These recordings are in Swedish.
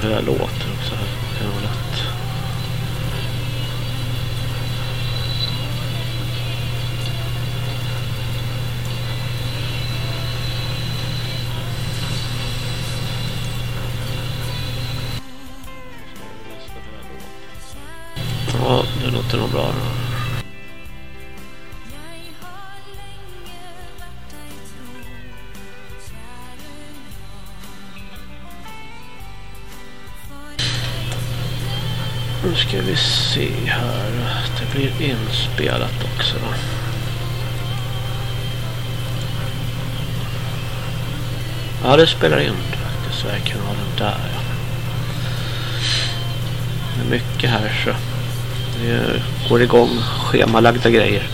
för den här låten Ja, det spelar in faktiskt. Sverigekanalen där. Ja. Det är mycket här så. Det går igång schemalagda grejer.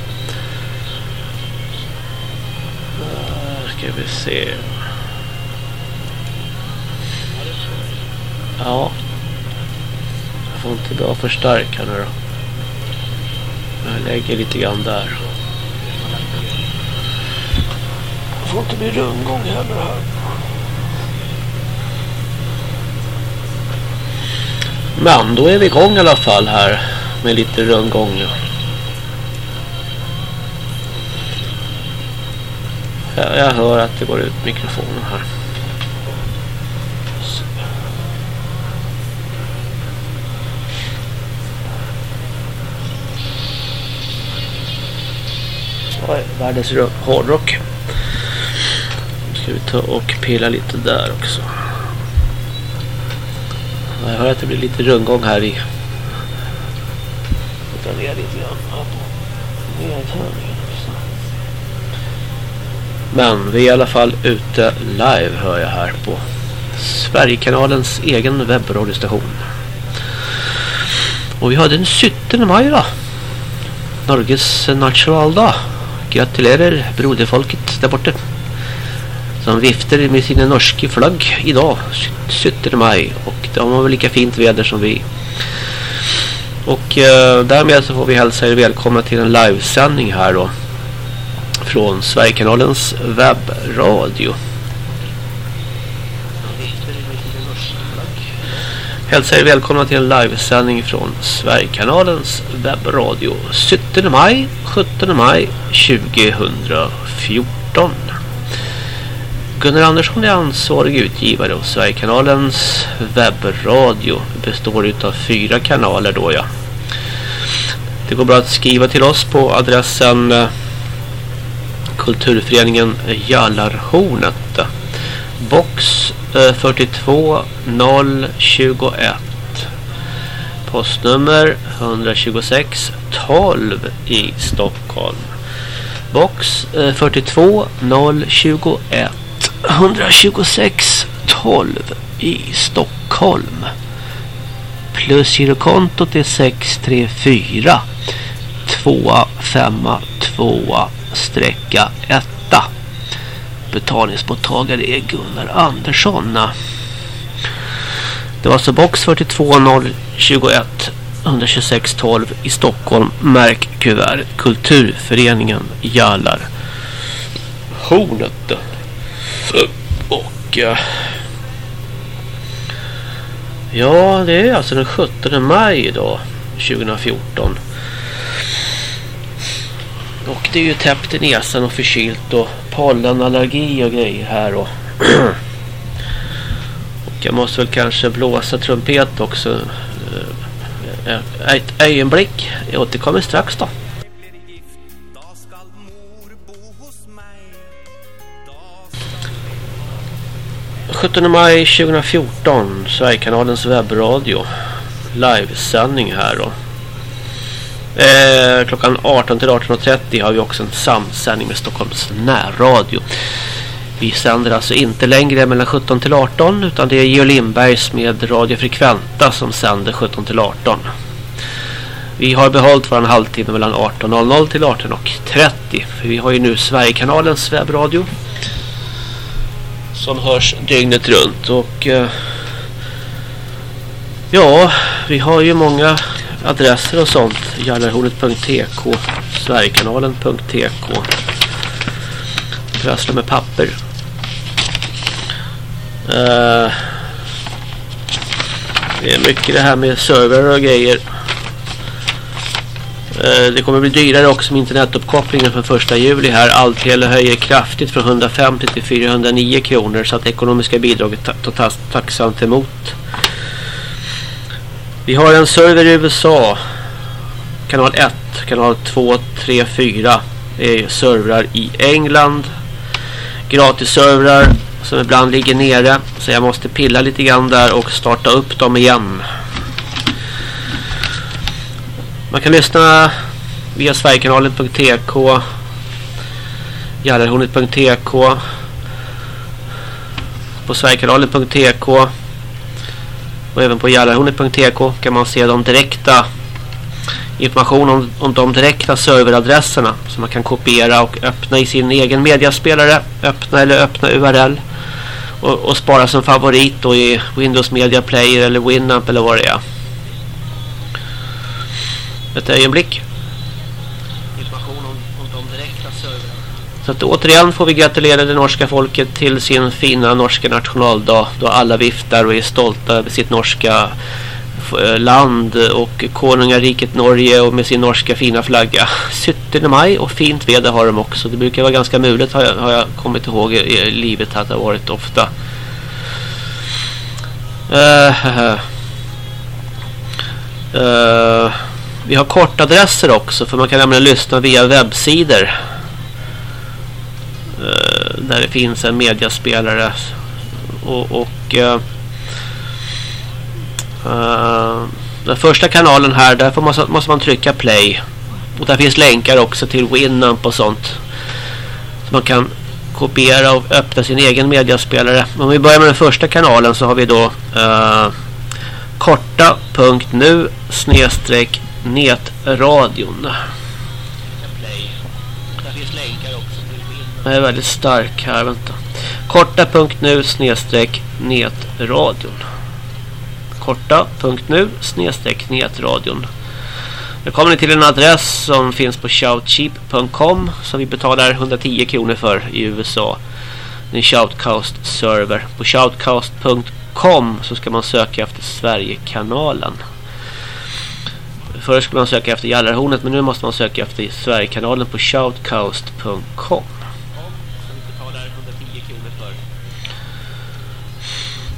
Där ska vi se. Ja. Jag får inte bra förstärka nu då. Jag lägger lite grann där. Jag får inte bli rundgång heller här. Men då är vi igång i alla fall här med lite rundgång. Jag hör att det går ut mikrofonen här. Oj, världens hårdrock. Nu ska vi ta och pilla lite där också. Jag hör att det blir lite rundgång här i. Jag ner lite grann Men vi är i alla fall ute live hör jag här på Sverigekanalens egen webbradiostation. Och vi har den 17 maj då. Norges nationaldag. Gratulerar broderfolket där borta. Som viftar med sina norska flagg idag, 17 maj. Och de har väl lika fint väder som vi. Och eh, därmed så får vi hälsa er välkomna till en livesändning här då. Från Sverigekanalens webbradio. Hälsa er välkomna till en livesändning från Sverigekanalens webbradio 17 maj, 17 maj 2014. Gunnar Andersson är ansvarig utgivare och Sverigekanalens webbradio består av fyra kanaler då ja. Det går bra att skriva till oss på adressen eh, Kulturföreningen Jallarhornet. Box eh, 42 021 Postnummer 126 12 i Stockholm. Box eh, 42 126 12 i Stockholm. Plusgirokontot är 634 252 sträcka 1 betalningsmottagare är Gunnar Andersson. Det var alltså box 42021 126 12 i Stockholm. Märk kuvert Kulturföreningen Jallar. Hornet. Och ja, det är alltså den 17 maj idag 2014. Och det är ju täppt i näsan och förkylt och pollenallergi och grejer här och, och jag måste väl kanske blåsa trumpet också. Eh, eh, ett ögonblick. Jag återkommer strax då. 17 maj 2014 Sverigekanalens webbradio livesändning här då. Eh, klockan 18 till 18.30 har vi också en samsändning med Stockholms närradio. Vi sänder alltså inte längre mellan 17 till 18 utan det är Geo Lindbergs med Radio Frekventa som sänder 17 till 18. Vi har behållit vår halvtimme mellan 18.00 till 18.30 för vi har ju nu Sverigekanalens webbradio som hörs dygnet runt och eh, ja, vi har ju många adresser och sånt. Jallarhornet.tk Sverigekanalen.tk Trassla med papper. Eh, Det är mycket det här med server och grejer. Eh, det kommer bli dyrare också med internetuppkopplingen från 1 juli här. Alltele höjer kraftigt från 150 till 409 kronor så att det ekonomiska bidraget tar tacksamt emot. Vi har en server i USA. Kanal 1, kanal 2, 3, 4 är servrar i England. Gratis servrar som ibland ligger nere. Så jag måste pilla lite grann där och starta upp dem igen. Man kan lyssna via sverigekanalen.tk Jallarhornet.tk på sverigekanalen.tk och även på jallarhornet.tk kan man se de direkta information om, om de direkta serveradresserna som man kan kopiera och öppna i sin egen mediaspelare öppna eller öppna URL och, och spara som favorit då i Windows Media Player eller Winamp eller vad det är ett ögonblick. Information om, om de direkta servrarna. Så att återigen får vi gratulera det norska folket till sin fina norska nationaldag då alla viftar och är stolta över sitt norska eh, land och konungariket Norge och med sin norska fina flagga. 17 maj och fint väder har de också. Det brukar vara ganska mulet har jag, har jag kommit ihåg i, livet att det har varit ofta. Uh, uh, vi har kortadresser också för man kan nämligen lyssna via webbsidor. Eh, där det finns en mediaspelare. Och, och uh, uh, den första kanalen här, där får man, måste man trycka play. Och där finns länkar också till Winamp och sånt. Så man kan kopiera och öppna sin egen mediaspelare. Om vi börjar med den första kanalen så har vi då uh, korta.nu snedstreck Netradion. Den är väldigt stark här, vänta. Korta.nu snedstreck netradion. Korta.nu snedstreck netradion. Nu kommer ni till en adress som finns på shoutcheap.com som vi betalar 110 kronor för i USA. Det är en shoutcast-server. På shoutcast.com så ska man söka efter Sverigekanalen. Förr skulle man söka efter Jallarhornet men nu måste man söka efter Sverigekanalen på shoutcast.com.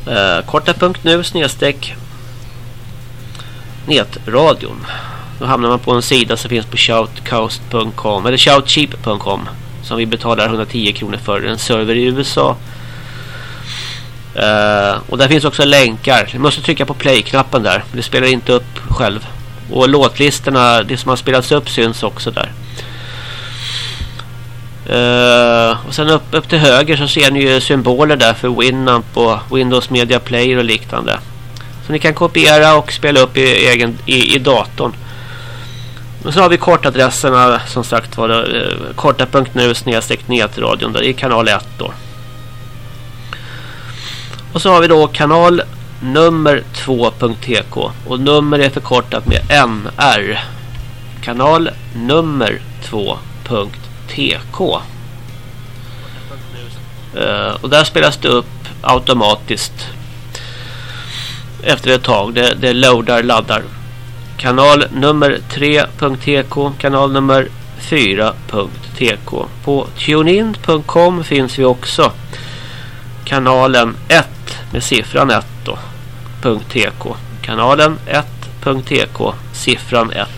Uh, eh, korta punkt nu snedstreck netradion. Då hamnar man på en sida som finns på shoutcast.com eller shoutcheap.com som vi betalar 110 kronor för. En server i USA. Uh, eh, och där finns också länkar. Du måste trycka på play-knappen där. Det spelar inte upp själv. Och låtlistorna, det som har spelats upp syns också där. Uh, och sen upp, upp till höger så ser ni ju symboler där för Winamp och Windows Media Player och liknande. Så ni kan kopiera och spela upp i, egen, i, i datorn. Och så har vi kortadresserna som sagt var eh, uh, korta.nu snedstreck nätradion där i kanal 1 då. Och så har vi då kanal nummer 2.tk och nummer är förkortat med NR. Kanal nummer 2.tk. Eh, och där spelas det upp automatiskt efter ett tag. Det, det loadar, laddar. Kanal nummer 3.tk, kanal nummer 4.tk. På tunein.com finns vi också. Kanalen 1 med siffran 1 då. 1.tk Kanalen 1.tk siffran 1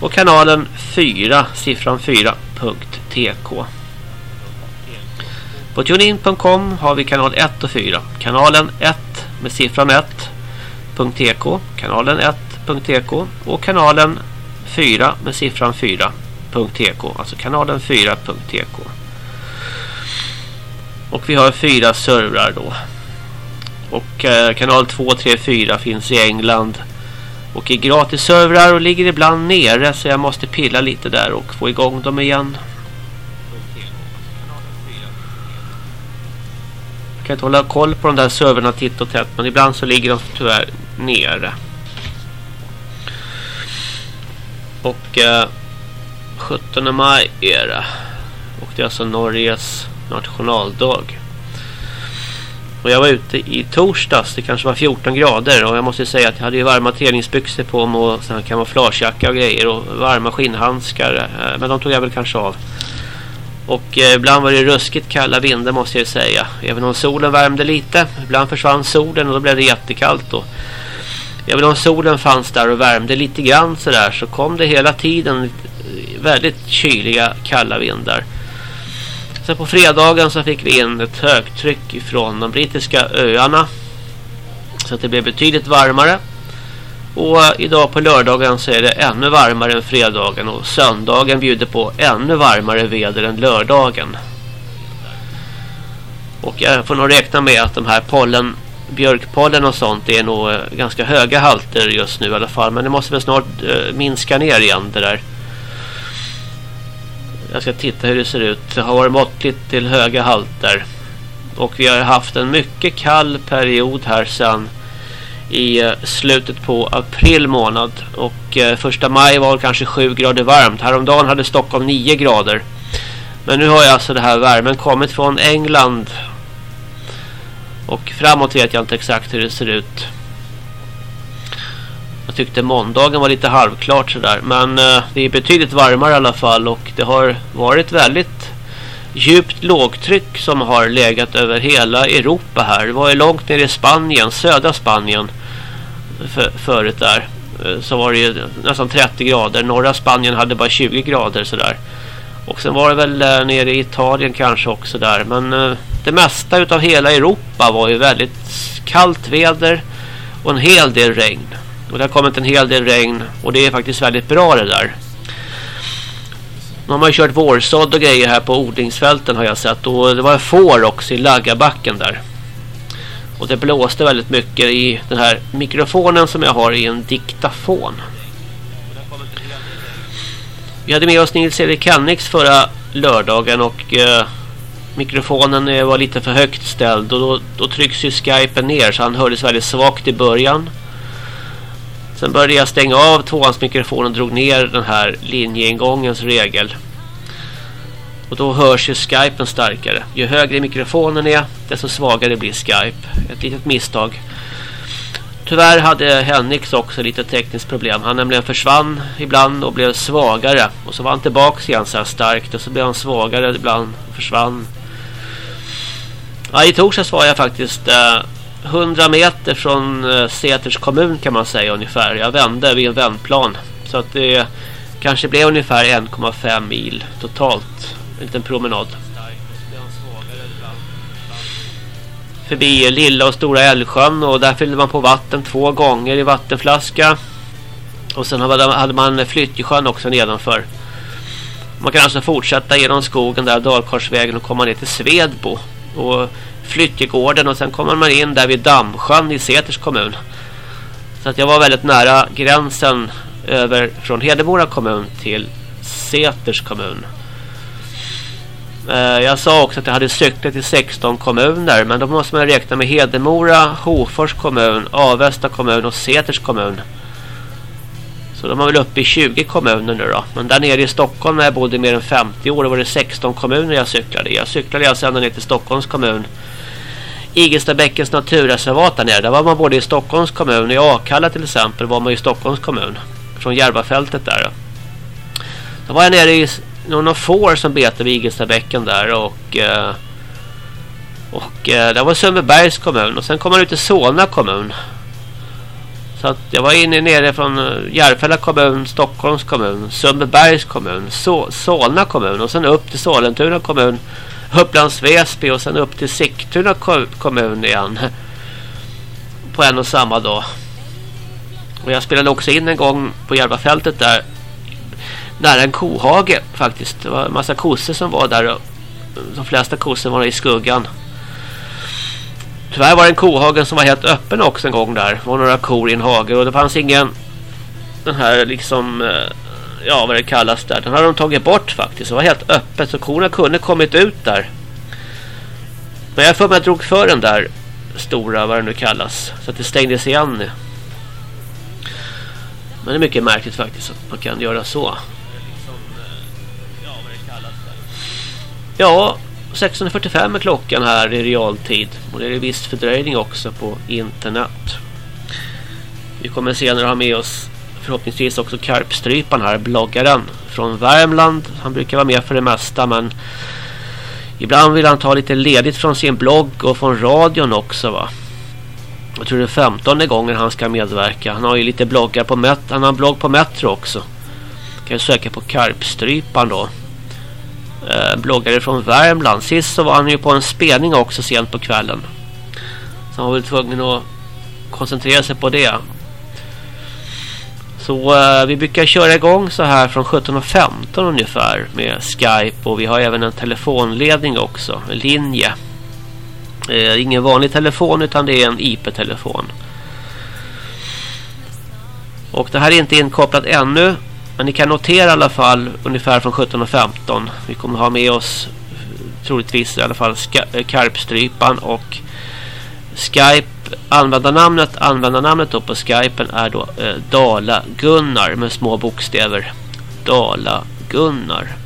och kanalen 4 siffran 4.tk. På tunein.com har vi kanal 1 och 4. Kanalen 1 med siffran 1.tk, kanalen 1.tk och kanalen 4 med siffran 4.tk, alltså kanalen 4.tk. Och vi har fyra servrar då. Och eh, kanal 2, 3, 4 finns i England. Och är gratis servrar och ligger ibland nere så jag måste pilla lite där och få igång dem igen. Jag kan inte hålla koll på de där servrarna titt och tätt men ibland så ligger de tyvärr nere. Och eh, 17 maj är det. Och det är alltså Norges nationaldag. Och jag var ute i torsdags, det kanske var 14 grader och jag måste säga att jag hade ju varma träningsbyxor på mig och sån här kamouflagejacka och grejer och varma skinnhandskar. Eh, men de tog jag väl kanske av. Och eh, ibland var det ruskigt kalla vindar måste jag säga. Även om solen värmde lite. Ibland försvann solen och då blev det jättekallt. då. även om solen fanns där och värmde lite grann sådär så kom det hela tiden väldigt kyliga kalla vindar. Sen på fredagen så fick vi in ett högtryck från de brittiska öarna. Så att det blev betydligt varmare. Och eh, idag på lördagen så är det ännu varmare än fredagen och söndagen bjuder på ännu varmare väder än lördagen. Och jag får nog räkna med att de här pollen, björkpollen och sånt är nog eh, ganska höga halter just nu i alla fall. Men det måste väl snart eh, minska ner igen det där. Jag ska titta hur det ser ut. Det har varit måttligt till höga halter. Och vi har haft en mycket kall period här sedan i eh, slutet på april månad. Och eh, första maj var kanske 7 grader varmt. Häromdagen hade Stockholm 9 grader. Men nu har jag alltså det här värmen kommit från England. Och framåt vet jag inte exakt hur det ser ut. Tyckte måndagen var lite halvklart sådär. Men eh, det är betydligt varmare i alla fall. Och det har varit väldigt djupt lågtryck som har legat över hela Europa här. Det var ju långt ner i Spanien, södra Spanien för, förut där. Eh, så var det ju nästan 30 grader. Norra Spanien hade bara 20 grader sådär. Och sen var det väl eh, nere i Italien kanske också där. Men eh, det mesta utav hela Europa var ju väldigt kallt väder och en hel del regn. Och det har kommit en hel del regn och det är faktiskt väldigt bra det där. Nu har man ju kört vårsådd och grejer här på odlingsfälten har jag sett. Och det var får också i laggabacken där. Och det blåste väldigt mycket i den här mikrofonen som jag har i en diktafon. Vi hade med oss Nils-Erik Hennix förra lördagen och eh, mikrofonen eh, var lite för högt ställd och då, då trycks ju skypen ner så han hördes väldigt svagt i början. Sen började jag stänga av tvåans mikrofon och drog ner den här linjeingångens regel. Och då hörs ju Skypen starkare. Ju högre mikrofonen är, desto svagare blir Skype. Ett litet misstag. Tyvärr hade Henriks också lite tekniskt problem. Han nämligen försvann ibland och blev svagare. Och så var han tillbaka igen så här starkt. Och så blev han svagare ibland och försvann. Ja, I torsdags var jag faktiskt eh, 100 meter från eh, Säters kommun kan man säga ungefär. Jag vände vid en vändplan. Så att det kanske blev ungefär 1,5 mil totalt en liten promenad. Förbi lilla och stora Älvsjön och där fyllde man på vatten två gånger i vattenflaska. Och sen hade man Flyttjesjön också nedanför. Man kan alltså fortsätta genom skogen där Dalkorsvägen och komma ner till Svedbo och Flyttegården och sen kommer man in där vid Dammsjön i Säters kommun. Så att jag var väldigt nära gränsen över från Hedemora kommun till Säters kommun. Eh, jag sa också att jag hade cyklat till 16 kommuner. Men då måste man räkna med Hedemora, Hofors kommun, Avesta kommun och Säters kommun. Så de är väl uppe i 20 kommuner nu då. Men där nere i Stockholm när jag bodde mer än 50 år. Då var det 16 kommuner jag cyklade. Jag cyklade alltså ända ner till Stockholms kommun. Igelstabäckens naturreservat där nere. Där var man både i Stockholms kommun. I Akalla till exempel var man i Stockholms kommun. Från Järvafältet där då. Var jag nere i några får som betade vid Igelstabäcken där och eh, och eh, det var Sundbybergs kommun och sen kom man ut i Solna kommun. Så att jag var inne nere från eh, Järfälla kommun, Stockholms kommun, Sundbybergs kommun, so Solna kommun och sen upp till Sollentuna kommun, Upplands Väsby och sen upp till Sigtuna kommun igen. På en och samma dag. Och jag spelade också in en gång på Järvafältet där nära en kohage faktiskt. Det var en massa kossor som var där och de flesta kossor var i skuggan. Tyvärr var det en kohagen som var helt öppen också en gång där. Det var några kor i en hage och det fanns ingen den här liksom eh, ja vad det kallas där. Den hade de tagit bort faktiskt. Det var helt öppet så korna kunde kommit ut där. Men jag för mig att drog för den där stora vad det nu kallas. Så att det stängdes igen. Men det är mycket märkligt faktiskt att man kan göra så. Ja, 16.45 är klockan här i realtid. Och det är viss fördröjning också på internet. Vi kommer senare ha med oss förhoppningsvis också Karpstrypan här, bloggaren från Värmland. Han brukar vara med för det mesta men ibland vill han ta lite ledigt från sin blogg och från radion också va. Jag tror det är 15 gången han ska medverka. Han har ju lite bloggar på Met han har en blogg på Metro också. Kan ju söka på Karpstrypan då. Eh, bloggare från Värmland. Sist så var han ju på en spelning också sent på kvällen. Så han var väl tvungen att koncentrera sig på det. Så uh, vi brukar köra igång så här från 17.15 ungefär med Skype och vi har även en telefonledning också, en linje. Uh, ingen vanlig telefon utan det är en IP-telefon. Och det här är inte inkopplat ännu men ni kan notera i alla fall ungefär från 17.15. Vi kommer ha med oss eh, troligtvis i alla fall Karpstrypan och Skype användarnamnet användarnamnet då på Skypen är då eh, Dala Gunnar med små bokstäver. Dala Gunnar.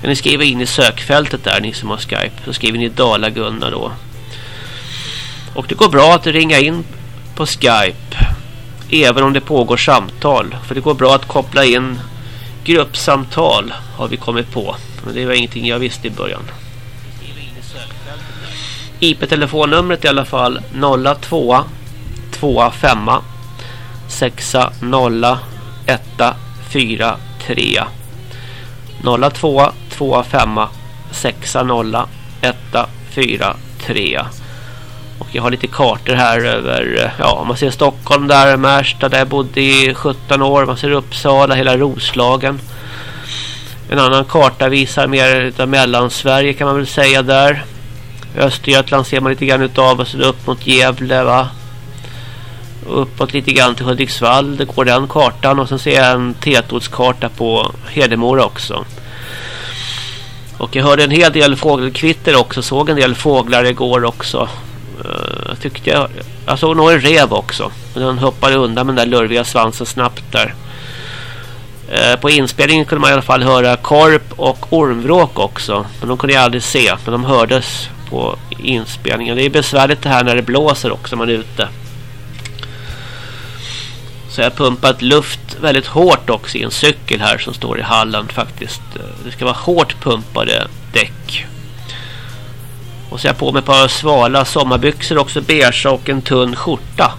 Kan ni skriva in i sökfältet där ni som har Skype så skriver ni Dala Gunnar då. Och det går bra att ringa in på Skype även om det pågår samtal för det går bra att koppla in gruppsamtal har vi kommit på. Men det var ingenting jag visste i början. IP-telefonnumret i alla fall 02 25 6 0 1 4 3 02 25 6 0 1 4 3 och jag har lite kartor här över ja man ser Stockholm där Märsta där jag bodde i 17 år. Man ser Uppsala hela Roslagen. En annan karta visar mer utav Mellansverige kan man väl säga där. Östergötland ser man lite grann utav alltså och så upp mot Gävle va. Uppåt lite grann till Hudiksvall. Det går den kartan och sen ser jag en tätortskarta på Hedemora också. Och jag hörde en hel del fågelkvitter också. Såg en del fåglar igår också. Eh, jag tyckte jag, jag såg nog en rev också. Men den hoppade undan med den där lurviga svansen snabbt där. Eh, på inspelningen kunde man i alla fall höra korp och ormvråk också. Men de kunde jag aldrig se. Men de hördes på inspelningen. Det är besvärligt det här när det blåser också man är ute. Så jag har pumpat luft väldigt hårt också i en cykel här som står i hallen faktiskt. Det ska vara hårt pumpade däck. Och så har jag på mig ett par svala sommarbyxor också beige och en tunn skjorta.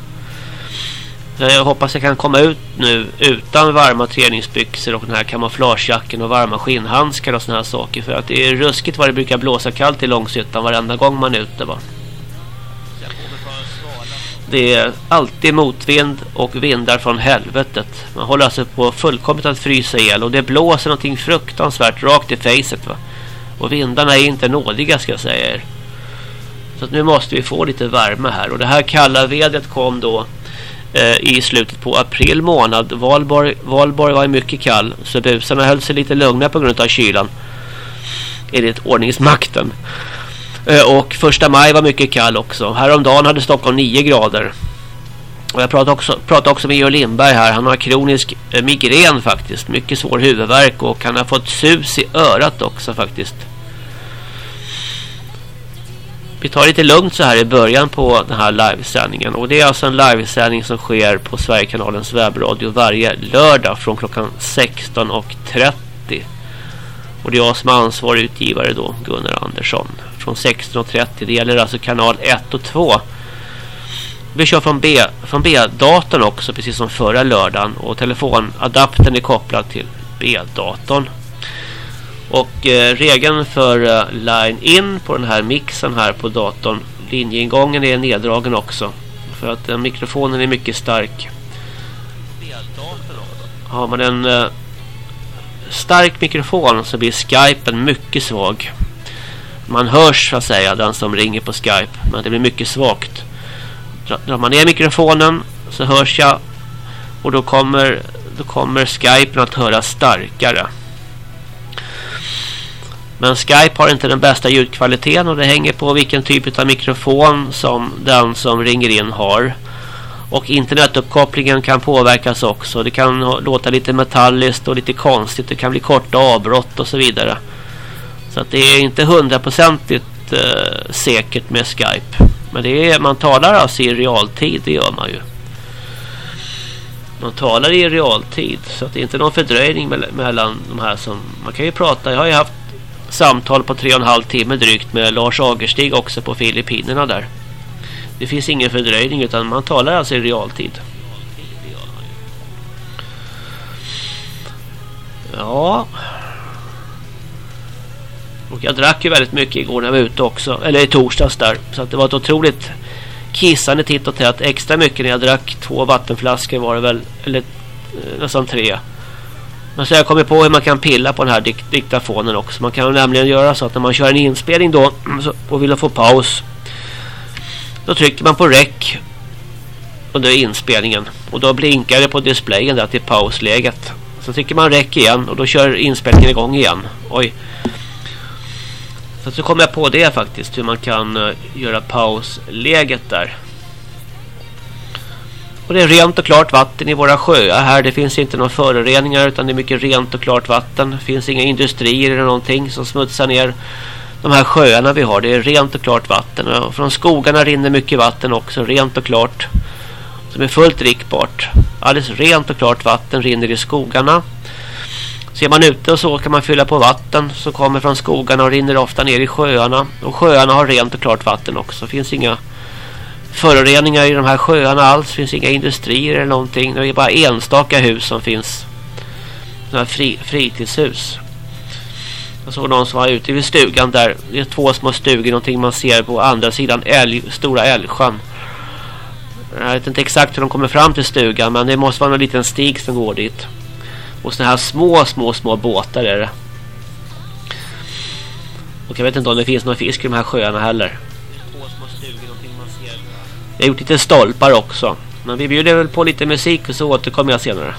Jag hoppas jag kan komma ut nu utan varma träningsbyxor och den här kamouflagejacken och varma skinnhandskar och såna här saker. För att det är ruskigt vad det brukar blåsa kallt i Långshyttan varenda gång man är ute va. Det är alltid motvind och vindar från helvetet. Man håller alltså på fullkomligt att frysa ihjäl och det blåser någonting fruktansvärt rakt i facet va. Och vindarna är inte nådiga ska jag säga er. Så nu måste vi få lite värme här och det här kalla vädret kom då Eh, i slutet på april månad. Valborg, Valborg var mycket kall så busarna höll sig lite lugna på grund av kylan. Enligt ordningsmakten. Eh, och första maj var mycket kall också. Häromdagen hade Stockholm 9 grader. Och jag pratade också, pratade också med Georg Lindberg här. Han har kronisk eh, migrän faktiskt. Mycket svår huvudvärk och han har fått sus i örat också faktiskt. Vi tar lite lugnt så här i början på den här livesändningen. Och det är alltså en livesändning som sker på Sverigekanalens webbradio varje lördag från klockan 16.30. Och det är jag som är ansvarig utgivare då, Gunnar Andersson. Från 16.30. Det gäller alltså kanal 1 och 2. Vi kör från B från B-datorn också, precis som förra lördagen. Och telefonadaptern är kopplad till B-datorn. Och eh, regeln för eh, line in på den här mixen här på datorn. Linjeingången är neddragen också. För att eh, mikrofonen är mycket stark. Har man en eh, stark mikrofon så blir Skypen mycket svag. Man hörs så att säga den som ringer på Skype. Men det blir mycket svagt. Drar man ner mikrofonen så hörs jag. Och då kommer, då kommer Skypen att höra starkare. Men Skype har inte den bästa ljudkvaliteten och det hänger på vilken typ av mikrofon som den som ringer in har. Och internetuppkopplingen kan påverkas också. Det kan låta lite metalliskt och lite konstigt. Det kan bli korta avbrott och så vidare. Så att det är inte hundraprocentigt eh, säkert med Skype. Men det är, man talar alltså i realtid, det gör man ju. Man talar i realtid så att det är inte någon fördröjning mellan de här som... Man kan ju prata, jag har ju haft samtal på tre och en halv timme drygt med Lars Agerstig också på Filippinerna där. Det finns ingen fördröjning utan man talar alltså i realtid. Ja. Och jag drack ju väldigt mycket igår när jag var ute också. Eller i torsdags där. Så att det var ett otroligt kissande titt och tätt. Extra mycket när jag drack två vattenflaskor var det väl. Eller eh, nästan tre. Men så har jag kommit på hur man kan pilla på den här dik diktafonen också. Man kan nämligen göra så att när man kör en inspelning då och vill få paus. Då trycker man på rec under inspelningen. Och då blinkar det på displayen där till pausläget. Så trycker man rec igen och då kör inspelningen igång igen. Oj. Så, så kom jag på det faktiskt. Hur man kan eh, göra pausläget där. Och det är rent och klart vatten i våra sjöar här. Det finns inte några föroreningar utan det är mycket rent och klart vatten. Det finns inga industrier eller någonting som smutsar ner de här sjöarna vi har. Det är rent och klart vatten. Och från skogarna rinner mycket vatten också. Rent och klart. Som är fullt drickbart. Alldeles rent och klart vatten rinner i skogarna. Ser man ute och så kan man fylla på vatten som kommer från skogarna och rinner ofta ner i sjöarna. Och sjöarna har rent och klart vatten också. Det finns inga föroreningar i de här sjöarna alls. Det finns inga industrier eller någonting. Det är bara enstaka hus som finns. Sådana fri, fritidshus. Jag såg någon som var ute vid stugan där. Det är två små stugor. Någonting man ser på andra sidan älg, Stora Älgsjön. Jag vet inte exakt hur de kommer fram till stugan. Men det måste vara en liten stig som går dit. Och sådana här små, små, små båtar är det. Och jag vet inte om det finns någon fisk i de här sjöarna heller. Jag har gjort lite stolpar också. Men vi bjuder väl på lite musik och så återkommer jag senare.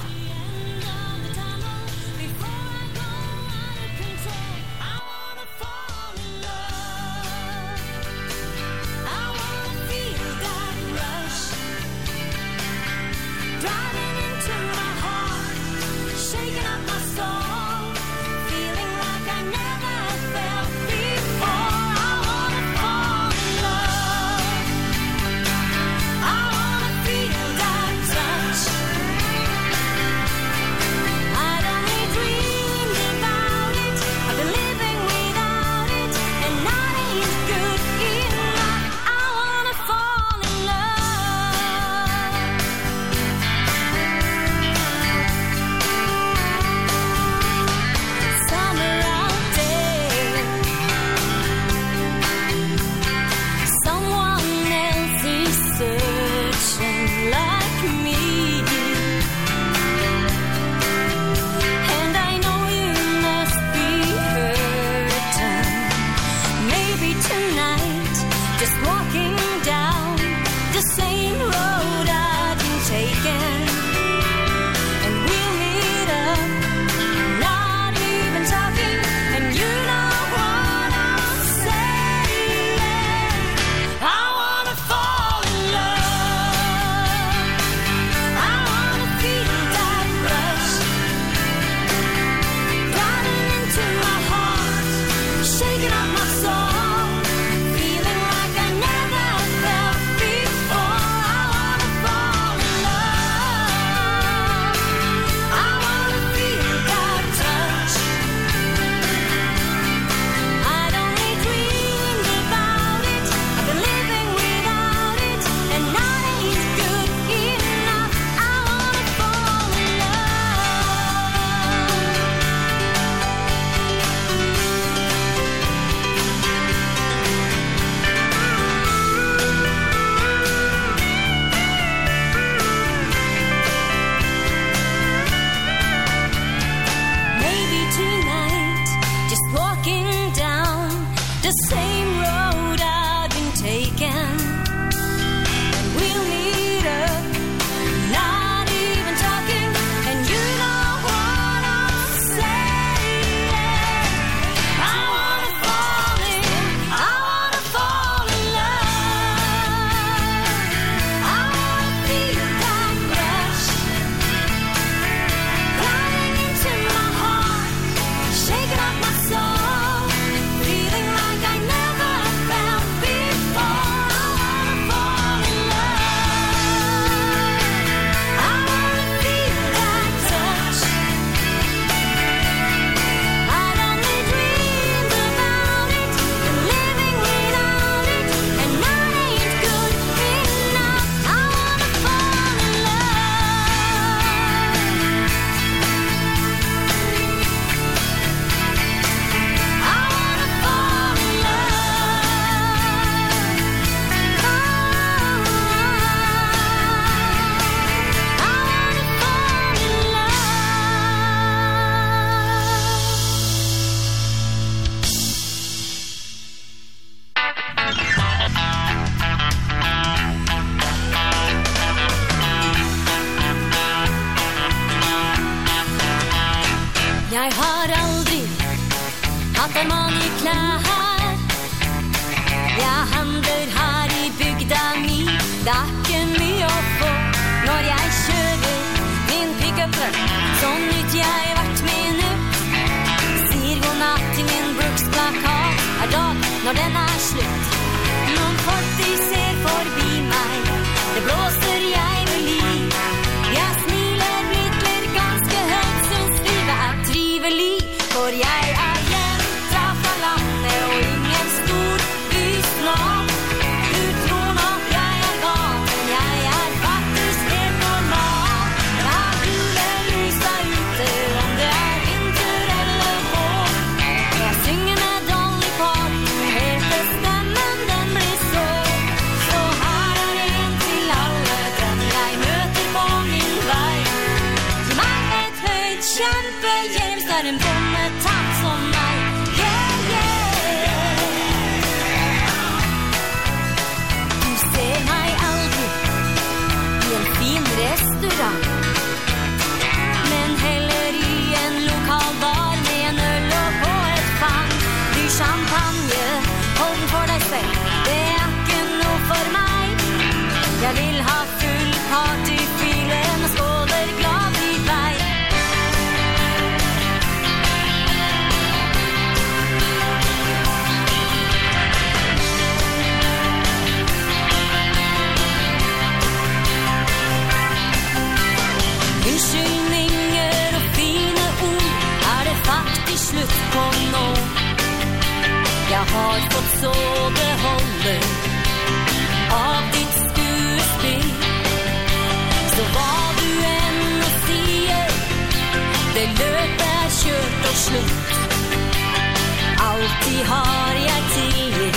Alltid har jag tillit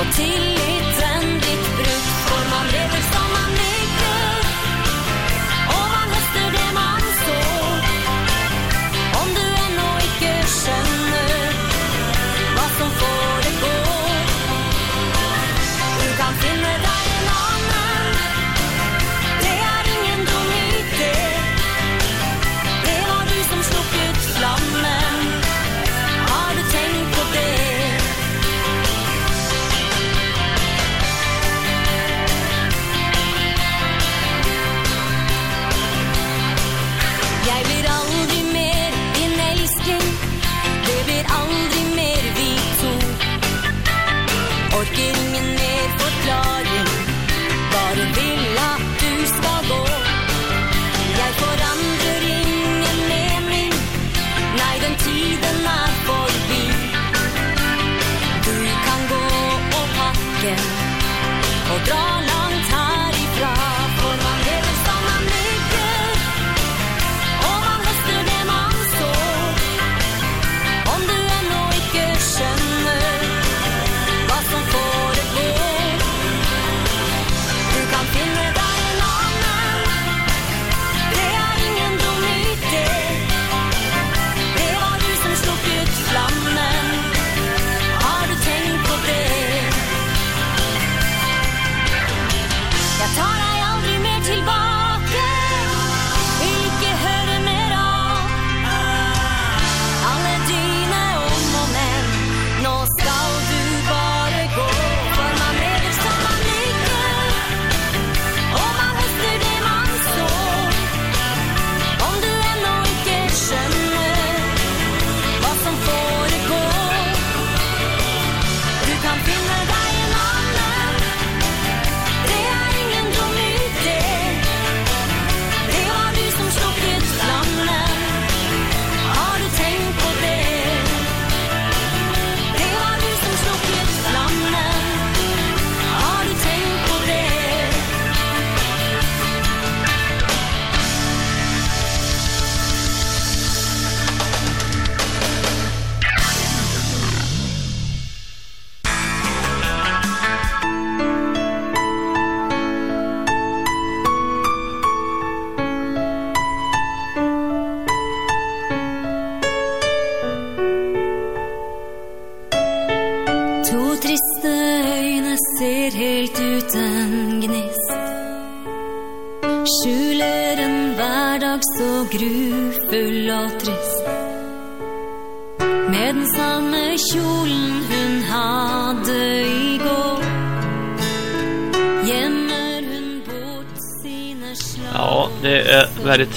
och tillit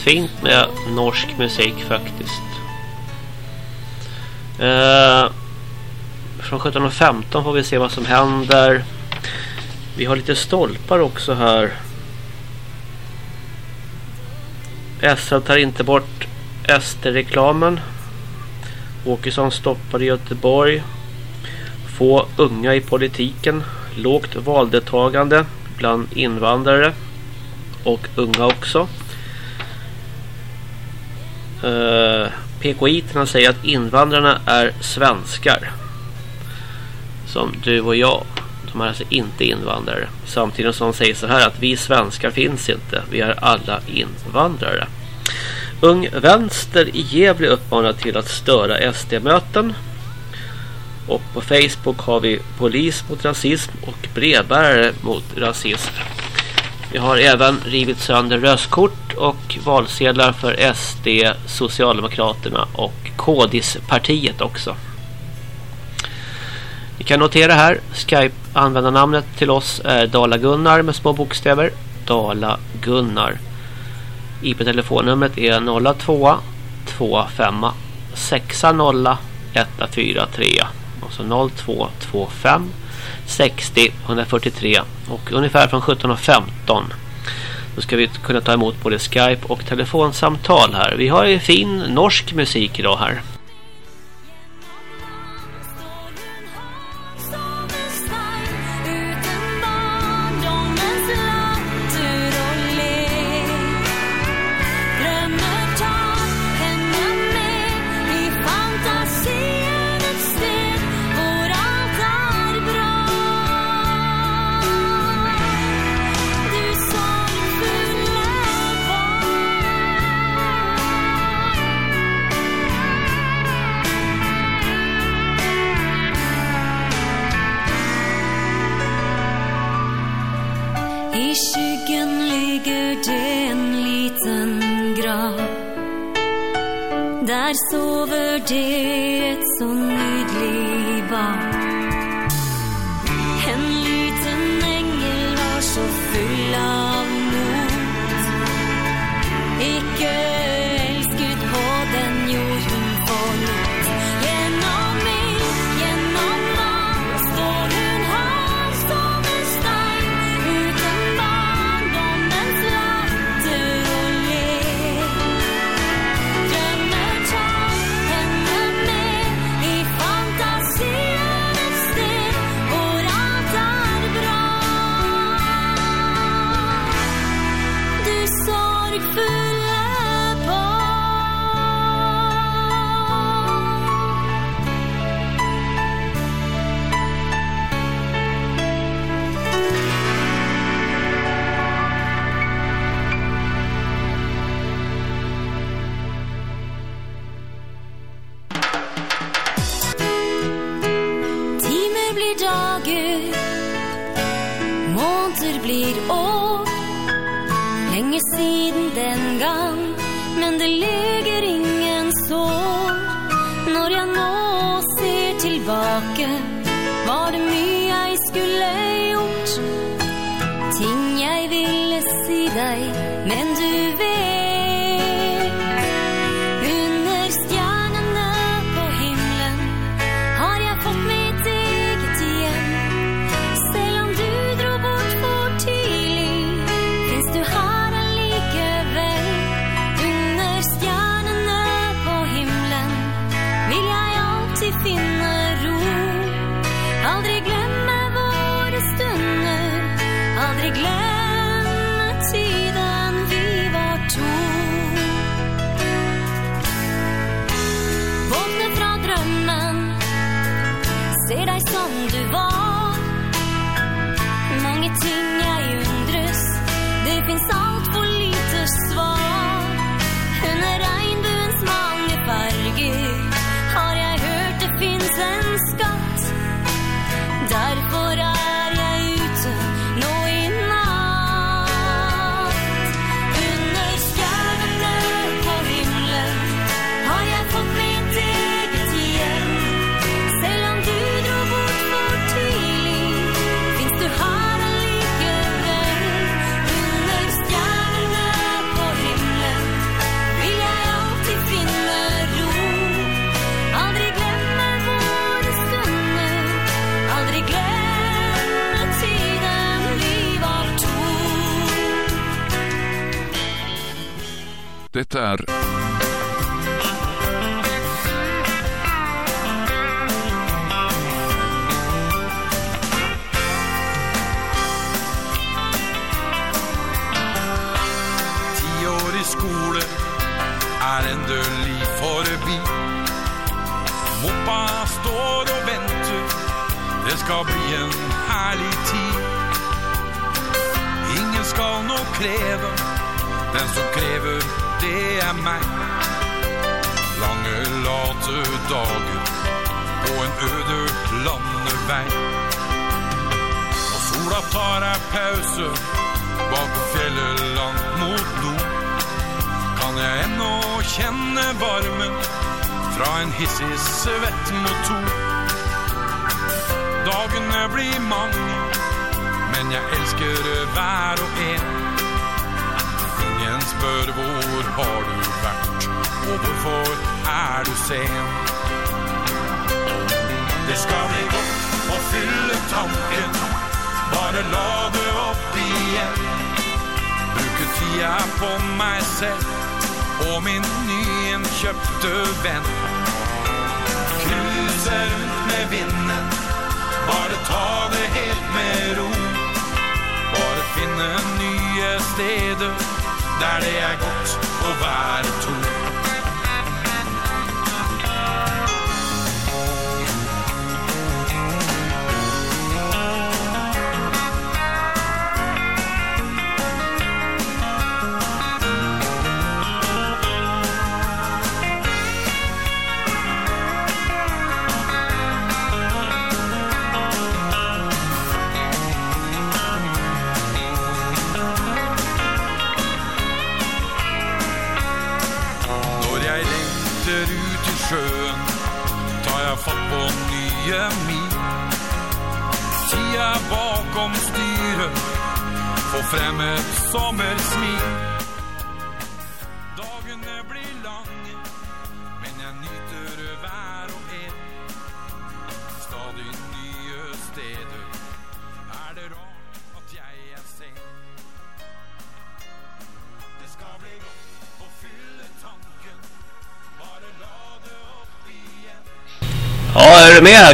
fint med norsk musik faktiskt. Eh, från 17.15 får vi se vad som händer. Vi har lite stolpar också här. SL tar inte bort SD-reklamen. Åkesson stoppar i Göteborg. Få unga i politiken. Lågt valdeltagande bland invandrare och unga också. Eh, uh, PKI säger att invandrarna är svenskar. Som du och jag. De är alltså inte invandrare. Samtidigt som de säger så här att vi svenskar finns inte. Vi är alla invandrare. Ung Vänster i Gävle uppmanar till att störa SD-möten. Och på Facebook har vi polis mot rasism och brevbärare mot rasism. Jag har även rivit sönder röstkort och valsedlar för SD, Socialdemokraterna och KDIS-partiet också. Vi kan notera här, Skype-användarnamnet till oss är Dala Gunnar med små bokstäver. Dala Gunnar. IP-telefonnumret är 02 25 60 143. Alltså 0225 60 143 och ungefär från 17.15 då ska vi kunna ta emot både Skype och telefonsamtal här. Vi har ju fin norsk musik idag här.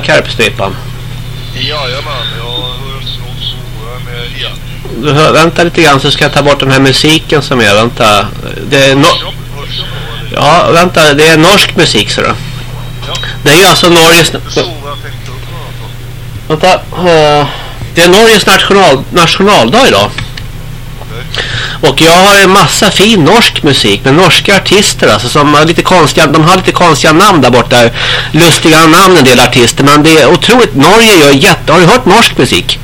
Karpstripan? Jajamän, jag hörs nog så med igen. Du hör, vänta lite grann så ska jag ta bort den här musiken som är. Vänta. Det är no ja, vänta. Det är norsk musik så då. Ja, Det är ju alltså Norges... Vänta. eh, det är Norges national, nationaldag idag. Och jag har en massa fin norsk musik med norska artister alltså som har lite konstiga, de har lite konstiga namn där borta. Lustiga namn en del artister men det är otroligt, Norge gör jätte, har du hört norsk musik?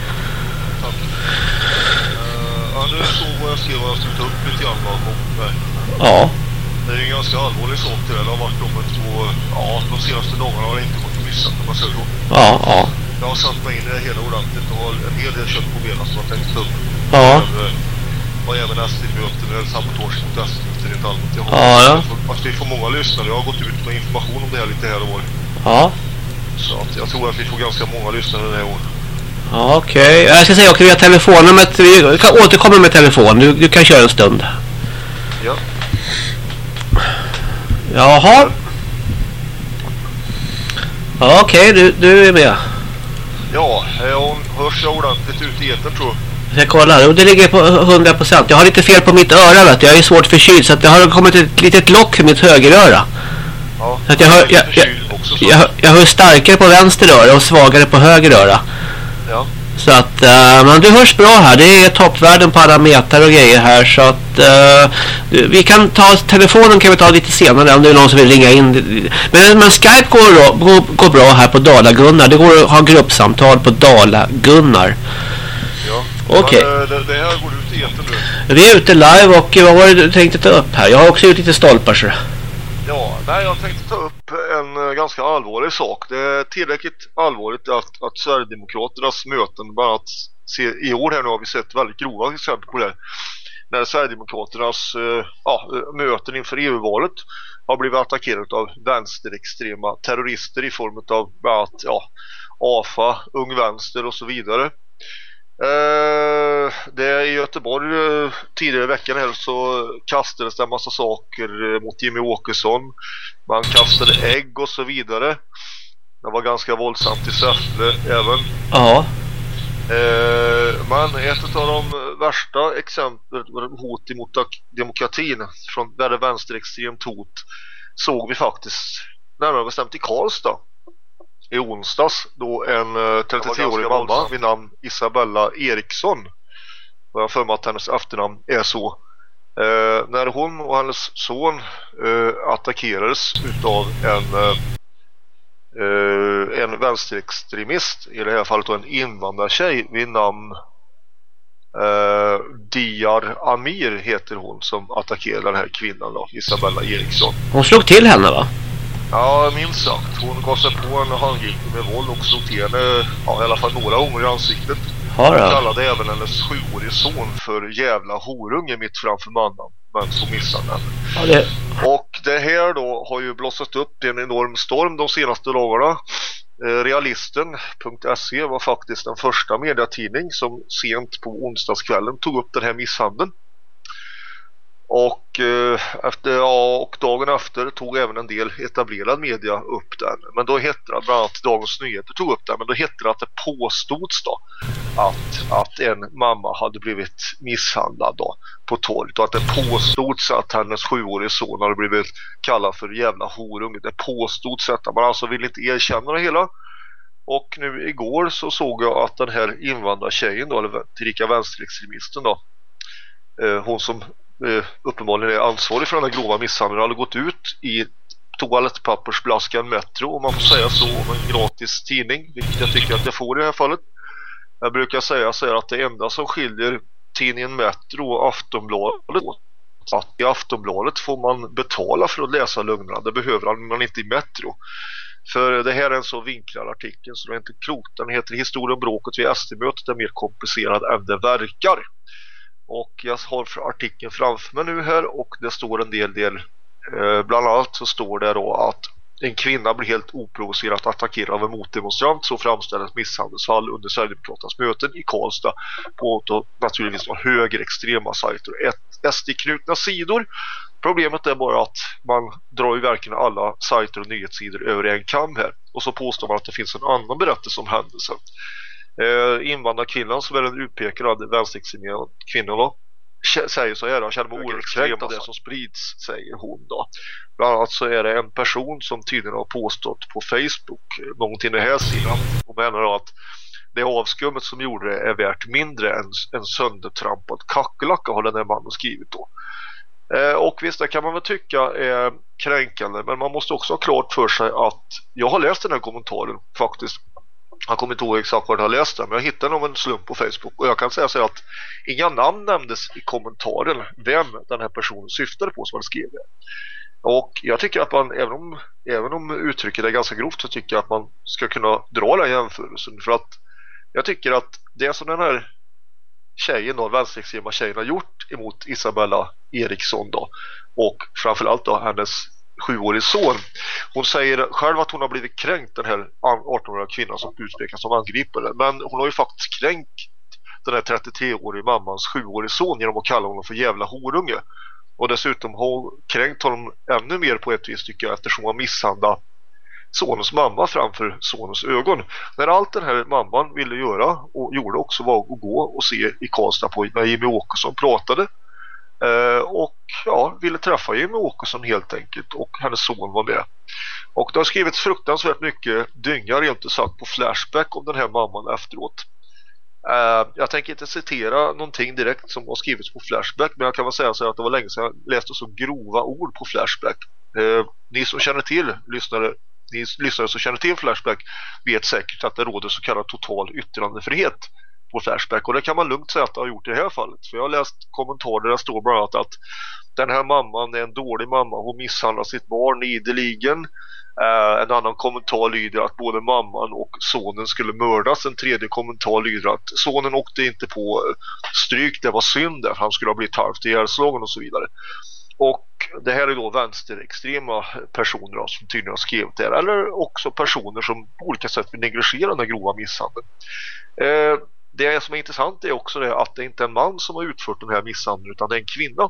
Eh, Ja. Det är ju en ganska allvarlig sak det där. Det har varit om ett två, ja, de senaste dagarna har det inte gått att missa om man säger. Ja, ja. Jag har satt mig in i det hela ordentligt och har en hel del kött på benen som jag tänkte ta upp. Ja. Men, eh, Och även SD-möten eller sabotage mot SD-möten rent allmänt. Jag har Ja, ja. Fast det är för många lyssnare. Jag har gått ut med information om det här lite här och var. Ja. Så att jag tror att vi får ganska många lyssnare det här året. Ja, okej. Jag ska säga också via telefonnumret. Vi kan återkomma med telefon. Du, du kan köra en stund. Ja. Jaha. Ja, okej. Du, du är med. Ja, jag hörs jag ordentligt ut i etern tror jag. Jag ska kolla. Jo, det ligger på 100%. Jag har lite fel på mitt öra. Vet du. Jag är svårt förkyld. Så att det har kommit ett litet lock i mitt högeröra. Ja, Så att jag, hör, jag, jag, jag, jag hör starkare på vänster öra och svagare på höger öra. Ja. Så att, eh, men du hörs bra här. Det är toppvärden på alla meter och grejer här. Så att, du- vi kan ta telefonen kan vi ta lite senare om det är någon som vill ringa in. Men, men Skype går, går, går bra här på Dala-Gunnar. Det går att ha gruppsamtal på Dala-Gunnar. ja. Okej. Eh, det, det här går ut i etern nu. Vi är ute live och vad var det du tänkte ta upp här? Jag har också gjort lite stolpar så. Ja, nej, jag tänkte ta upp en eh, ganska allvarlig sak. Det är tillräckligt allvarligt att, att Sverigedemokraternas möten, bland annat i år här nu har vi sett väldigt grova exempel på det här. När Sverigedemokraternas eh, ja, eh, möten inför EU-valet har blivit attackerade av vänsterextrema terrorister i form av bland annat ja, AFA, Ung Vänster och så vidare. Eh, det är i Göteborg eh, tidigare i veckan här så kastades det en massa saker eh, mot Jimmy Åkesson. Man kastade ägg och så vidare. Det var ganska våldsamt i Säffle även. Ja. Men ett av de värsta exemplen hot emot demokratin från där det vänsterextremt hot såg vi faktiskt närmare bestämt i Karlstad i onsdags då en eh, 33-årig mamma vid namn Isabella Eriksson. Jag för mig att hennes efternamn är så. Eh, när hon och hennes son eh, attackerades utav en eh, eh, en vänsterextremist i det här fallet då en invandrartjej vid namn eh, Diar Amir heter hon som attackerade den här kvinnan då, Isabella Eriksson. Hon slog till henne va? Ja, minst sagt. Hon sig på en handgripen med våld och slog till henne ja, i alla fall några gånger i ansiktet. Har Hon kallade även hennes sjuårige son för jävla horunge mitt framför mannen. Men så missade henne. Ja, det... Och det här då har ju blossat upp i en enorm storm de senaste dagarna. Eh, Realisten.se var faktiskt den första mediatidning som sent på onsdagskvällen tog upp den här misshandeln. Och, eh, efter, ja, och dagen efter tog även en del etablerad media upp den. Men då hette det, bland annat Dagens Nyheter tog upp den, men då hette det att det påstods då att, att en mamma hade blivit misshandlad då på torget och att det påstods att hennes sjuårige son hade blivit kallad för jävla horunge. Det påstods att man alltså ville inte erkänna det hela. Och nu igår så såg jag att den här invandrartjejen då, eller tillika vänsterextremisten då, eh, hon som eh, uppenbarligen är ansvarig för den här grova misshandeln. Hade gått ut i toalettpappersblaskan Metro om man får säga så om en gratis tidning vilket jag tycker att jag får i det här fallet. Jag brukar säga så här att det enda som skiljer tidningen Metro och Aftonbladet åt att i Aftonbladet får man betala för att läsa lögnerna. Det behöver man inte i Metro. För det här är en så vinklad artikel så det är inte klokt. Den heter Historien om bråket vid SD-mötet är mer komplicerad än det verkar och jag har artikeln framför mig nu här och det står en del del eh, bland annat så står det då att en kvinna blir helt oprovocerat attackerad av en motdemonstrant så framställs misshandelsfall under Sverigedemokraternas möten i Karlstad på då, naturligtvis då högerextrema sajter och SD-knutna sidor. Problemet är bara att man drar ju verkligen alla sajter och nyhetssidor över en kam här och så påstår man att det finns en annan berättelse om händelsen. Eh, invandrarkvinnan som är den utpekade vänsterextrema kvinnan då säger så här, jag känner mig oerhört kränkt av det som sprids, säger hon då. Bland annat så är det en person som tydligen har påstått på Facebook någonting i den här sidan och menar att det avskummet som gjorde det är värt mindre än en söndertrampad kackerlacka har den här mannen skrivit då. Eh, och visst, det kan man väl tycka är kränkande men man måste också ha klart för sig att jag har läst den här kommentaren faktiskt jag kommer inte ihåg exakt vad jag har läst det men jag hittade honom av en slump på Facebook och jag kan säga så att inga namn nämndes i kommentaren vem den här personen syftade på som hade skrivit det. Och jag tycker att man, även om, även om uttrycket är ganska grovt så tycker jag att man ska kunna dra den jämförelsen för att jag tycker att det som den här tjejen då, vänsterextrema tjejen har gjort emot Isabella Eriksson då och framförallt då hennes sjuårig son. Hon säger själv att hon har blivit kränkt den här 18-åriga kvinnan som utpekas som angripare. Men hon har ju faktiskt kränkt den här 33-åriga mammans sjuårig son genom att kalla honom för jävla horunge. Och dessutom har hon kränkt honom ännu mer på ett vis tycker jag eftersom hon misshandlat sonens mamma framför sonens ögon. När allt den här mamman ville göra och gjorde också var att gå och se i Karlstad på när Jimmy Åkesson pratade Eh, och ja, ville träffa Jimmy Åkesson helt enkelt och hennes son var med. Och det har skrivits fruktansvärt mycket dynga rent ut sagt på Flashback om den här mamman efteråt. Uh, jag tänker inte citera någonting direkt som har skrivits på Flashback men jag kan väl säga så att det var länge sedan jag läste så grova ord på Flashback. Uh, ni som känner till lyssnare, ni lyssnare som känner till Flashback vet säkert att det råder så kallad total yttrandefrihet på Flashback och det kan man lugnt säga att det har gjort i det här fallet. För jag har läst kommentarer där det står bland annat att den här mamman är en dålig mamma, hon misshandlar sitt barn ideligen. Uh, en annan kommentar lyder att både mamman och sonen skulle mördas. En tredje kommentar lyder att sonen åkte inte på eh, stryk, det var synd där, han skulle ha blivit halvt ihjälslagen och så vidare. Och det här är då vänsterextrema personer då, som tydligen har skrivit det här. Eller också personer som på olika sätt vill negligera den här grova misshandeln. Eh, det som är intressant är också det att det inte är en man som har utfört den här misshandeln utan det är en kvinna.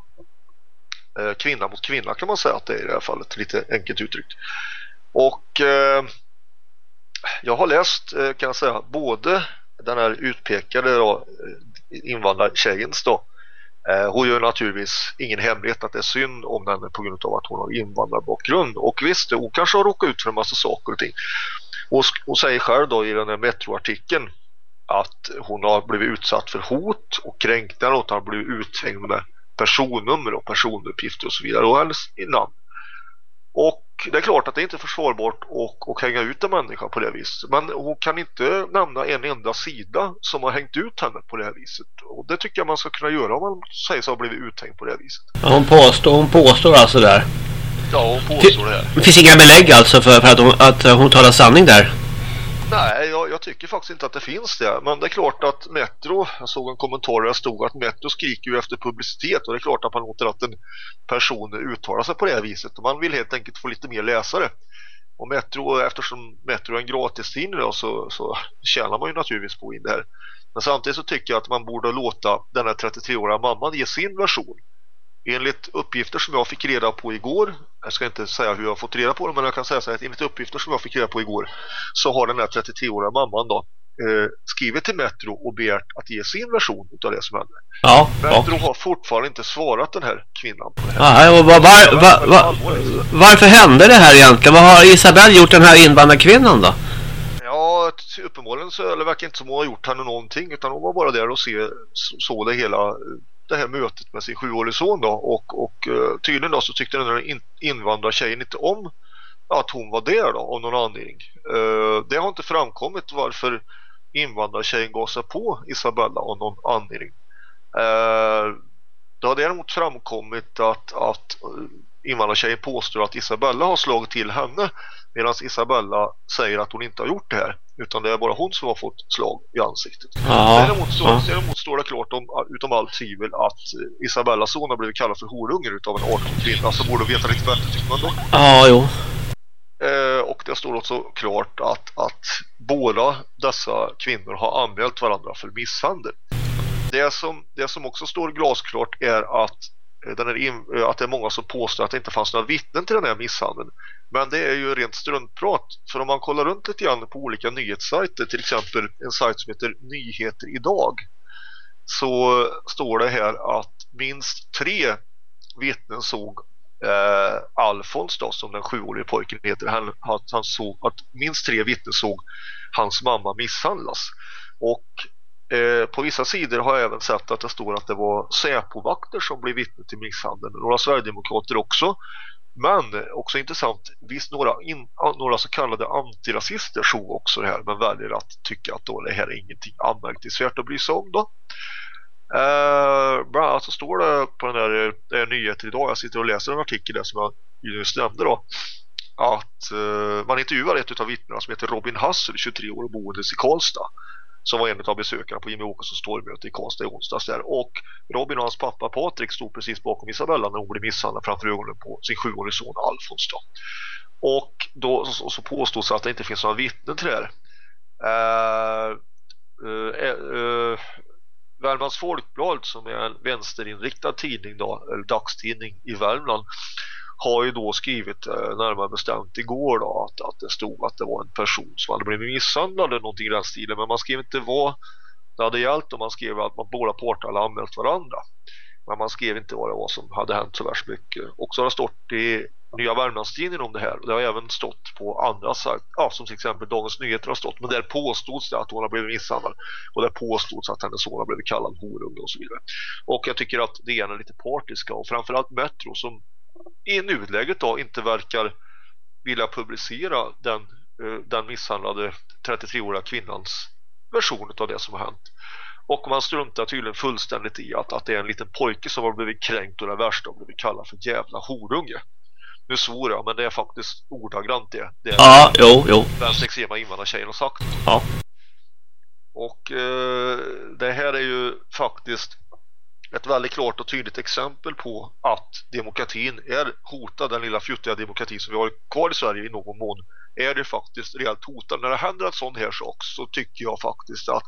Eh, kvinna mot kvinna kan man säga att det är i det här fallet, lite enkelt uttryckt. Och eh, jag har läst eh, kan jag säga både den här utpekade då, eh, invandrartjejens då eh, hon gör naturligtvis ingen hemlighet att det är synd om henne på grund av att hon har invandrarbakgrund och visst, hon kanske har råkat ut för en massa saker och ting hon, hon säger själv då i den här metroartikeln att hon har blivit utsatt för hot och kränkningar och att hon har blivit uthängd med personnummer och personuppgifter och så vidare och hennes namn och det är klart att det är inte är försvarbart att, att hänga ut en människa på det viset. Men hon kan inte nämna en enda sida som har hängt ut henne på det här viset. Och det tycker jag man ska kunna göra om man säger sig ha blivit uthängd på det här viset. hon, påstår, hon påstår alltså där. Ja, hon påstår det här. Det finns inga belägg alltså för, för att, hon, att hon talar sanning där. Nej, jag, jag, tycker faktiskt inte att det finns det. Men det är klart att Metro, jag såg en kommentar där det stod att Metro skriker ju efter publicitet och det är klart att man låter att en person uttalar sig på det här viset. Man vill helt enkelt få lite mer läsare. Och Metro, eftersom Metro är en gratistidning så, så tjänar man ju naturligtvis på in det här. Men samtidigt så tycker jag att man borde låta den här 33-åriga mamman ge sin version. Enligt uppgifter som jag fick reda på igår Jag ska inte säga hur jag fått reda på det Men jag kan säga så att enligt uppgifter som jag fick reda på igår Så har den här 33-åriga mamman då eh, Skrivit till Metro och begärt att ge sin version av det som hände ja, Metro ja. har fortfarande inte svarat den här kvinnan på det här. Ja, och var, var, var, var, Varför hände det här egentligen? Vad har Isabel gjort den här invandrarkvinnan då? Ja, uppenbarligen så eller verkar inte som hon har gjort henne någonting utan hon var bara där och se, så det hela det här mötet med sin sjuårige son då och, och uh, tydligen då så tyckte den här invandrartjejen inte om att hon var där då av någon anledning. Uh, det har inte framkommit varför invandrartjejen gasar på Isabella av någon anledning. Uh, det har däremot framkommit att, att invandrartjejen påstår att Isabella har slagit till henne medan Isabella säger att hon inte har gjort det här utan det är bara hon som har fått slag i ansiktet. Ja, däremot, så, ja. däremot står det klart om, utom allt tvivel att Isabellas son har blivit kallad för horunge utav en 18 kvinna som borde veta lite bättre tycker man då. Ja, jo. Eh, och det står också klart att, att båda dessa kvinnor har anmält varandra för misshandel. Det som, det som också står glasklart är att Eh, den är in, eh, att det är många som påstår att det inte fanns några vittnen till den här misshandeln. Men det är ju rent struntprat. För om man kollar runt lite grann på olika nyhetssajter, till exempel en sajt som heter Nyheter idag, så står det här att minst tre vittnen såg eh, Alfons då, som den sjuårige pojken heter, han, han såg att minst tre vittnen såg hans mamma misshandlas. Och Eh, på vissa sidor har jag även sett att det står att det var Säpovakter som blev vittne till misshandeln. Några Sverigedemokrater också. Men också intressant, visst några, in, några så kallade antirasister såg också det här men väljer att tycka att då det här är ingenting anmärkningsvärt att bry sig om då. Eh, bland annat så står det på den här eh, nyheten idag, jag sitter och läser en artikel där som jag just nämnde då att eh, man intervjuar ett av vittnena som heter Robin Hassel, 23 år och boende i Karlstad som var en av besökarna på Jimmy Åkessons torgmöte i Karlstad i onsdags där. Och Robin och hans pappa Patrik stod precis bakom Isabella när hon blev misshandlad framför ögonen på sin sjuårige son Alfons då. Och då så, så påstås att det inte finns några vittnen till det här. Uh, uh, uh, Värmlands Folkblad som är en vänsterinriktad tidning då, eller dagstidning i Värmland har ju då skrivit eh, närmare bestämt igår då att, att det stod att det var en person som hade blivit misshandlad eller någonting i den stilen. Men man skrev inte vad det hade gällt och man skrev att man båda parter hade anmält varandra. Men man skrev inte vad det var som hade hänt så värst mycket. Och så har det stått i Nya Värmlandstidningen om det här. Och det har även stått på andra sajter, ja, som till exempel Dagens Nyheter har stått. Men där påstods det att hon har blivit misshandlad. Och där påstods att hennes son har blivit kallad horunge och så vidare. Och jag tycker att det är lite partiska och framförallt Metro som i nuläget då inte verkar vilja publicera den, eh, den misshandlade 33-åriga kvinnans version av det som har hänt. Och man struntar tydligen fullständigt i att, att det är en liten pojke som har blivit kränkt och det värsta har blivit kallad för jävla horunge. Nu svor jag, men det är faktiskt ordagrant det. Det är ja, jo, jo. Den extrema invandrartjejen har sagt. Ja. Och eh, det här är ju faktiskt ett väldigt klart och tydligt exempel på att demokratin är hotad, den lilla fjuttiga demokratin som vi har kvar i Sverige i någon mån är det faktiskt rejält hotad. När det händer en sån här sak så tycker jag faktiskt att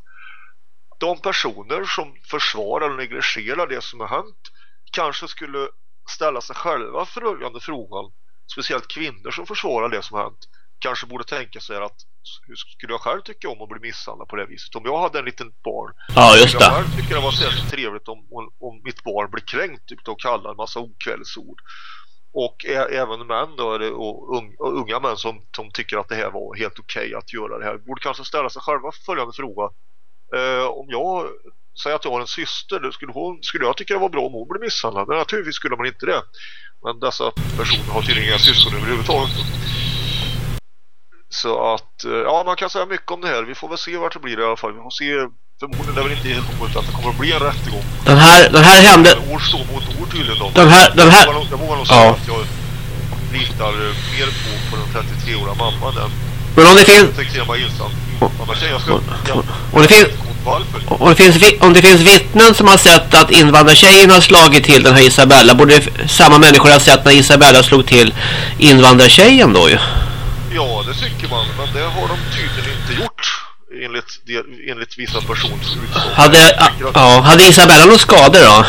de personer som försvarar och negligerar det som har hänt kanske skulle ställa sig själva följande frågan. Speciellt kvinnor som försvarar det som har hänt kanske borde tänka sig att hur skulle jag själv tycka om att bli misshandlad på det viset? Om jag hade en liten barn Ja, just skulle jag det. själv tycka det var särskilt trevligt om, om, om mitt barn blir kränkt typ, och kallar en massa okvällsord? Och även män då, och, ung, och unga män som, som tycker att det här var helt okej att göra det här borde kanske ställa sig själva följande fråga. Eh, om jag säger att jag har en syster skulle, hon, skulle jag tycka det var bra om hon blev misshandlad? Men naturligtvis skulle man inte det. Men dessa personer har tydligen inga syskon överhuvudtaget så att, eh, ja man kan säga mycket om det här vi får väl se vart det blir i alla fall vi får se förmodligen är det väl inte helt omöjligt att det kommer att bli en rättegång Den här, den här hände... Ord står mot ord tydligen då. Den här- den här- Jag vågar nog- Jag vågar nog säga Ja. att jag litar eh, mer på, på den 33-åriga mamman än Men om det finns... Om det finns... Om det, finns, om det finns vittnen som har sett att invandrartjejen har slagit till den här Isabella borde samma människor ha sett när Isabella slog till invandrartjejen då ju. Ja, det tycker man. Men det har de tydligen inte gjort. Enligt, enligt vissa personers utsago. Hade, att- ja, hade Isabella några skador då?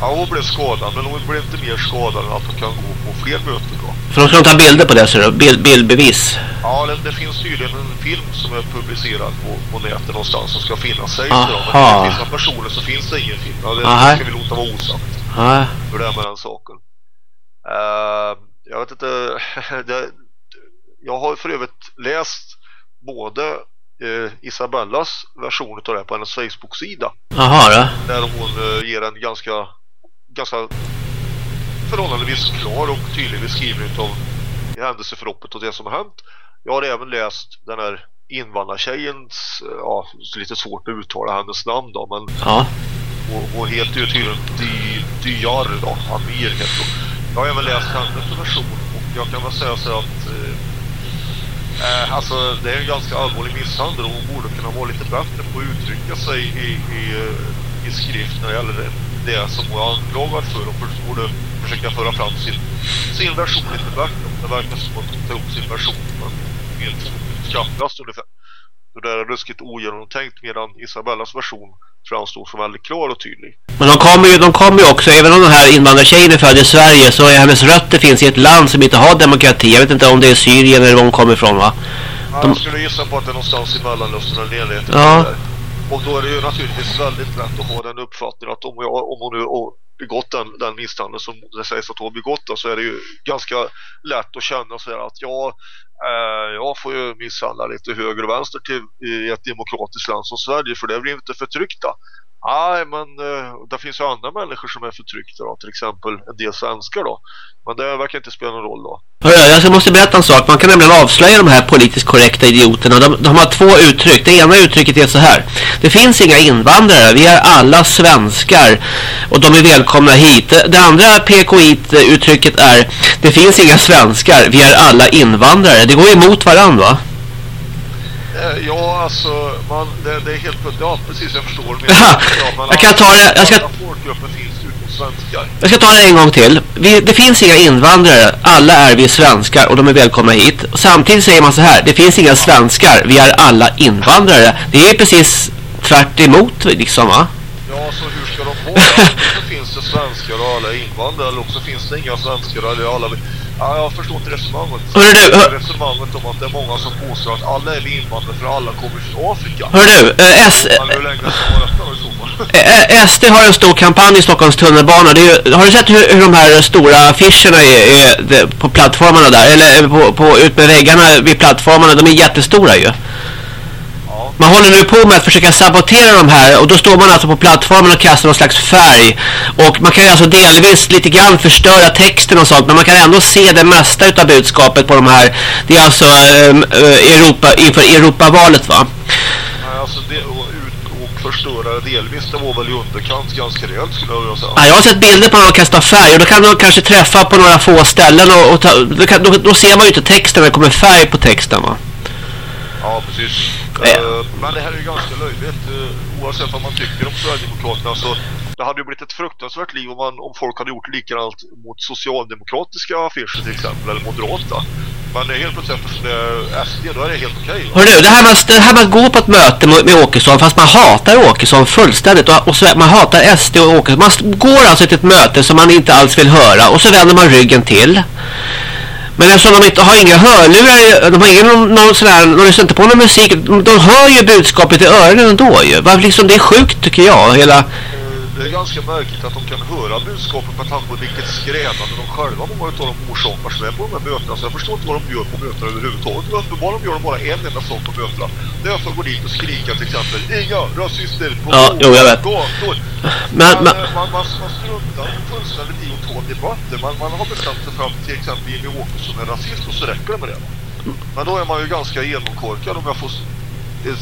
Ja, hon blev skadad. Men hon blev inte mer skadad än att hon kan gå på fler möten då. För de ska ta bilder på det så då, bild, bildbevis. Ja, det, det finns tydligen en film som är publicerad på, på nätet någonstans som ska finnas sägs Aha. då. Men finns vissa personer så finns det ingen film. Ja, det Aha. ska vi låta vara osagt. Ja, hur det är med den saken. Eh, jag vet inte, det, jag har för övrigt läst både eh, Isabellas version av det på hennes Facebook-sida jaha då. där hon eh, ger en ganska, ganska förhållandevis klar och tydlig beskrivning av händelseförloppet och det som har hänt. Jag har även läst den här invandrartjejens, eh, ja, lite svårt att uttala hennes namn då, men Ja. och, och heter ju tydligen Dy, Dyar då, Amir heter hon. Jag har även läst hennes version och jag kan väl säga så att eh, eh, alltså det är en ganska allvarlig misshandel och hon borde kunna vara lite bättre på att uttrycka sig i, i, eh, i skrift när det gäller det, det som hon är anklagad för och borde försöka föra fram sin, sin version lite bättre. Det verkar som att hon tar upp sin version men helt skamlöst ungefär. Det där är ruskigt ogenomtänkt medan Isabellas version framstår som väldigt klar och tydlig. Men de kommer ju, de kommer ju också, även om den här invandrartjejen är född i Sverige så är hennes rötter finns i ett land som inte har demokrati. Jag vet inte om det är Syrien eller var hon kommer ifrån va? De- Jag skulle gissa på att det är någonstans i Mellanöstern eller enlighet Ja. där. Och då är det ju naturligtvis väldigt lätt att ha den uppfattningen att om, jag, om hon nu begått den, den misshandeln som det sägs att hon har begått då, så är det ju ganska lätt att känna så här att ja, eh, jag får ju misshandla lite höger och vänster till, i ett demokratiskt land som Sverige för det blir inte förtryckta. Nej, men eh, det finns ju andra människor som är förtryckta då, till exempel en del svenskar då. Men det verkar inte spela någon roll då. Jag måste berätta en sak. Man kan nämligen avslöja de här politiskt korrekta idioterna. De, de har två uttryck. Det ena uttrycket är så här. Det finns inga invandrare. Vi är alla svenskar. Och de är välkomna hit. Det, det andra PKI-uttrycket är. Det finns inga svenskar. Vi är alla invandrare. Det går emot varandra va? Eh, Ja, alltså, man, det, det är helt Ja, precis, jag förstår. Men, ja, men jag kan ta det- jag ska-. Jag ska ta det en gång till. Vi, det finns inga invandrare. Alla är vi svenskar och de är välkomna hit. Och samtidigt säger man så här. Det finns inga svenskar. Vi är alla invandrare. Det är precis tvärt emot liksom va? Ja, så hur ska de ha det? Så finns det svenskar och alla invandrare, eller också finns det inga svenskar eller alla... Ja, jag förstår inte resonemanget. Hörru du, hör- Resonemanget om att det är många som påstår att alla är invandrare för alla kommer från Afrika. Hör du, eh, S, fall? eh, eh, SD har en stor kampanj i Stockholms tunnelbana. Ju- har du sett hur, hur de här stora affischerna är, är på plattformarna där? Eller eh, på, på, ut med väggarna vid plattformarna. De är jättestora ju. Man håller nu på med att försöka sabotera de här och då står man alltså på plattformen och kastar någon slags färg. Och man kan ju alltså delvis lite grann förstöra texten och sånt men man kan ändå se det mesta utav budskapet på de här. Det är alltså ehm, eh, Europa, inför Europavalet va? Alltså det, förstöra delvis, det var väl i underkant ganska rejält skulle jag vilja säga. Ja, jag har sett bilder på när de kastar färg och då kan de kanske träffa på några få ställen och, och ta, då, kan, då, då ser man ju inte texten när det kommer färg på texten va? Ja, precis. Ja. Eh, men det här är ju ganska löjligt. Uh, oavsett vad man tycker om Sverigedemokraterna så det hade ju blivit ett fruktansvärt liv om, man, om folk hade gjort likadant mot socialdemokratiska affischer till exempel, eller moderata. Men det är helt plötsligt eftersom det är SD, då är det helt okej. va? Hörru, det här, med, det här med att gå på ett möte med, med Åkesson fast man hatar Åkesson fullständigt och, och så, man hatar SD och Åkesson. Man går alltså till ett möte som man inte alls vill höra och så vänder man ryggen till. Men eftersom de inte har inga hörlurar, de har ingen någon, någon sån här, de lyssnar inte på någon musik, de, de hör ju budskapet i öronen ändå ju. Varför liksom, det är sjukt tycker jag, hela... Det är ganska märkligt att de kan höra budskapet med tanke på vilket skrädande de själva många av de orsakar är på de här mötena. Så jag förstår inte vad de gör på mötena överhuvudtaget. Men Uppenbarligen gör de bara en enda sak på mötena. Det är att gå dit och skrika till exempel Inga rasister på Ja, jo, jag vet. gator. Men, Man, men, man, man, man struntar fullständigt i att ta debatter. Man, man har bestämt sig för att till exempel Jimmy Åkesson är rasist och så räcker det med det. Men då är man ju ganska genomkorkad om jag får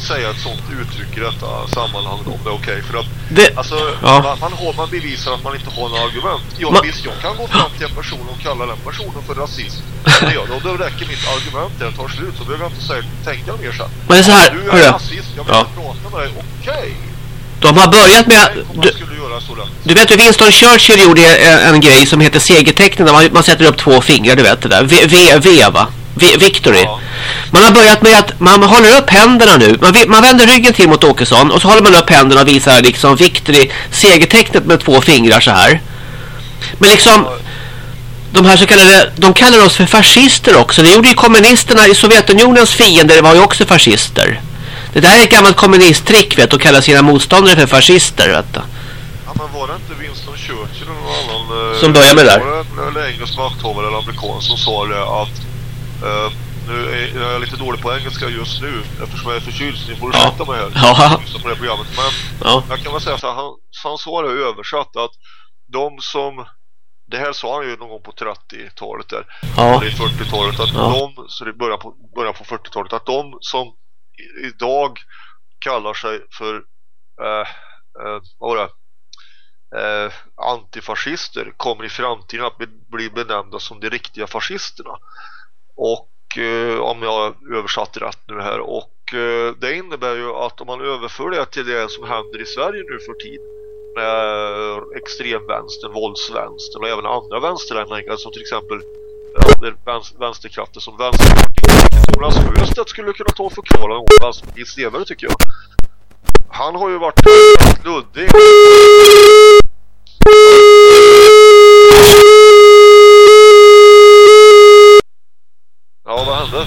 säga ett sånt uttryck i detta sammanhang om det är okej. För att det, Alltså, Ja. man, man, har, man bevisar att man inte har några argument. Jag, Ma- visst, jag kan gå fram till en person och kalla den personen för rasist. Det gör det, och då räcker mitt argument där tar slut. Så behöver jag inte säga, tänka mer sen. men det är så här, Du är hörru. rasist, jag vill Ja. inte prata med dig. Okej. De har börjat med... Man Du. Du vet hur Winston Churchill gjorde en, en grej som heter segertecknen. Man, man sätter upp två fingrar, du vet det där. V, v, v va? Victory. Ja. Man har börjat med att man håller upp händerna nu. Man, man vänder ryggen till mot Åkesson och så håller man upp händerna och visar liksom victory. Segertecknet med två fingrar så här. Men liksom de här så kallade, de kallar oss för fascister också. Det gjorde ju kommunisterna i Sovjetunionens fiender var ju också fascister. Det där är ett gammalt kommunisttrick vet att kalla sina motståndare för fascister vet du. Ja, men var det inte Winston Churchill eller någon annan... eh, Som började med det där? Var det en engelsk makthavare eller amerikan som sa det att... eh, nu är jag är lite dålig på engelska just nu eftersom jag är förkyld så ni får Ja. ursäkta mig här. Ja. På det programmet. Men Ja. jag kan väl säga så här, han, sa det översatt att de som... Det här sa han ju någon gång på 30-talet där. Ja. Eller i 40-talet. Att Ja. de, så det börjar på, början på 40-talet. Att de som idag kallar sig för... Eh, eh, vad var det? eh, antifascister kommer i framtiden att bli, bli benämnda som de riktiga fascisterna. Och eh, om jag översatt rätt nu här och eh, det innebär ju att om man överför det till det som händer i Sverige nu för tiden med extremvänstern, våldsvänstern och även andra vänsterändringar som till exempel vänsterkrafter som Vänsterpartiet Jonas Sjöstedt skulle kunna ta och förklara någon Vänsterpartiets ledare tycker jag. Han har ju varit luddig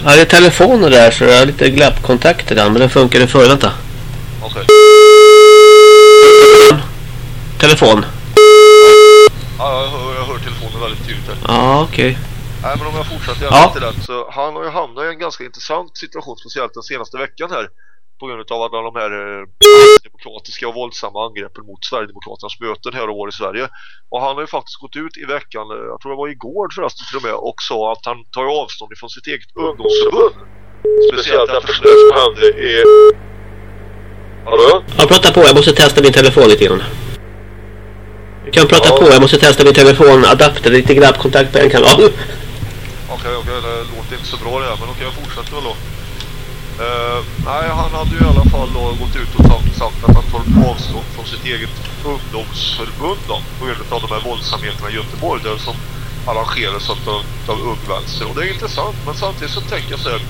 Ja, det är telefoner där så det är lite glappkontakter där men det funkade förr. Vänta. Okej. Telefon. Ja, jag hör, jag hör telefonen väldigt tydligt här. Ja, okej. Nej, men om jag fortsätter Ja. till det så han har ju hamnat i en ganska intressant situation speciellt den senaste veckan här på grund av alla de här eh, demokratiska och våldsamma angreppen mot Sverigedemokraternas möten här och var i Sverige. Och han har ju faktiskt gått ut i veckan, eh, jag tror det var igår förresten till och med, och sa att han tar avstånd ifrån sitt eget ungdomsförbund. Speciellt eftersom det som hände i... Hallå? Ja, prata på. Jag måste testa min telefon lite grann. Du kan prata Ja. på. Jag måste testa min telefonadapter. Lite glappkontakt på en kanal. Okej, okej, det låter inte så bra det här, men okej, jag fortsätter väl då. Eh, nej, han hade ju i alla fall då gått ut och sagt, att han tar avstånd från sitt eget ungdomsförbund då, på grund av de här våldsamheterna i Göteborg där som arrangeras av, av Ung Vänster. Och det är intressant, men samtidigt så tänker jag så här,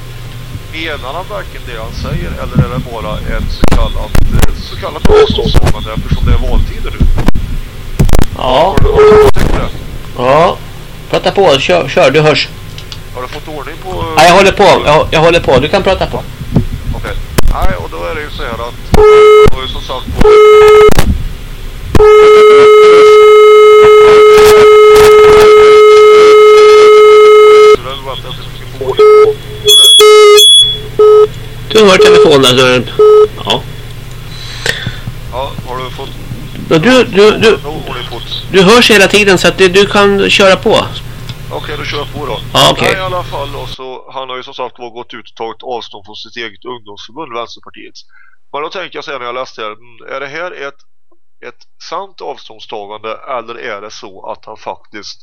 menar han verkligen det han säger eller är det bara ett så kallat, eh, så kallat avståndstagande eftersom det är valtider nu? Ja. Har du, har du tänkt det? Ja. Prata på. Kör, kör. Du hörs. Har du fått ordning på... Ja, jag håller på. Jag, jag håller på. Du kan prata på. Okej. Nej, och då är det ju så här att det var ju som sagt på... Du hör telefonen. Så... Ja. Ja, har du fått Du, du, du, du hörs hela tiden så att du, du kan köra på. Okej, då kör jag på då. Okej. Nej, i alla fall då, så han har ju som sagt var gått ut och tagit avstånd från sitt eget ungdomsförbund, Vänsterpartiet. Men då tänker jag här när jag läste det här, mm, är det här ett, ett sant avståndstagande eller är det så att han faktiskt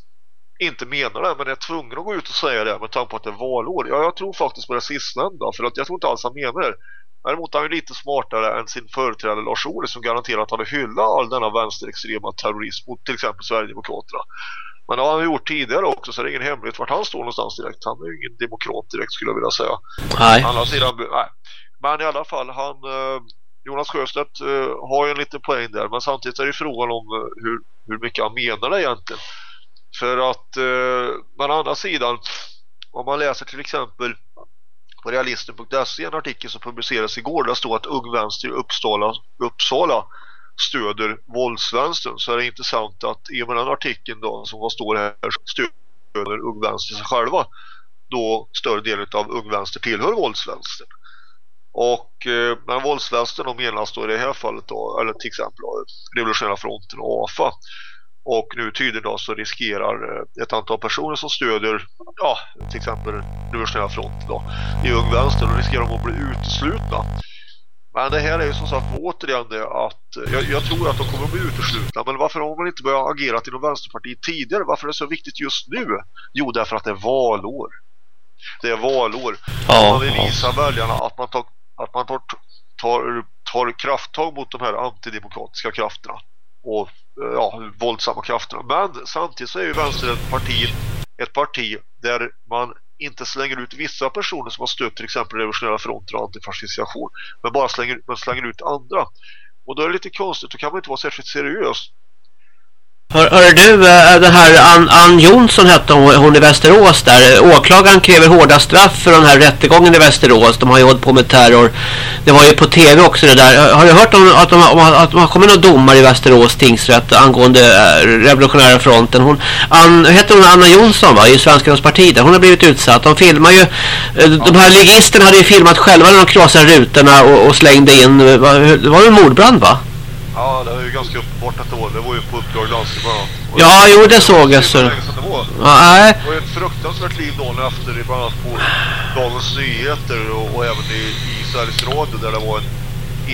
inte menar det men är tvungen att gå ut och säga det med tanke på att det är valår? Ja, jag tror faktiskt på det sistnämnda för att jag tror inte alls han menar det. Däremot är han ju lite smartare än sin företrädare Lars Ohly som garanterar att han vill hylla all denna vänsterextrema terrorism mot till exempel Sverigedemokraterna. Men det har han gjort tidigare också så det är ingen hemlighet vart han står någonstans direkt. Han är ju ingen demokrat direkt skulle jag vilja säga. Nej. Andra sidan, nej. Men i alla fall, han, eh, Jonas Sjöstedt eh, har ju en liten poäng där. Men samtidigt är det frågan om eh, hur, hur mycket han menar det egentligen. För att, men å andra sidan, om man läser till exempel på realisten.se en artikel som publicerades igår där står att Ung Vänster i Uppsala, Uppsala stöder våldsvänstern så är det intressant att i och med den artikeln då som står här stöder Ung Vänster sig själva då större delen av Ung Vänster tillhör våldsvänstern. Och eh, men våldsvänstern då menas då i det här fallet då, eller till exempel då, Revolutionära fronten och AFA. Och nu tyder då så riskerar eh, ett antal personer som stöder ja, till exempel Revolutionära fronten då i Ung Vänster och riskerar de att bli uteslutna. Men det här är ju som sagt återigen det att eh, jag, jag, tror att de kommer att bli uteslutna. Men varför har man inte börjat agera inom Vänsterpartiet tidigare? Varför är det så viktigt just nu? Jo, därför att det är valår. Det är valår. Ja, man vill visa väljarna att man tar, att man tar, tar, tar krafttag mot de här antidemokratiska krafterna och eh, ja, våldsamma krafterna. Men samtidigt så är ju Vänsterpartiet ett parti där man inte slänger ut vissa personer som har stött till exempel revolutionära fronter och antifascisation men bara slänger, men slänger ut andra. Och då är det lite konstigt, då kan man inte vara särskilt seriös. Hör, hör du, eh, den här Ann, Ann Jonsson hette hon, hon i Västerås där. Åklagaren kräver hårda straff för den här rättegången i Västerås. De har ju hållit på med terror. Det var ju på tv också det där. Har du hört om att de, om, att de har kommit några domar i Västerås tingsrätt angående eh, revolutionära fronten? Hon, Ann, heter hon Anna Jonsson va? I Svenskarnas parti där. Hon har blivit utsatt. De filmar ju, eh, de här ligisterna hade ju filmat själva när de krossade rutorna och, och slängde in. Det var ju en mordbrand va? Ja, det var ju ganska uppenbart att det var. Det var ju på Bland annat. Och Ja, det- jo, det såg jag, så-. Ja, nej. Det var ju ett fruktansvärt liv dagen efter i bland annat på Dagens Nyheter och, och även i, i Sveriges Radio där det var en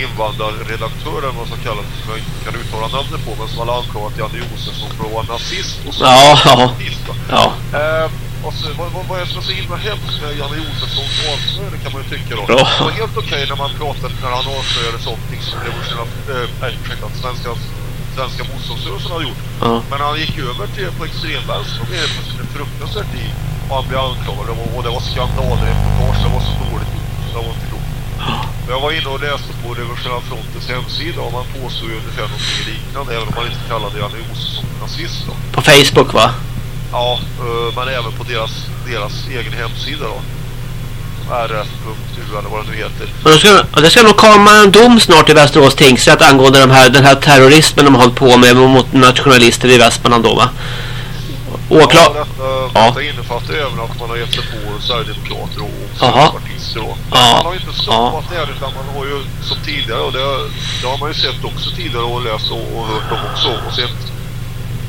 invandrarredaktör eller vad som kallas som jag inte kan uttala namnet på men som hade anklagat Janne Josefsson för att vara nazist och så. Ja, ja. Ja. Eh, och så, vad, vad, vad är det som är så himla hemskt med Janne Josefssons avslöjande kan man ju tycka då. Ja. Det var helt okej när man pratade när han avslöjade sånt som revolutionära, eh, nej, ursäkta, svenska, svenska motståndsrörelsen hade gjort. Ja. Men han gick över till på extremvänster och blev en fruktansvärt i. Och han blev anklagad och, och det var skandalreportage, det var så dåligt. Det var inte klokt. Jag var inne och läste på Revolutionära Frontens hemsida och man påstod ju ungefär någonting liknande även om man inte kallade Janne Josefsson nazist då. På Facebook va? Ja, eh, men även på deras, deras egen hemsida då. rf.u eller vad det heter. Men det ska, ja, det ska nog komma en dom snart i Västerås tingsrätt angående de här, den här terrorismen de har hållit på med mot nationalister i Västmanland då va? Åklar... Ja, detta, Ja. detta innefattar även att man har gett sig på Sverigedemokrater och. Men Ja. Man har inte stoppat det här utan man har ju som tidigare och det, det har man ju sett också tidigare och läst och, och hört om också. Och sen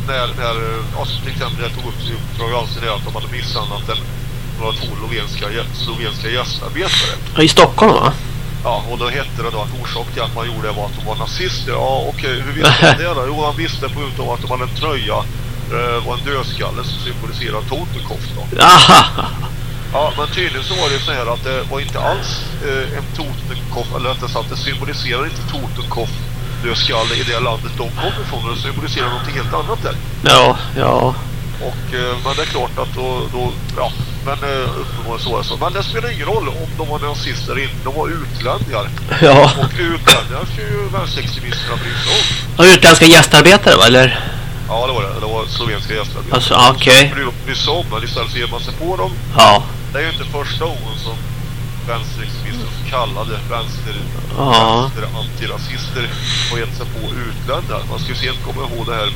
när, när alltså till exempel jag tog upp i Uppdrag granskning att de hade misshandlat en några två slovenska, gä- slovenska gästarbetare. I Stockholm va? Ja, och då hette det då att orsak till att man gjorde det var att de var nazister. Ja, okej, hur visste man det då? Jo, han visste på grund av att de hade en tröja eh, var en dödskalle som symboliserar Totenkopf då. Aha! Ja, men tydligen så var det så här att det var inte alls eh, en Totenkopf, eller rättare sagt, det symboliserar inte Totenkopf dödskalle i det landet de kom ifrån. Det symboliserar något helt annat där. Ja, ja. Och, eh, men det är klart att då, då ja, men eh, uppenbarligen så är det så. Men det spelar ingen roll om de var nazister eller inte, de var utlänningar. Ja. Och utlänningar ska ju vänsterextremisterna bry sig om. Och utländska gästarbetare va? Eller? Ja, det var det. Det var slovenska gästarbetare. Alltså, okej. De bryr bryr sig om, men istället så ger man sig på dem. Ja. Det är ju inte första gången som vänsterextremister, så kallade vänster, Ja. vänster antirasister har gett sig på utlänningar. Man ska ju sent komma ihåg det här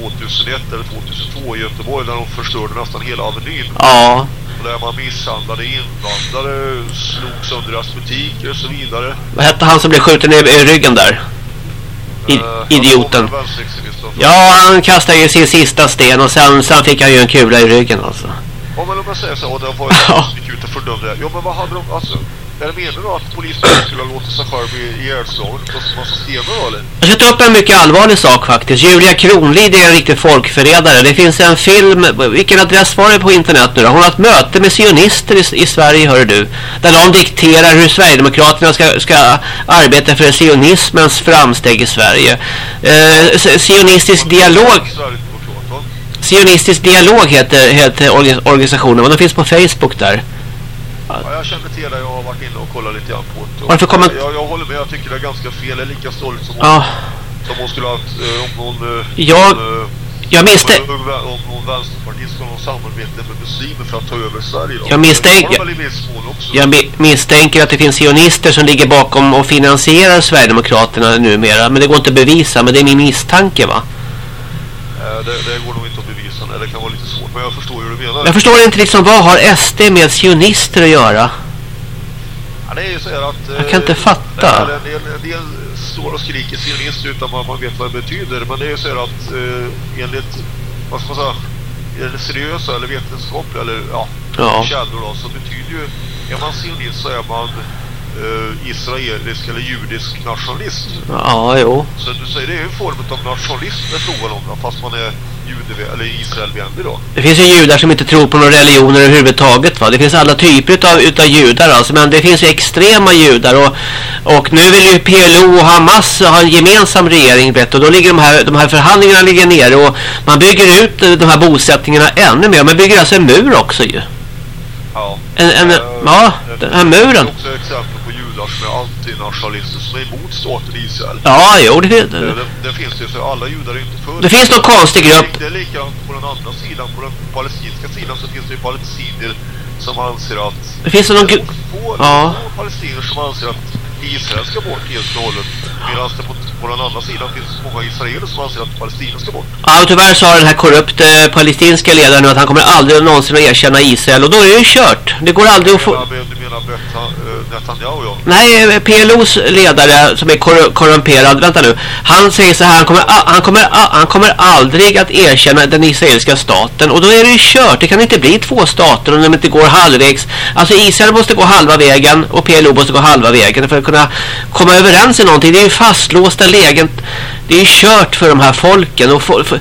2001 eller 2002 i Göteborg där de förstörde nästan hela Avenyn. Ja. Och där man misshandlade invandrare, slog sönder deras butiker och så vidare. Vad hette han som blev skjuten i, i ryggen där? I, Eh, idioten. Ja, han kastade ju sin sista sten och sen, sen fick han ju en kula i ryggen alltså. Ja men om jag säger så, och det var ju Ja. gick ut och fördömde det. Ja men vad hade de, alltså, är det meningen då att polisen skulle ha låtit sig själv bli ihjälslagen och massa stenar eller? Jag ska ta upp en mycket allvarlig sak faktiskt. Julia Kronlid är en riktig folkförrädare. Det finns en film, vilken adress var det på internet nu då? Hon har ett möte med sionister i, i Sverige, hör du. Där de dikterar hur Sverigedemokraterna ska, ska arbeta för sionismens framsteg i Sverige. Eh, sionistisk dialog. Sionistisk dialog heter, heter organisationen. Och de finns på Facebook där. Ja, jag känner till det. Jag har varit inne och kollat lite grann på det. Varför kommer... Jag, jag håller med. Jag tycker det är ganska fel. Det är lika stolligt som hon, ja. som hon skulle ha haft eh, om hon... Eh, jag... Hon, eh, jag misstänker... Om, om, om Vänsterpartiet ska ha samarbete med muslimer för att ta över Sverige. Jag misstänker... Jag misstänker att det finns sionister som ligger bakom och finansierar Sverigedemokraterna numera. Men det går inte att bevisa. Men det är min misstanke va? Det, det går nog inte Nej, det kan vara lite svårt. Men jag förstår hur du menar. Jag förstår inte liksom vad har SD med sionister att göra? Ja, det är ju så här att... Jag kan inte eh, fatta. En del, en del står och skriker sionist utan att man vet vad det betyder. Men det är ju så här att eh, enligt, vad ska man säga, det seriösa eller vetenskapliga eller ja, ja. källor då, så betyder ju, är man sionist så är man eh, israelisk eller judisk nationalist. Ja, jo. Så du säger det är en form av nationalism det är frågan om, fast man är jude eller Israelvänlig då. Det finns ju judar som inte tror på några religioner överhuvudtaget va. Det finns alla typer utav, utav judar alltså. Men det finns ju extrema judar och, och nu vill ju PLO och Hamas ha en gemensam regering vet. Och då ligger de här, de här förhandlingarna ligger nere och man bygger ut de här bosättningarna ännu mer. Man bygger alltså en mur också ju. Ja. En, en, ja, den här muren. Det är också exempel antinationalister som är emot staten Israel. Ja, jo, det, det, det, det finns det så alla judar är inte för. Det finns någon konstig grupp. Det är likadant på den andra sidan, på den palestinska sidan så finns det ju palestinier som anser att det finns någon grupp ja. palestinier som anser att Israel ska bort helt och hållet. Medan det på, på den andra sidan finns många israeler som anser att Palestina ska bort. Ja, tyvärr sa den här korrupta palestinska ledaren nu att han kommer aldrig någonsin att erkänna Israel. Och då är det ju kört. Det går aldrig att få... Du menar eh, Netanyahu, ja? Nej, PLOs ledare som är kor korrumperad, vänta nu. Han säger så här, han kommer, han, kommer, han kommer aldrig att erkänna den israeliska staten. Och då är det ju kört. Det kan inte bli två stater om de inte går halvvägs. Alltså Israel måste gå halva vägen och PLO måste gå halva vägen för att kunna komma överens i någonting. Det är ju fastlåsta lägen. Det är ju kört för de här folken. Och for, för,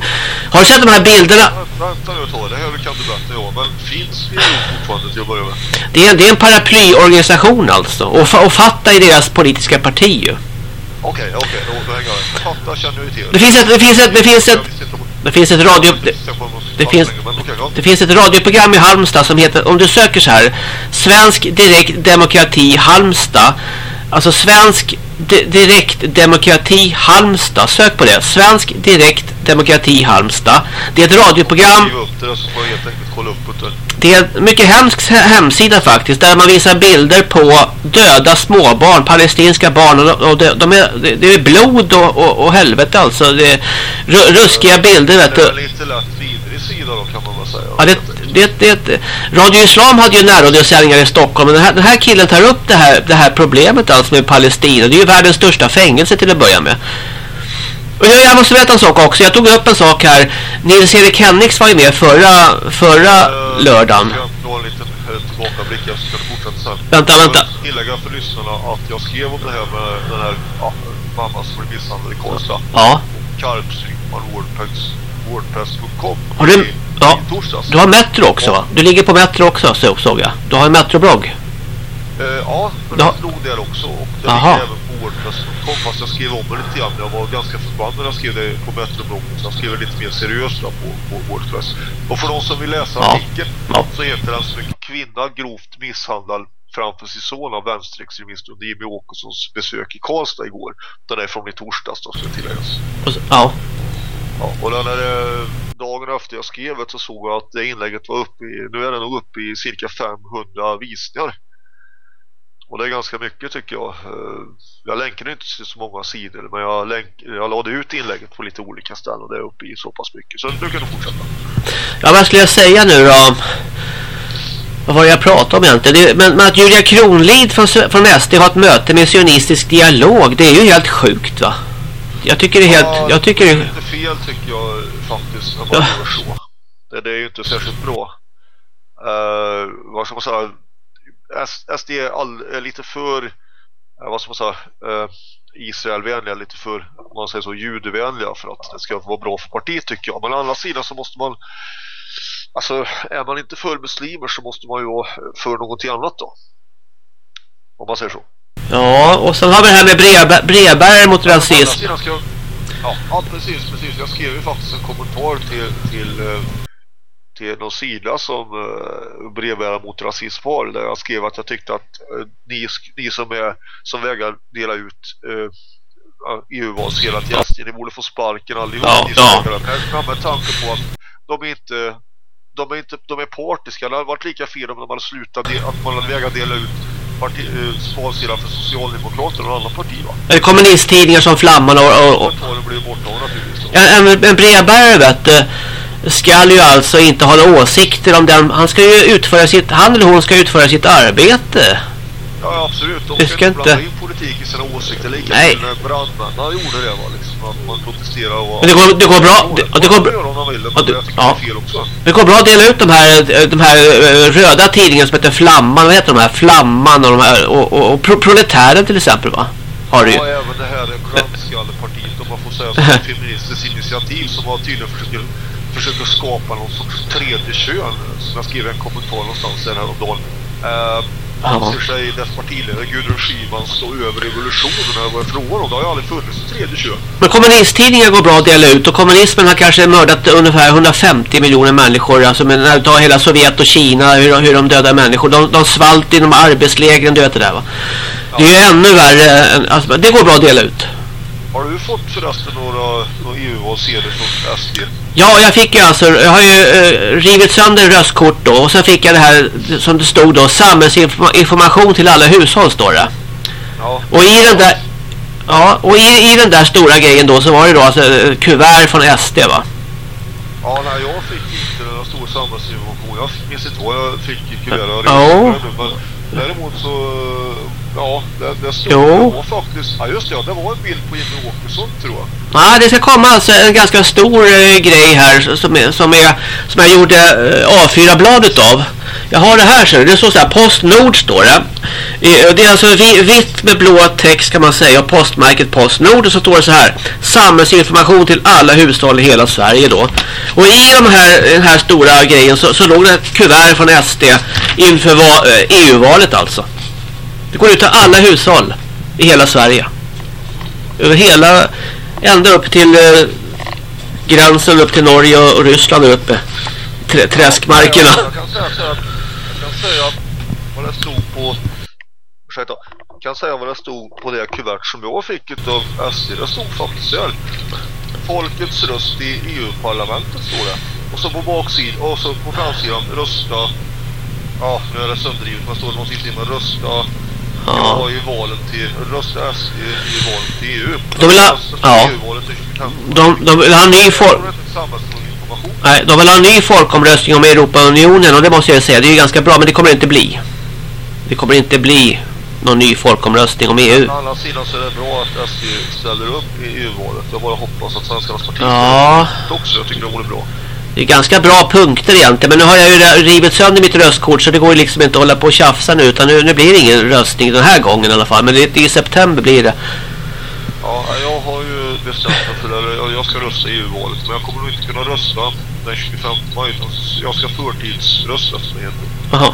har du sett de här bilderna? Vänta nu ett det här kan du berätta ja. Men finns fortfarande till att börja med? Det är, det är en paraplyorganisation alltså. Och, och fatta i deras politiska parti ju. Okej, okej, då hänger jag. Fatta känner ju till. Det finns ett, det finns ett, det finns ett, det finns ett radio... Det, det, finns, det finns ett radioprogram i Halmstad som heter, om du söker så här, Svensk Direkt Demokrati Halmstad Alltså svensk direkt demokrati Halmstad. Sök på det. Svensk direkt demokrati Halmstad. Det är ett radioprogram. Det är en mycket hemsk hemsida faktiskt. Där man visar bilder på döda småbarn. Palestinska barn. Och de, de är, det är blod och, och, och helvete alltså. Det är ruskiga bilder vet du. Det är lite lätt vidrig sida då kan man väl säga. Ja, det, det, det, Radio Islam hade ju närradiosändningar i Stockholm. Men den här, den här killen tar upp det här, det här problemet alltså med Palestina. Det är ju världens största fängelse till att börja med. Jag, jag måste berätta en sak också. Jag tog upp en sak här. Nils-Erik Hennix var ju med förra, förra uh, lördagen. Jag en liten tillbakablick. Jag ska fortsätta sen. Vänta, vänta. Jag tillägga för lyssnarna att jag skrev om det här med den här ja, mamman som blev misshandlad i Karlstad. Ja. Karpsrymman wordpress.com. Har du... Ja, du har Metro också va? Du ligger på Metro också så, såg jag. Du har en Metro-blogg. Uh, ja, men jag slog där också. Och det ligger även Wordpress.com fast jag skrev om det lite grann. Jag var ganska förbannad när jag skrev det på Metro-bloggen. Så jag skrev det lite mer seriöst på, på Wordpress. Och för de som vill läsa artikeln ja. så heter den så mycket Kvinna grovt misshandlad framför sin son av vänsterextremist under Jimmy Åkessons besök i Karlstad igår. Den är från i torsdags då ska tilläggas. Ja. Ja, och den här eh, dagen efter jag skrev det så såg jag att det inlägget var uppe i, nu är det nog uppe i cirka 500 visningar. Och det är ganska mycket tycker jag. Eh, jag länkade inte till så många sidor men jag, länk, jag lade ut inlägget på lite olika ställen och det är uppe i så pass mycket. Så nu kan du fortsätta. Ja, vad skulle jag säga nu då? Vad var det jag pratade om egentligen? Det, men, men, att Julia Kronlid från, från SD har ett möte med sionistisk dialog, det är ju helt sjukt va? Jag tycker det är helt... Ja, jag tycker det är lite fel tycker jag faktiskt när man ja. gör så. Det, det är ju inte särskilt bra. Uh, vad ska man säga? SD är, all, är lite för... Uh, vad ska man säga? Uh, Israelvänliga, lite för man säger så judevänliga för att det ska vara bra för partiet tycker jag. Men å andra sidan så måste man alltså är man inte för muslimer så måste man ju vara för någonting annat då. Om man säger så. Ja, och sen har vi det här med brevbärare mot rasism. Ska, Ja, ja precis, precis. Jag skrev ju faktiskt en kommentar till, till, eh, till någon sida som uh, brevbärare mot rasism har där jag skrev att jag tyckte att uh, ni, ni som, är, som vägrar dela ut uh, EU-valsedlar till SD, ni borde få sparken allihop. Ja, ja. här. Med tanke på att de är inte de är inte de är partiska. Det hade varit lika fel om de hade slutat de, att man hade vägrat dela ut parti, eh, valsedlar för Socialdemokraterna och andra parti va. Eller kommunisttidningar som Flamman och... och, och. Kommentaren blev borta naturligtvis. Ja, En, en brevbärare vet du, ska ju alltså inte ha några åsikter om den. Han ska ju utföra sitt, han eller hon ska utföra sitt arbete. Ja, absolut. De ska ska inte blanda in politik i sina åsikter lika Nej. när brandmännen gjorde det va, liksom. Att man protesterar och... Men det går- det går bra. Det- det går de vill, men det- ja. det är fel också. Det går bra att dela ut de här, de här eh, röda tidningarna som heter Flamman. Vad heter de här? Flamman och de här. Och, och, och Pro- Proletären till exempel va? Har du ju. Ja, även det här kransskallepartiet, om man får säga så, feministiskt initiativ som har tydligen försöker, försöker skapa någon sorts tredje kön. Som jag skrev en kommentar någonstans där häromdagen. Uh, anser sig dess partiledare Gudrun Schyman stå över revolutionen vad är frågan om? Det har ju aldrig funnits ett tredje kön. Men kommunisttidningar går bra att dela ut och kommunismen har kanske mördat ungefär 150 miljoner människor. Alltså men när du tar hela Sovjet och Kina, hur, hur de dödar människor. De, de svalt inom arbetslägren, du vet det där va. Det är ju ännu värre. Alltså, det går bra att dela ut. Har du fått förresten några, några EU-valsedlar från SD? Ja, jag fick ju alltså, jag har ju eh, rivit sönder röstkort då och sen fick jag det här som det stod då, samhällsinformation till alla hushåll står det. Ja. Och i den där, ja, och i, i den där stora grejen då så var det då alltså eh, kuvert från SD va. Ja, nej, jag fick inte den stora samhällsinformation. Jag minns inte vad jag fick i kuvertet. Ja. Däremot så, ja, det, det stod Jo. det var faktiskt, ja just det, ja, det var en bild på Jimmie Åkesson tror jag. Ja, det ska komma alltså en ganska stor eh, grej här som, är, som, är, som jag gjorde eh, A4-bladet av. Jag har det här så det står så här Postnord står det. Eh, Det är alltså vi, vitt med blå text kan man säga och postmärket Postnord och så står det så här samhällsinformation till alla hushåll i hela Sverige då. Och i de här, den här stora grejen så, så låg det ett kuvert från SD inför va, eh, EU-valet alltså. Det går ut till alla hushåll i hela Sverige. Över hela ända upp till eh, gränsen upp till Norge och, och Ryssland där uppe. Trä, träskmarkerna. Jag, jag kan säga jag kan säga vad det stod på, ursäkta, jag kan säga vad det stod på det kuvert som jag fick utav SD. Det stod faktiskt här. Folkets röst i EU-parlamentet står det. Och så på baksidan, och så på framsidan rösta, ja nu är det sönderdrivet men står det någonting med rösta Ja. ja. i valen till, rösta SD i valen till EU. De vill ha- ja. 25. De, de vill ha ny. Det samhällsinformation. Nej, de vill ha en ny folkomröstning om Europaunionen och det måste jag säga, det är ju ganska bra men det kommer inte bli. Det kommer inte bli någon ny folkomröstning om EU. Å andra sidan så är det bra att SD ställer upp i EU-valet. Jag bara hoppas att Svenskarnas parti Ja. också. Jag tycker det vore bra. Det är ganska bra punkter egentligen men nu har jag ju rivit sönder mitt röstkort så det går ju liksom inte att hålla på och tjafsa nu utan nu, nu blir det ingen röstning den här gången i alla fall men det, i september blir det. Ja, jag har ju bestämt mig för det. Jag- ska rösta i EU-valet. Men jag kommer nog inte kunna rösta den 25 maj. Jag ska förtidsrösta som det heter. Jaha.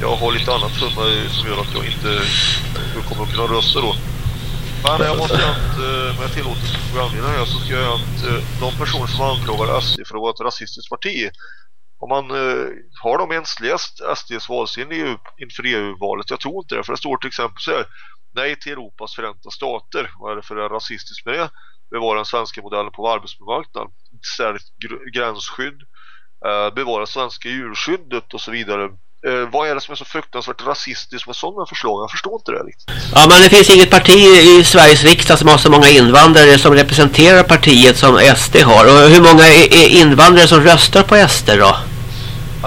Jag har lite annat för mig som gör att jag inte kommer att kunna rösta då. Men jag måste göra att, eh, jag tillåtelse från programledaren här så ska jag göra att eh, de personer som anklagar SD för att vara ett rasistiskt parti om man eh, har de ens läst SDs valsedel EU inför EU-valet? Jag tror inte det, för det står till exempel så här Nej till Europas förenta stater. Vad är det för rasistiskt med det? Bevara den svenska modellen på arbetsmarknaden. Stärkt gränsskydd. Eh, bevara svenska djurskyddet och så vidare. Eh, vad är det som är så fruktansvärt rasistiskt med sådana förslag? Jag förstår inte det riktigt. Ja men det finns inget parti i Sveriges riksdag som har så många invandrare som representerar partiet som SD har. Och hur många är invandrare som röstar på SD då?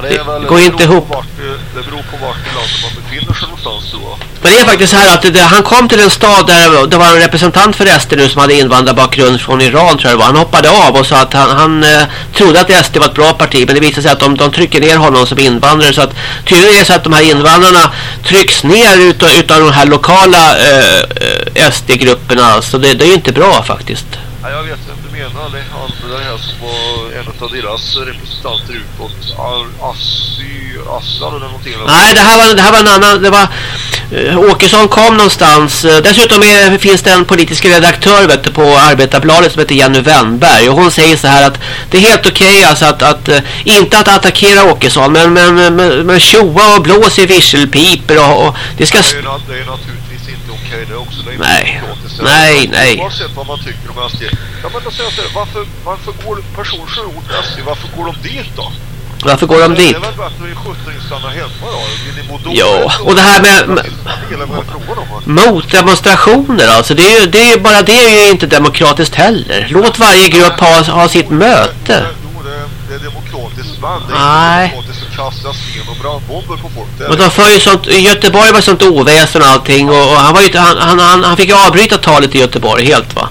Ja, Det väl- går inte ihop. Vart, det, det beror på vart i landet man befinner sig någonstans då. Men det är faktiskt så här att det, han kom till en stad där det var en representant för SD nu som hade invandrarbakgrund från Iran tror jag det var. Han hoppade av och sa att han, han eh, trodde att SD var ett bra parti men det visade sig att de, de trycker ner honom som invandrare så att tydligen är det så att de här invandrarna trycks ner utav, utav de här lokala eh, eh, SD-grupperna alltså det, det är ju inte bra faktiskt. Ja, jag vet menar. Han det här som var en av deras representanter utåt. Assy, Assad eller någonting. eller- Nej, det här var, det här var en annan. Det var, eh, Åkesson kom någonstans. Eh, dessutom är, finns det en politisk redaktör vet du, på Arbetarbladet som heter Jenny Wennberg. Och hon säger så här att det är helt okej okay, alltså att, att, uh, inte att attackera Åkesson men, men, men, men tjoa och blås i visselpiper och, och det ska... Är, det är naturligtvis inte okej okay, det också. Det är nej, nej, nej. Oavsett vad man tycker om SD. Kan man då säga så här, varför, varför går personer som gjort SD, varför går de dit då? Varför går de dit? Det är väl bättre att 17 stanna hemma då? Ja, och det här med, med motdemonstrationer alltså, det är ju, det är bara det är ju inte demokratiskt heller. Låt varje grupp ha, ha sitt möte. Det, är det är inte demokratiskt att kasta sten och brandbomber på folk. Men de för ju sånt, i Göteborg var sånt oväsen och allting och, och han, var ju, han, han, han, han fick ju avbryta talet i Göteborg helt va?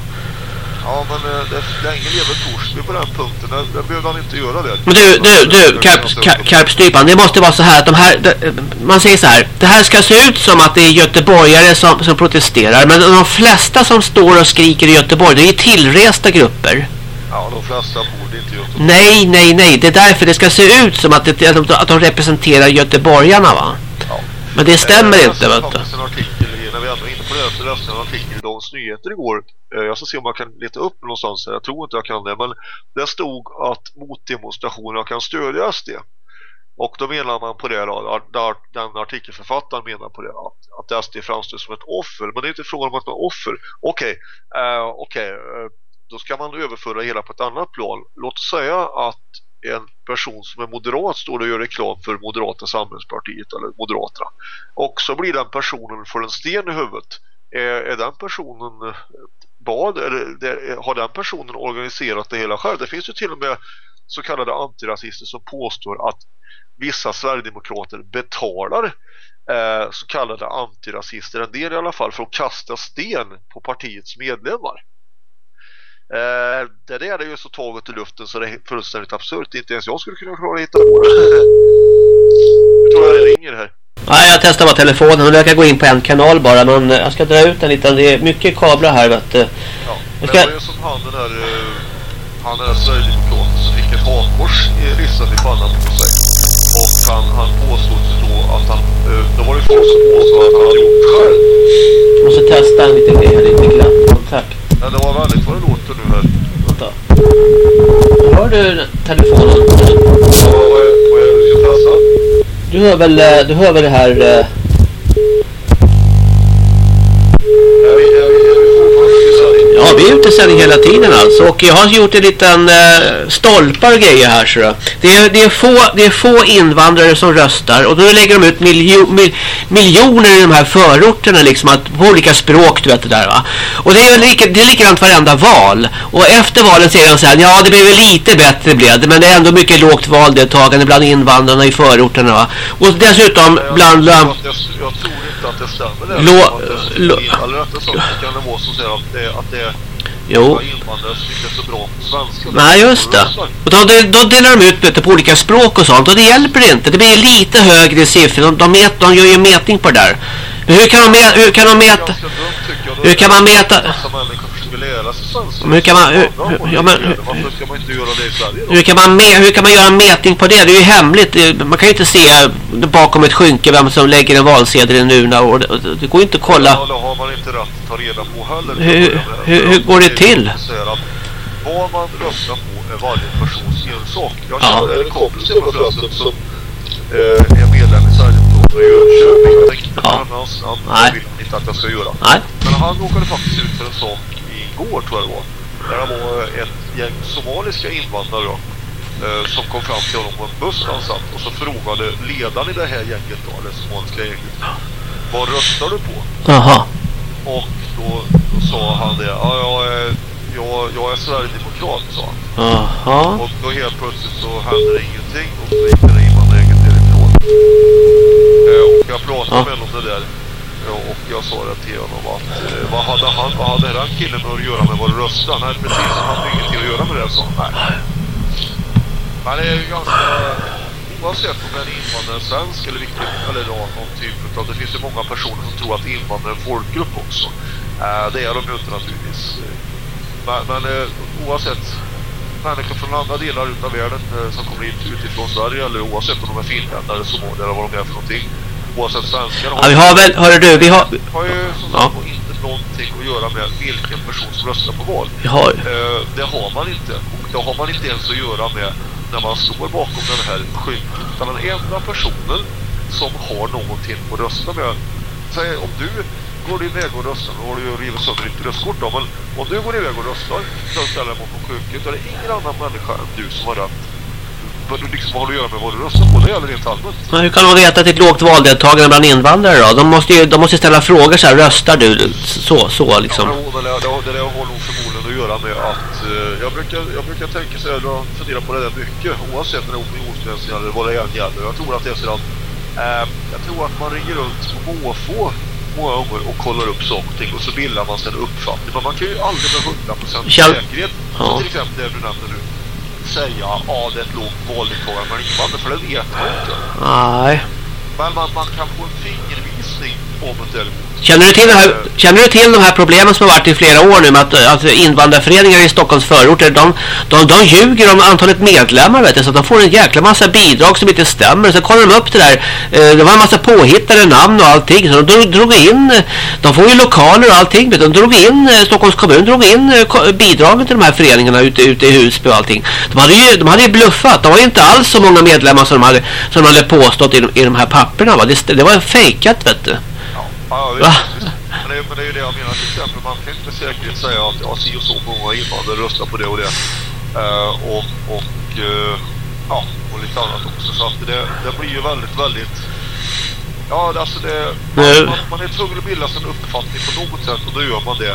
Ja, men eh, det, länge lever Torsby på den punkten. Där, där behövde han inte göra det. Men du, du, du, Karp, Karpstrypan, det måste vara så här att de här, de, man säger så här, det här ska se ut som att det är göteborgare som, som protesterar, men de flesta som står och skriker i Göteborg, det är tillresta grupper. Ja, de flesta bor inte Göteborg. Nej, nej, nej, det är därför det ska se ut som att, det, att, de, att de representerar göteborgarna va? Ja. Men det stämmer eh, inte, vet du. en artikel när vi ändå är inne på det, så läste en artikel i Dagens Nyheter igår. Eh, jag ska se om jag kan leta upp någonstans här. Jag tror inte jag kan det. Men det stod att motdemonstrationerna kan stödja SD. Och då menar man på det då, den artikelförfattaren menar på det att, att SD framstår som ett offer. Men det är inte frågan om att man är offer. Okej, okay, uh, eh, okay, uh, då ska man överföra hela på ett annat plan. Låt oss säga att en person som är moderat står och gör reklam för Moderata samhällspartiet eller Moderaterna. Och så blir den personen får en sten i huvudet. Är, är den personen eh, vad? Eller har den personen organiserat det hela själv? Det finns ju till och med så kallade antirasister som påstår att vissa Sverigedemokrater betalar eh, så kallade antirasister, en del i alla fall, för att kasta sten på partiets medlemmar. Eh, det där är ju så taget i luften så det är fullständigt absurt. Inte ens jag skulle kunna klara att hitta på det. Jag tror jag det ringer här. Nej, jag testar bara telefonen och jag kan gå in på en kanal bara. Men jag ska dra ut den lite. Det är mycket kablar här, vet du. Ja, ska... det var ju som han den där... Uh, han är Sverigedemokraten som fick ett hakkors ristat i pannan på sig. Och han, han påstod då att han... Uh, då var det folk som påstod att han hade gjort själv. Jag måste testa en liten grej här, lite grann. Tack. Ja, det var väldigt vad det låter nu här. Vänta. Hör du telefonen? Ja, vad är, det du ska testa? Du hör väl, eh, du hör väl det här... Uh... Ja, vi, är ute sändning hela tiden alltså. Och jag har gjort en liten eh, stolpar och grejer här. Så det, är, det, är få, det är få invandrare som röstar. Och då lägger de ut miljo, mil, miljoner i de här förorterna liksom. Att, på olika språk, du vet det där va. Och det är, lika, det är likadant varenda val. Och efter valen säger de så här. Ja, det blev lite bättre blev det. Men det är ändå mycket lågt valdeltagande bland invandrarna i förorterna va. Och dessutom bland... Jag, jag, jag tror inte att det stämmer. Lå, lå, rättare sagt kan det vara säger att det, att det Jo. Nej, just det. Och då, då delar de ut böter på olika språk och sånt. Och det hjälper inte. Det blir lite högre siffror. De, de, met, de gör ju mätning på det där. Hur kan de, hur kan de mäta? Hur kan man mäta? Hur kan man hur, ja, men, hur, hur kan man hur kan man göra en mätning på det? Det är ju hemligt. Man kan ju inte se bakom ett skynke vem som lägger en valsedel i en urna och det, det går inte att kolla. Ja, har man inte rätt att ta reda på heller. Hur, hur, hur går det till? Vad man röstar på är varje persons ensak. Jag känner en kompis förresten som eh, är medlem i Sverigedemokraterna i Jönköping. Jag tänkte inte ja. hans namn. Det vill inte att jag ska göra. Nej. Men han råkade faktiskt ut för en sak igår tror jag det var. Där det var ett gäng somaliska invandrare då, eh, som kom fram till honom på en buss han satt och så frågade ledaren i det här gänget då, det somaliska gänget. Vad röstar du på? Jaha. Och då, då sa han det. Ja, jag är, jag, jag är Sverigedemokrat, sa han. Jaha. Och då helt plötsligt så hände det ingenting och så gick det invandrargänget därifrån. Eh, och jag pratade ja. med honom om det där och jag sa det till honom att eh, vad hade han, vad hade den killen att göra med vad du röstade? Nej, precis, han hade ingenting att göra med det, så nej. Men det är ju ganska, oavsett om det är en invandrare svensk eller vilken, eller då, någon typ av, det finns ju många personer som tror att invandrare är en folkgrupp också. Eh, det är de ju inte naturligtvis. Men, men eh, oavsett människor från andra delar av världen eh, som kommer hit utifrån Sverige eller oavsett om de är finländare, somalier eller vad de är för någonting oavsett svenskar. Ja, vi har väl, hörru du, vi har... har ju som Ja. sagt inte någonting att göra med vilken person som röstar på val. Vi har... Eh, det har man inte. Och det har man inte ens att göra med när man står bakom den här skylten. Utan den enda personen som har någonting att rösta med. Säg om du går iväg och röstar, då har du ju rivit sönder ditt röstkort då. Men om du går iväg och röstar, så ställer dig bakom skynket, då är det ingen annan människa än du som har rätt. Vad liksom vad har du att göra med vad du röstar på? Det gäller rent allmänt. Men hur kan man veta att det är ett lågt valdeltagande bland invandrare då? De måste ju de måste ställa frågor så här, röstar du? Så, så liksom. Ja, det, det, det, har nog förmodligen att göra med att eh, jag, brukar, jag brukar tänka så här, jag funderar på det där mycket oavsett när det är opinionsgränsen eller vad det än gäller. Jag tror att det är så att eh, jag tror att man ringer runt på måfå många gånger och kollar upp saker och ting och så bildar man sig en uppfattning. Men man kan ju aldrig med 100% Kjell- säkerhet, Ja. till exempel det du nämnde nu, säga ja det är ett lågt valdeltagande men för det vet man inte. Nej. Men man, man kan få en fingervisning. Känner du, till det här, känner du till de här problemen som har varit i flera år nu med att, att invandrarföreningar i Stockholms förorter de, de, de ljuger om antalet medlemmar vet du, så att de får en jäkla massa bidrag som inte stämmer så kollar de upp det där eh, de har en massa påhittade namn och allting så de drog, in eh, de får ju lokaler och allting vet du. de drog in eh, Stockholms kommun drog in eh, bidragen till de här föreningarna ute, ute i Husby och allting de hade ju, de hade ju bluffat de var ju inte alls så många medlemmar som de hade, som de hade påstått i, de- i de här papperna va? Det, det var fejkat vet du Ja, visst. Men, det, men det är ju det jag menar. Till exempel, man kan inte med säkerhet säga att ja, si och så många invandrare röstar på det och det. Eh, och och eh, ja, och lite annat också. Så att det, det blir ju väldigt, väldigt... Ja, det- alltså det... Man, man, man är tvungen att bilda sig en uppfattning på något sätt och då gör man det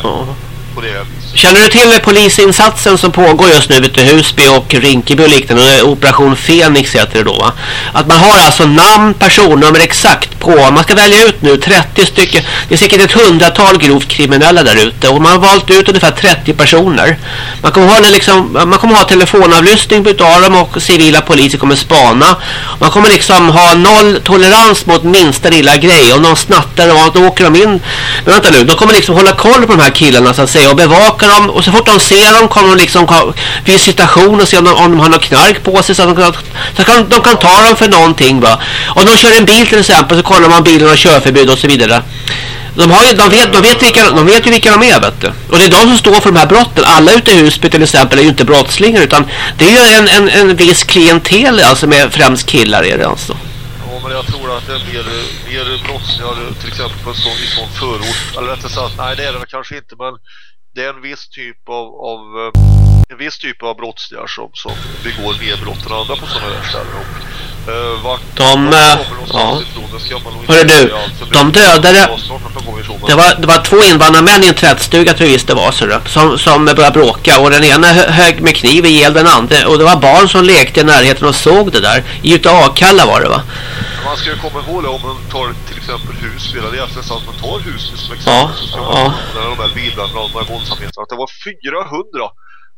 på det. Känner du till polisinsatsen som pågår just nu ute i Husby och Rinkeby och liknande? Operation Fenix heter det då va? Att man har alltså namn, personnummer exakt på. Man ska välja ut nu 30 stycken. Det är säkert ett hundratal grovt kriminella där ute. Och man har valt ut ungefär 30 personer. Man kommer ha, liksom, man kommer ha telefonavlyssning utav dem och civila poliser kommer spana. Man kommer liksom ha noll tolerans mot minsta lilla grej. Om någon snattar och då åker de in. Men vänta nu, de kommer liksom hålla koll på de här killarna så att säga och bevakar dem. Och så fort de ser dem kommer de liksom ha visitation och se om de, om de har något knark på sig så att de kan, så kan, de kan ta dem för någonting va. Om de kör en bil till exempel så kollar man bilen och körförbud och så vidare. De, har ju, de, vet, de, vet vilka, de vet ju vilka de är vet du. Och det är de som står för de här brotten. Alla ute i Husby till exempel är ju inte brottslingar utan det är ju en, en, en viss klientel alltså med främst killar är det alltså. Ja, men jag tror att det är mer, mer brottslingar till exempel på en sån, i sån förort. Eller rättare sagt, nej det är det väl kanske inte men det är en viss typ av, av eh, en viss typ av brottslingar som, som begår mer brott än andra på sådana där ställen. Och, eh, vart De, eh, ja. Hörru du, de dödade- Det var, det var två invandrarmän i en tvättstuga tror jag visst det var så som, som började bråka och den ena hö- högg med kniv ihjäl den andra och det var barn som lekte i närheten och såg det där. I utav Akalla var det va? Man ska ju komma ihåg det om man tar exempel Husby, eller egentligen så att man tar Husby som exempel Ja, så ja. när de här bilarna och de här våldsamheterna, att det var 400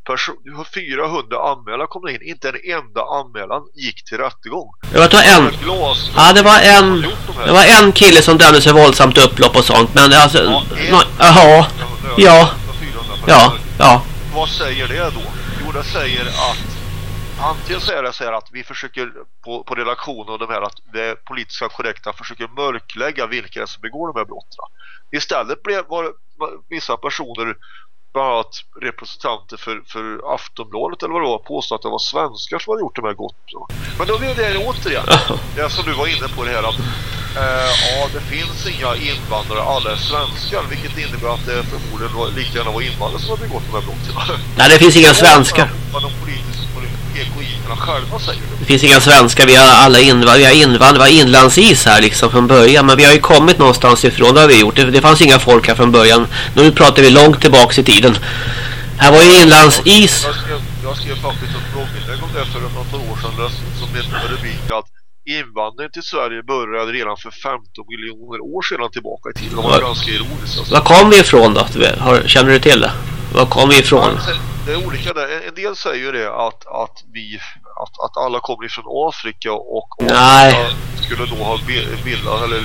personer, 400 anmälan kom det in, inte en enda anmälan gick till rättegång. Det var, det en, Glas, ja, det var en, det var en kille som dömdes för våldsamt upplopp och sånt men alltså, Ja, en. nå- jaha, ja, ja, ja. Vad säger det då? Jo, det säger att antingen säger det så här att vi försöker på, på redaktionen och de här att det politiska korrekta försöker mörklägga vilka det är som begår de här brotten. Istället blev var, vissa personer bland annat representanter för, för Aftonbladet eller vad det var påstå att det var svenskar som hade gjort de här brotten. Men då blev det återigen det som du var inne på det här att eh, ja, det finns inga invandrare, alla är svenskar vilket innebär att det förmodligen var, lika gärna var invandrare som har begått de här brotten. Nej det finns inga svenskar. Vad de själva säger. Det finns inga svenskar, vi har alla invandrare, vi har invandrare, inlandsis här liksom från början. Men vi har ju kommit någonstans ifrån, det har vi gjort. Det, det fanns inga folk här från början. Nu pratar vi långt tillbaks i tiden. Här var ju inlandsis. Jag skrev, jag skrev faktiskt ett blogginlägg om det för ett antal år sedan där- som med rubrik att invandringen till Sverige började redan för 15 miljoner år sedan tillbaka i tiden. Det var Var- ganska ironiskt. Alltså. Var kom vi ifrån då? Har, känner du till det? Var kom vi ifrån? Ja, sen- Det är olika där. En- del säger ju det att, att vi att, att alla kommer ifrån Afrika och Nej. Afrika skulle då ha bi- bildat eller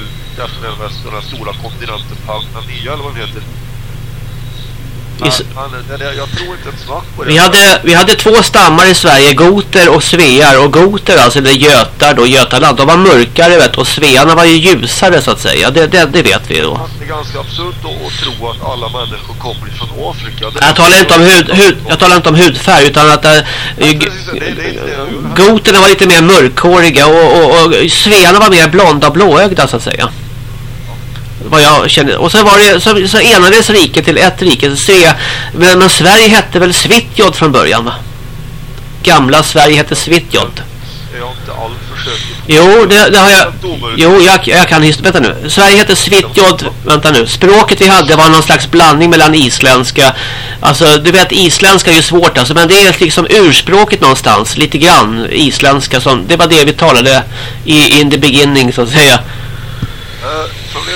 efter den här, den här stora kontinenten Pangania eller vad den heter. I s- Han, han, det- jag tror inte ett snack på det. Vi hade, vi hade två stammar i Sverige, goter och svear. Och goter, alltså eller götar då, Götaland, de var mörkare vet, och svearna var ju ljusare så att säga. Det, det, det vet vi då. Det är ganska absurt att tro att alla människor kommer ifrån Afrika. Det Jag talar inte om, hud, hud, jag talar inte om hudfärg utan att äh, goterna var lite mer mörkhåriga och, och, och svearna var mer blonda och blåögda så att säga. Vad jag känner. Och så var det så, så enades riket till ett rike. Svea, men, men Sverige hette väl Svitjod från början va? Gamla Sverige hette Svitjod. Jag inte alltför säker på. Jo, det, det har jag... Jo, jag, jag kan historia. Vänta nu. Sverige hette Svitjod. Vänta nu. Språket vi hade var någon slags blandning mellan isländska. Alltså, du vet, isländska är ju svårt alltså. Men det är liksom urspråket någonstans. Lite grann isländska. Som, det var det vi talade i in the beginning så att säga. Eh, från det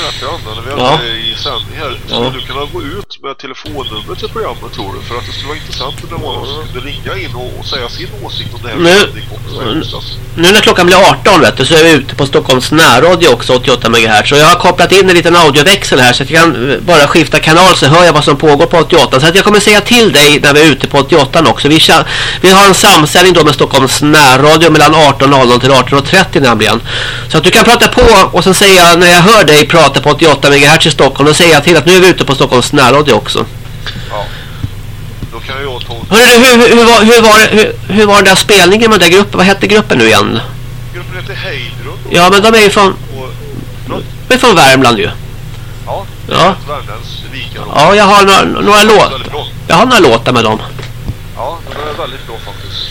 när vi Ja. är i sändning här. Ja. Skulle du kunna gå ut med telefonnummer till programmet tror du? För att det skulle vara intressant om det var någon som kunde ringa in och, och säga sin åsikt om det här Nu- också. Nu när klockan blir 18 vet du, så är vi ute på Stockholms närradio också 88 MHz. Och jag har kopplat in en liten audioväxel här så att jag kan eh, bara skifta kanal så hör jag vad som pågår på 88. Så att jag kommer säga till dig när vi är ute på 88 också. Vi, vi har en samsändning då med Stockholms närradio mellan 18.00 till 18.30 nämligen. Så att du kan prata på och sen säger jag när jag hör dig prata på 88 MHz i Stockholm då säger jag till att nu är vi ute på Stockholms närradio också. Ja. Då kan jag ta... Hörru, hur, hur, hur, var, hur, var, hur, hur var den där spelningen med den där gruppen? Vad hette gruppen nu igen? Gruppen heter Heidrun. Ja, men de är ju från, Och, förlåt? de är från Värmland ju. Ja. Ja. Ja, jag har några, några låtar. Jag har några låtar med dem. Ja, de är väldigt bra faktiskt.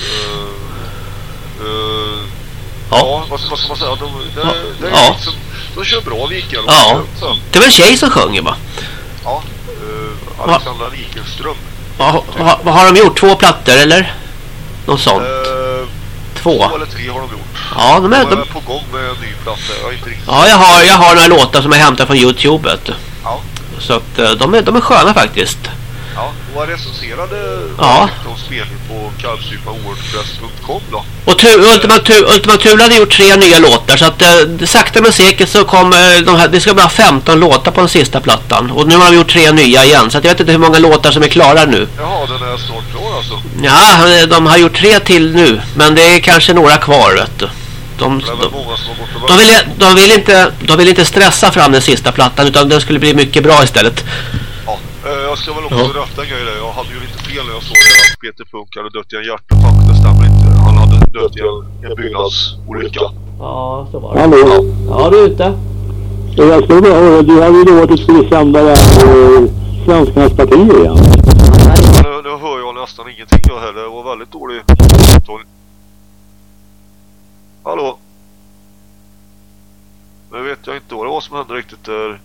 Uh, uh, Ja. ja. vad ska man säga? De, det, det är Ja. liksom, de kör bra vikar. Ja. Det var en tjej som sjunger va? ja. Uh, Alexandra Wikelström. Ja, ha, vad har de gjort? Två plattor eller? Något sånt. Uh, Två. Två eller tre har de gjort. Ja, de De är... är De, på gång med en ny platta. Jag är inte riktigt... ja, jag har, jag har några låtar som jag hämtat från Youtube. Ja. Så att eh, de är, de är sköna faktiskt. Ja, och jag recenserade Ja. de spelning på kalvsuparwordpress.com då. Och tu, Ultima, tu, Ultima Thule hade gjort tre nya låtar. Så att eh, sakta men säkert så kommer de här... Det ska bara 15 låtar på den sista plattan. Och nu har de gjort tre nya igen. Så jag vet inte hur många låtar som är klara nu. Jaha, den är snart klar alltså. Ja, de har gjort tre till nu. Men det är kanske några kvar vet du. De, de, de, vill, de, vill inte, de vill inte stressa fram den sista plattan utan den skulle bli mycket bra istället. Ja, eh, jag ska väl också Ja. rätta en grej där. Jag hade ju lite fel när jag såg det att Peter Funk hade dött i en hjärtattack. Det stämmer inte. Han hade dött i en, en byggnadsolycka. Ja, så var Hallå? Ja, du är ute. Jag skulle bara höra, du hade ju lovat att du skulle samla det här Svenskarnas parti igen. Nu, nu hör jag nästan ingenting jag heller. Det var väldigt dålig mottagning. Hallå? Nu vet jag inte vad det var som hände riktigt där.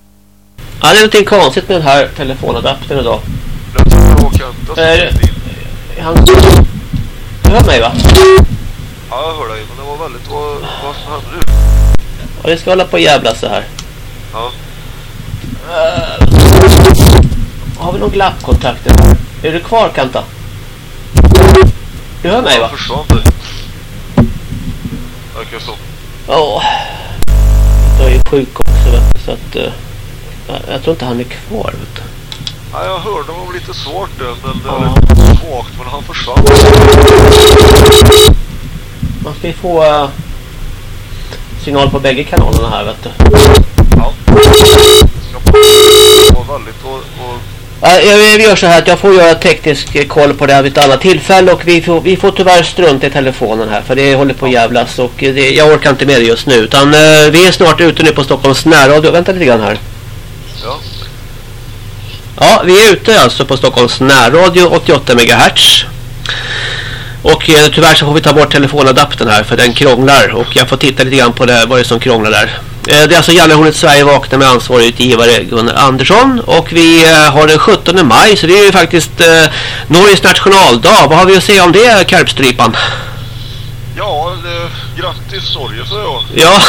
Ja, det är någonting konstigt med den här telefonadaptern idag. Jag det Är det- in. Han... Du hör mig va? Ja, jag hör dig. Men det var väldigt... Vad, vad hände nu? Ja, vi ska hålla på och jävla så här. Ja. Uh, har vi någon glappkontakter här? Är du kvar Kanta? Du hör mig va? Han försvann det. Verkar som. Ja. Jag är ju sjuk också vet du, så att... eh, jag- tror inte han är kvar vet du. Ja, jag hörde det var lite svårt där. Men Ja. eller svagt. Men han försvann. Man ska ju få eh, signal på bägge kanalerna här vet du. Ja. Ska det var väldigt... Och, och, Ja, jag- vi gör så här att jag får göra teknisk eh, koll på det här vid ett annat tillfälle och vi får, vi får tyvärr strunta i telefonen här för det håller på att jävlas och eh, det, jag orkar inte med det just nu utan eh, vi är snart ute nu på Stockholms närradio. Vänta lite grann här. Ja. Ja, vi är ute alltså på Stockholms närradio 88 MHz. Och eh, tyvärr så får vi ta bort telefonadaptern här för den krånglar och jag får titta lite grann på det, vad det är som krånglar där. Eh, det är alltså Jallarhornet Sverige vaknar med ansvarig utgivare Gunnar Andersson och vi eh, har den 17 maj så det är ju faktiskt eh, Norges nationaldag. Vad har vi att säga om det, Karpstrypan? Ja, det, grattis Norge säger jag. Ja,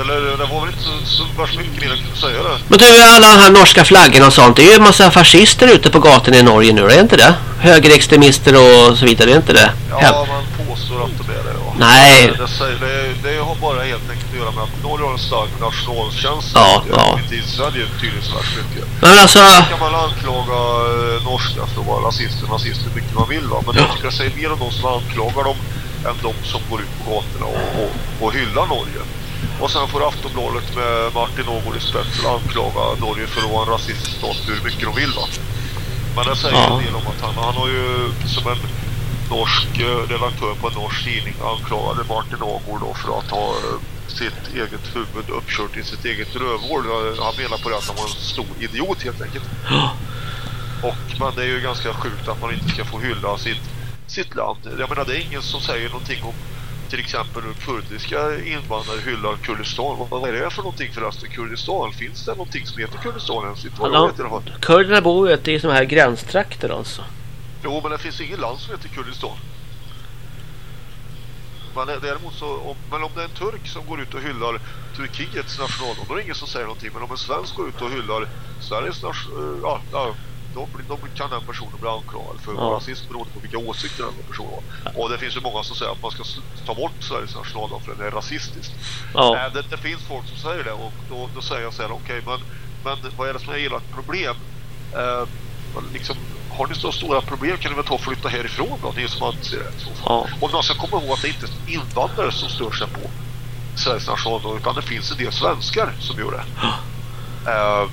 Eller det var väl inte så, värst mycket mer kunde säga det. men du alla de här norska flaggorna och sånt, det är ju en massa fascister ute på gatorna i Norge nu, är det inte det? Högerextremister och så vidare, är det inte det? Ja, man påstår att det är det. Ja. Nej. Det, säger, det, det har bara helt enkelt att göra med att Norge har en stark nationalkänsla. Ja, det ja. inte i Sverige tydligen så värst mycket. Men alltså, kan man anklaga eh, norska för att vara rasister och nazister hur mycket man vill va. Men jag tycker jag säger mer om de som anklagar dem än de som går ut på gatorna och, och, och hyllar Norge. Och sen får Aftonbladet med Martin Ågård i spetsen anklaga Norge för att vara en rasistisk stat hur mycket de vill va. Men det säger Ja. en del om att han, han har ju som en norsk eh, redaktör på en norsk tidning anklagade Martin Ågård då för att ha eh, sitt eget huvud uppkört i sitt eget rövhål. Han menar på det att han var en stor idiot helt enkelt. Och, men det är ju ganska sjukt att man inte ska få hylla sitt, sitt land. Jag menar det är ingen som säger någonting om till exempel kurdiska invandrare hyllar Kurdistan. Vad, vad är det för någonting förresten? Kurdistan? Finns det någonting som heter Kurdistan ens? Inte vad jag Ja. vet kurderna bor ju i såna här gränstrakter alltså. Jo, men det finns ingen land som heter Kurdistan. Men däremot så, om, men om det är en turk som går ut och hyllar Turkiets nationaldag, då är det ingen som säger någonting. Men om en svensk går ut och hyllar Sveriges nationaldag, ja, ja, då, blir- då kan den personen bli anklagad för Ja. rasism beroende på vilka åsikter den personen har. Och det finns ju många som säger att man ska ta bort Sveriges nationaldag för den är rasistisk. Ja. Eh, Det, det finns folk som säger det och då, då säger jag så här, okej men, men vad är det som är ert problem? Eh, liksom, har ni så stora problem kan ni väl ta och flytta härifrån då, ni som anser det. Så fall. Ja. Och man ska komma ihåg att det inte är invandrare som stör sig på Sveriges nationaldag utan det finns en del svenskar som gör det. Eh,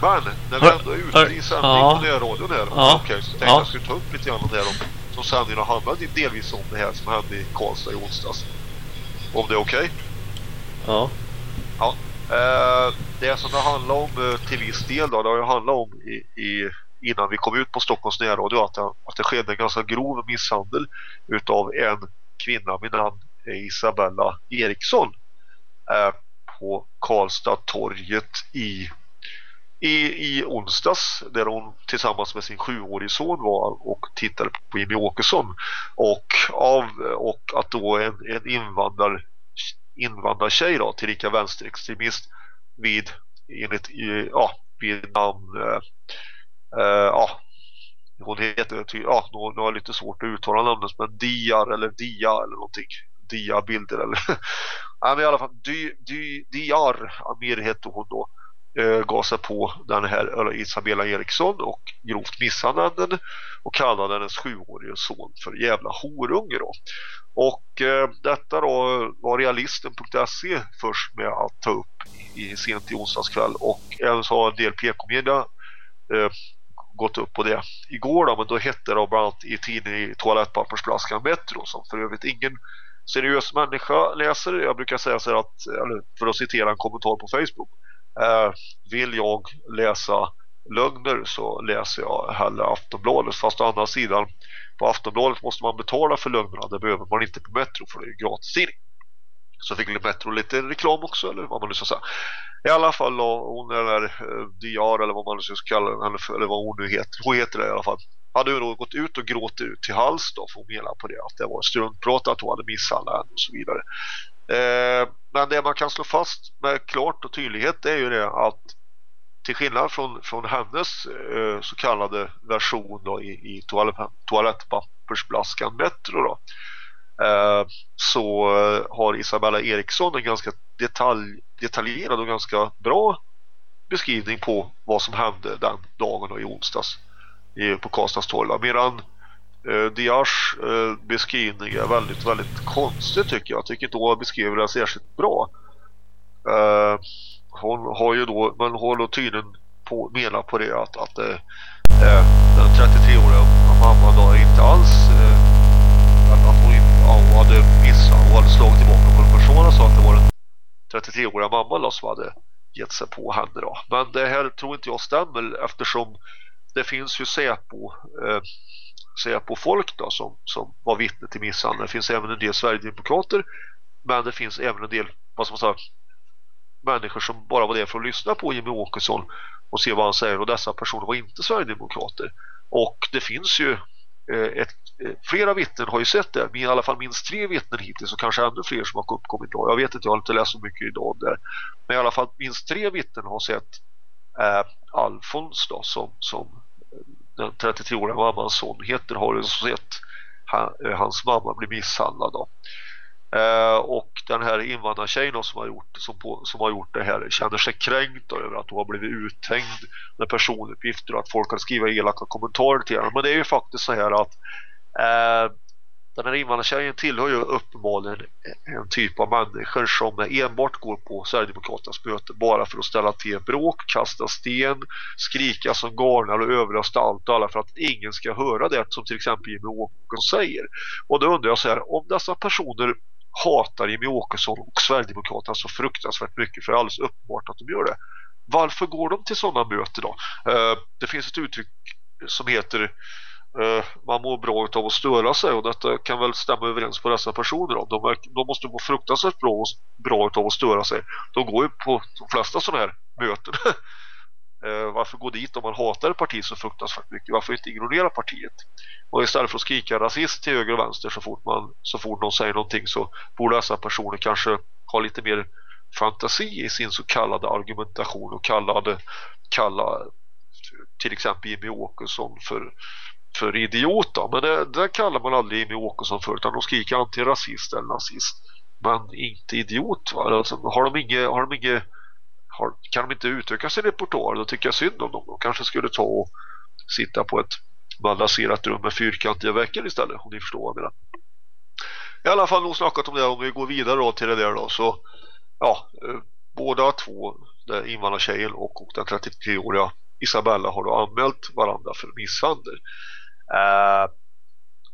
men när vi ändå är ute i sändning ja. på närradion här, Ja. okej, så tänkte Ja. jag skulle ta upp lite grann om det här om, som sändningen har handlat delvis om det här som hände i Karlstad i onsdags. Om det är okej? Ja. Ja. Eh, det som det handlar om eh, till viss del då, det har ju handlat om i, i, innan vi kom ut på Stockholms närradio att det, att det skedde en ganska grov misshandel utav en kvinna vid namn Isabella Eriksson eh, på Karlstad torget i, i, i onsdags där hon tillsammans med sin sjuårige son var och tittade på Jimmy Åkesson. Och, av, och att då en, en invandrar invandrartjej då, tillika vänsterextremist vid, enligt, eh, ja, vid namn eh, eh, ja, hon heter, ja, nu, nu har jag lite svårt att uttala namnet men Diar eller Dia eller någonting. Dia bilder eller ja, men i alla fall Di, Di, Diar Amir hette hon då eh, gav sig på den här Isabella Eriksson och grovt misshandlade henne och kallade hennes sjuårige son för jävla horunge då. Och eh, detta då var realisten.se först med att ta upp i sent i onsdags kväll och även så har en del PK-media eh, gått upp på det igår då, men då hette det bland annat i tidningen i toalettpappersflaskan Metro som för övrigt ingen seriös människa läser. Jag brukar säga så här att, eller för att citera en kommentar på Facebook Eh, vill jag läsa lögner så läser jag hellre Aftonbladet. Fast å andra sidan på Aftonbladet måste man betala för lögnerna. Det behöver man inte på Metro för det är gratis. Tidning så fick Metro lite reklam också eller vad man nu ska säga. I alla fall då, hon eller eh, Diar eller vad man nu ska kalla henne för, eller vad hon nu heter. Hon heter det i alla fall. Hade hon då gått ut och gråtit ut till hals då för hon menar på det att det var struntprat att hon hade misshandlat henne och så vidare. Eh, men det man kan slå fast med klart och tydlighet är ju det att till skillnad från, från hennes eh, så kallade version då i, i toalettpappersblaskan Metro då eh, så eh, har Isabella Eriksson en ganska detalj, detaljerad och ganska bra beskrivning på vad som hände den dagen och i onsdags i, på Karlstads torg medan eh, eh, beskrivning är väldigt, väldigt konstig tycker jag. Jag tycker inte hon beskriver det särskilt bra. Eh, hon har ju då, men hon har tydligen på, menat på det att, att eh, eh den 33-åriga mamman då inte alls eh, att, att hon, ja, hon hade missat och hade slagit tillbaka på en person och sa att det var den 33-åriga mamman då som hade gett sig på henne då. Men det här tror inte jag stämmer eftersom det finns ju Säpo eh, på folk då som, som var vittne till misshandeln. Det finns även en del Sverigedemokrater men det finns även en del vad ska man säga, människor som bara var där för att lyssna på Jimmy Åkesson och se vad han säger och dessa personer var inte Sverigedemokrater. Och det finns ju eh, ett, eh, flera vittnen har ju sett det, men i alla fall minst tre vittnen hittills och kanske ännu fler som har uppkommit idag. Jag vet inte, jag har inte läst så mycket idag där. Men i alla fall minst tre vittnen har sett eh, Alfons då som, som den 33-åriga mammans son heter har ju sett han, eh, hans mamma bli misshandlad då. Eh, och den här invandrartjejen som har gjort som, på, som har gjort det här känner sig kränkt över att hon har blivit uthängd med personuppgifter och att folk har skrivit elaka kommentarer till henne. Men det är ju faktiskt så här att eh, den här invandrartjejen tillhör ju uppenbarligen en typ av människor som enbart går på Sverigedemokraternas möte bara för att ställa till bråk, kasta sten, skrika som garnar och överrösta allt och alla för att ingen ska höra det som till exempel Jimmy Åkesson säger. Och då undrar jag så här, om dessa personer hatar Jimmy Åkesson och Sverigedemokraterna så fruktansvärt mycket för det är alldeles uppenbart att de gör det. Varför går de till sådana möten då? Eh, det finns ett uttryck som heter Eh, man mår bra av att störa sig och detta kan väl stämma överens på dessa personer då. De, är, de måste må fruktansvärt bra, bra av att störa sig. De går ju på de flesta sådana här möten eh, varför gå dit om man hatar ett parti så fruktansvärt mycket? Varför inte ignorera partiet? Och istället för att skrika rasist till höger och vänster så fort, man, så fort någon säger någonting så borde dessa personer kanske ha lite mer fantasi i sin så kallade argumentation och kallade, kalla till exempel Jimmy Åkesson för, för idiot då. Men det, det kallar man aldrig Jimmy Åkesson för utan de skriker antirasist eller nazist. Men inte idiot va? Alltså, har de inget, har de inget har, kan de inte utöka sin repertoar då tycker jag synd om dem. De kanske skulle ta och sitta på ett balanserat rum med fyrkantiga veckor istället om ni förstår vad jag menar. I alla fall nog snackat om det om vi går vidare då till det där då så ja, eh, båda två invandrartjejen och, och den 33-åriga Isabella har då anmält varandra för misshandel. Eh,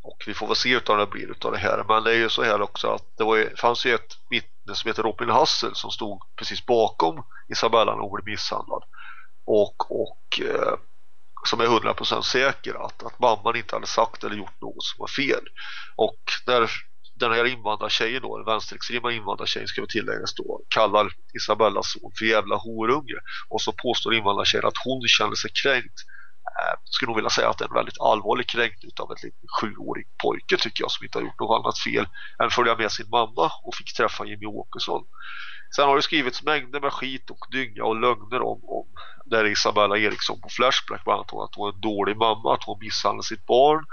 och vi får väl se hur det blir utav det här. Men det är ju så här också att det var ju, fanns ju ett vittne som heter Robin Hassel som stod precis bakom Isabella när hon blev misshandlad. Och, och eh, som är 100% säker att, att mamman inte hade sagt eller gjort något som var fel. Och när den här invandrartjejen då, den vänsterextrema invandrartjejen ska vi tilläggas då, kallar Isabellas son för jävla horunge. Och så påstår invandrartjejen att hon kände sig kränkt Eh, skulle nog vilja säga att det är en väldigt allvarlig kränkning av ett liten sjuårig pojke tycker jag som inte har gjort något annat fel än följa med sin mamma och fick träffa Jimmy Åkesson. Sen har det skrivits mängder med skit och dynga och lögner om, om där Isabella Eriksson på Flashback bland annat att hon är en dålig mamma, att hon misshandlar sitt barn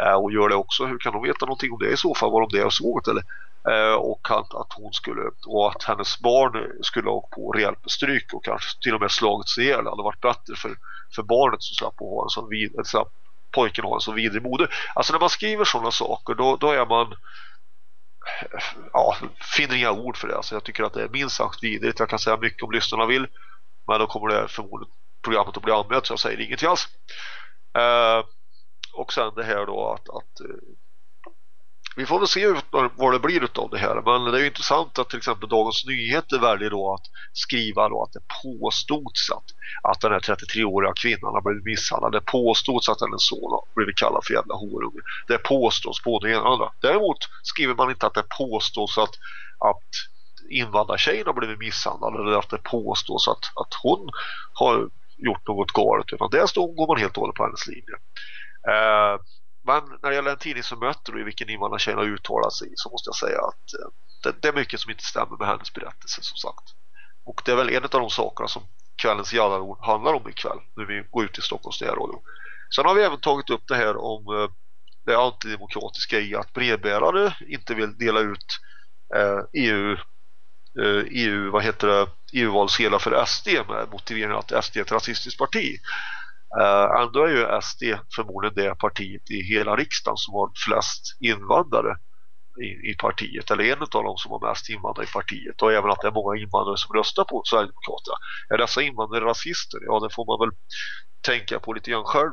eh, och gör det också. Hur kan hon veta någonting om det i så fall? Var de det och såg eller? Eh, och att, att hon skulle och att hennes barn skulle ha åkt på rejält stryk och kanske till och med slagits ihjäl. Det hade varit bättre för för barnet som slapp ha en sån vid, slapp pojken ha en sån vidrig moder. Alltså när man skriver sådana saker då, då är man ja, finner inga ord för det. Alltså jag tycker att det är minst sagt vidrigt. Jag kan säga mycket om lyssnarna vill. Men då kommer det förmodligen programmet att bli anmält så jag säger ingenting alls. Eh, och sen det här då att, att eh, vi får väl se vad det blir av det här. Men det är ju intressant att till exempel Dagens Nyheter väljer då att skriva då att det påstods att, att den här 33-åriga kvinnan har blivit misshandlad. Det påstods att hennes son har blivit kallad för jävla horunge. Det påstås både det ena och andra. Däremot skriver man inte att det påstås att, att invandrartjejen har blivit misshandlad eller att det påstås att, att hon har gjort något galet. Utan där står, går man helt och hållet på hennes linje. Eh, men när det gäller en tidning som möter och i vilken invandrartjejen har uttalat sig så måste jag säga att eh, det, det, är mycket som inte stämmer med hennes berättelse som sagt. Och det är väl en av de sakerna som kvällens jallarord handlar om ikväll när vi går ut i Stockholms närradio. Sen har vi även tagit upp det här om eh, det antidemokratiska i att brevbärare inte vill dela ut eh, EU EU, vad heter det, EU-valsedlar för SD med motiveringen att SD är ett rasistiskt parti. Eh, uh, ändå är ju SD förmodligen det partiet i hela riksdagen som har flest invandrare i, i partiet eller en av dem som har mest invandrare i partiet och även att det är många invandrare som röstar på Sverigedemokraterna. Är dessa invandrare rasister? Ja, det får man väl tänka på lite grann själv.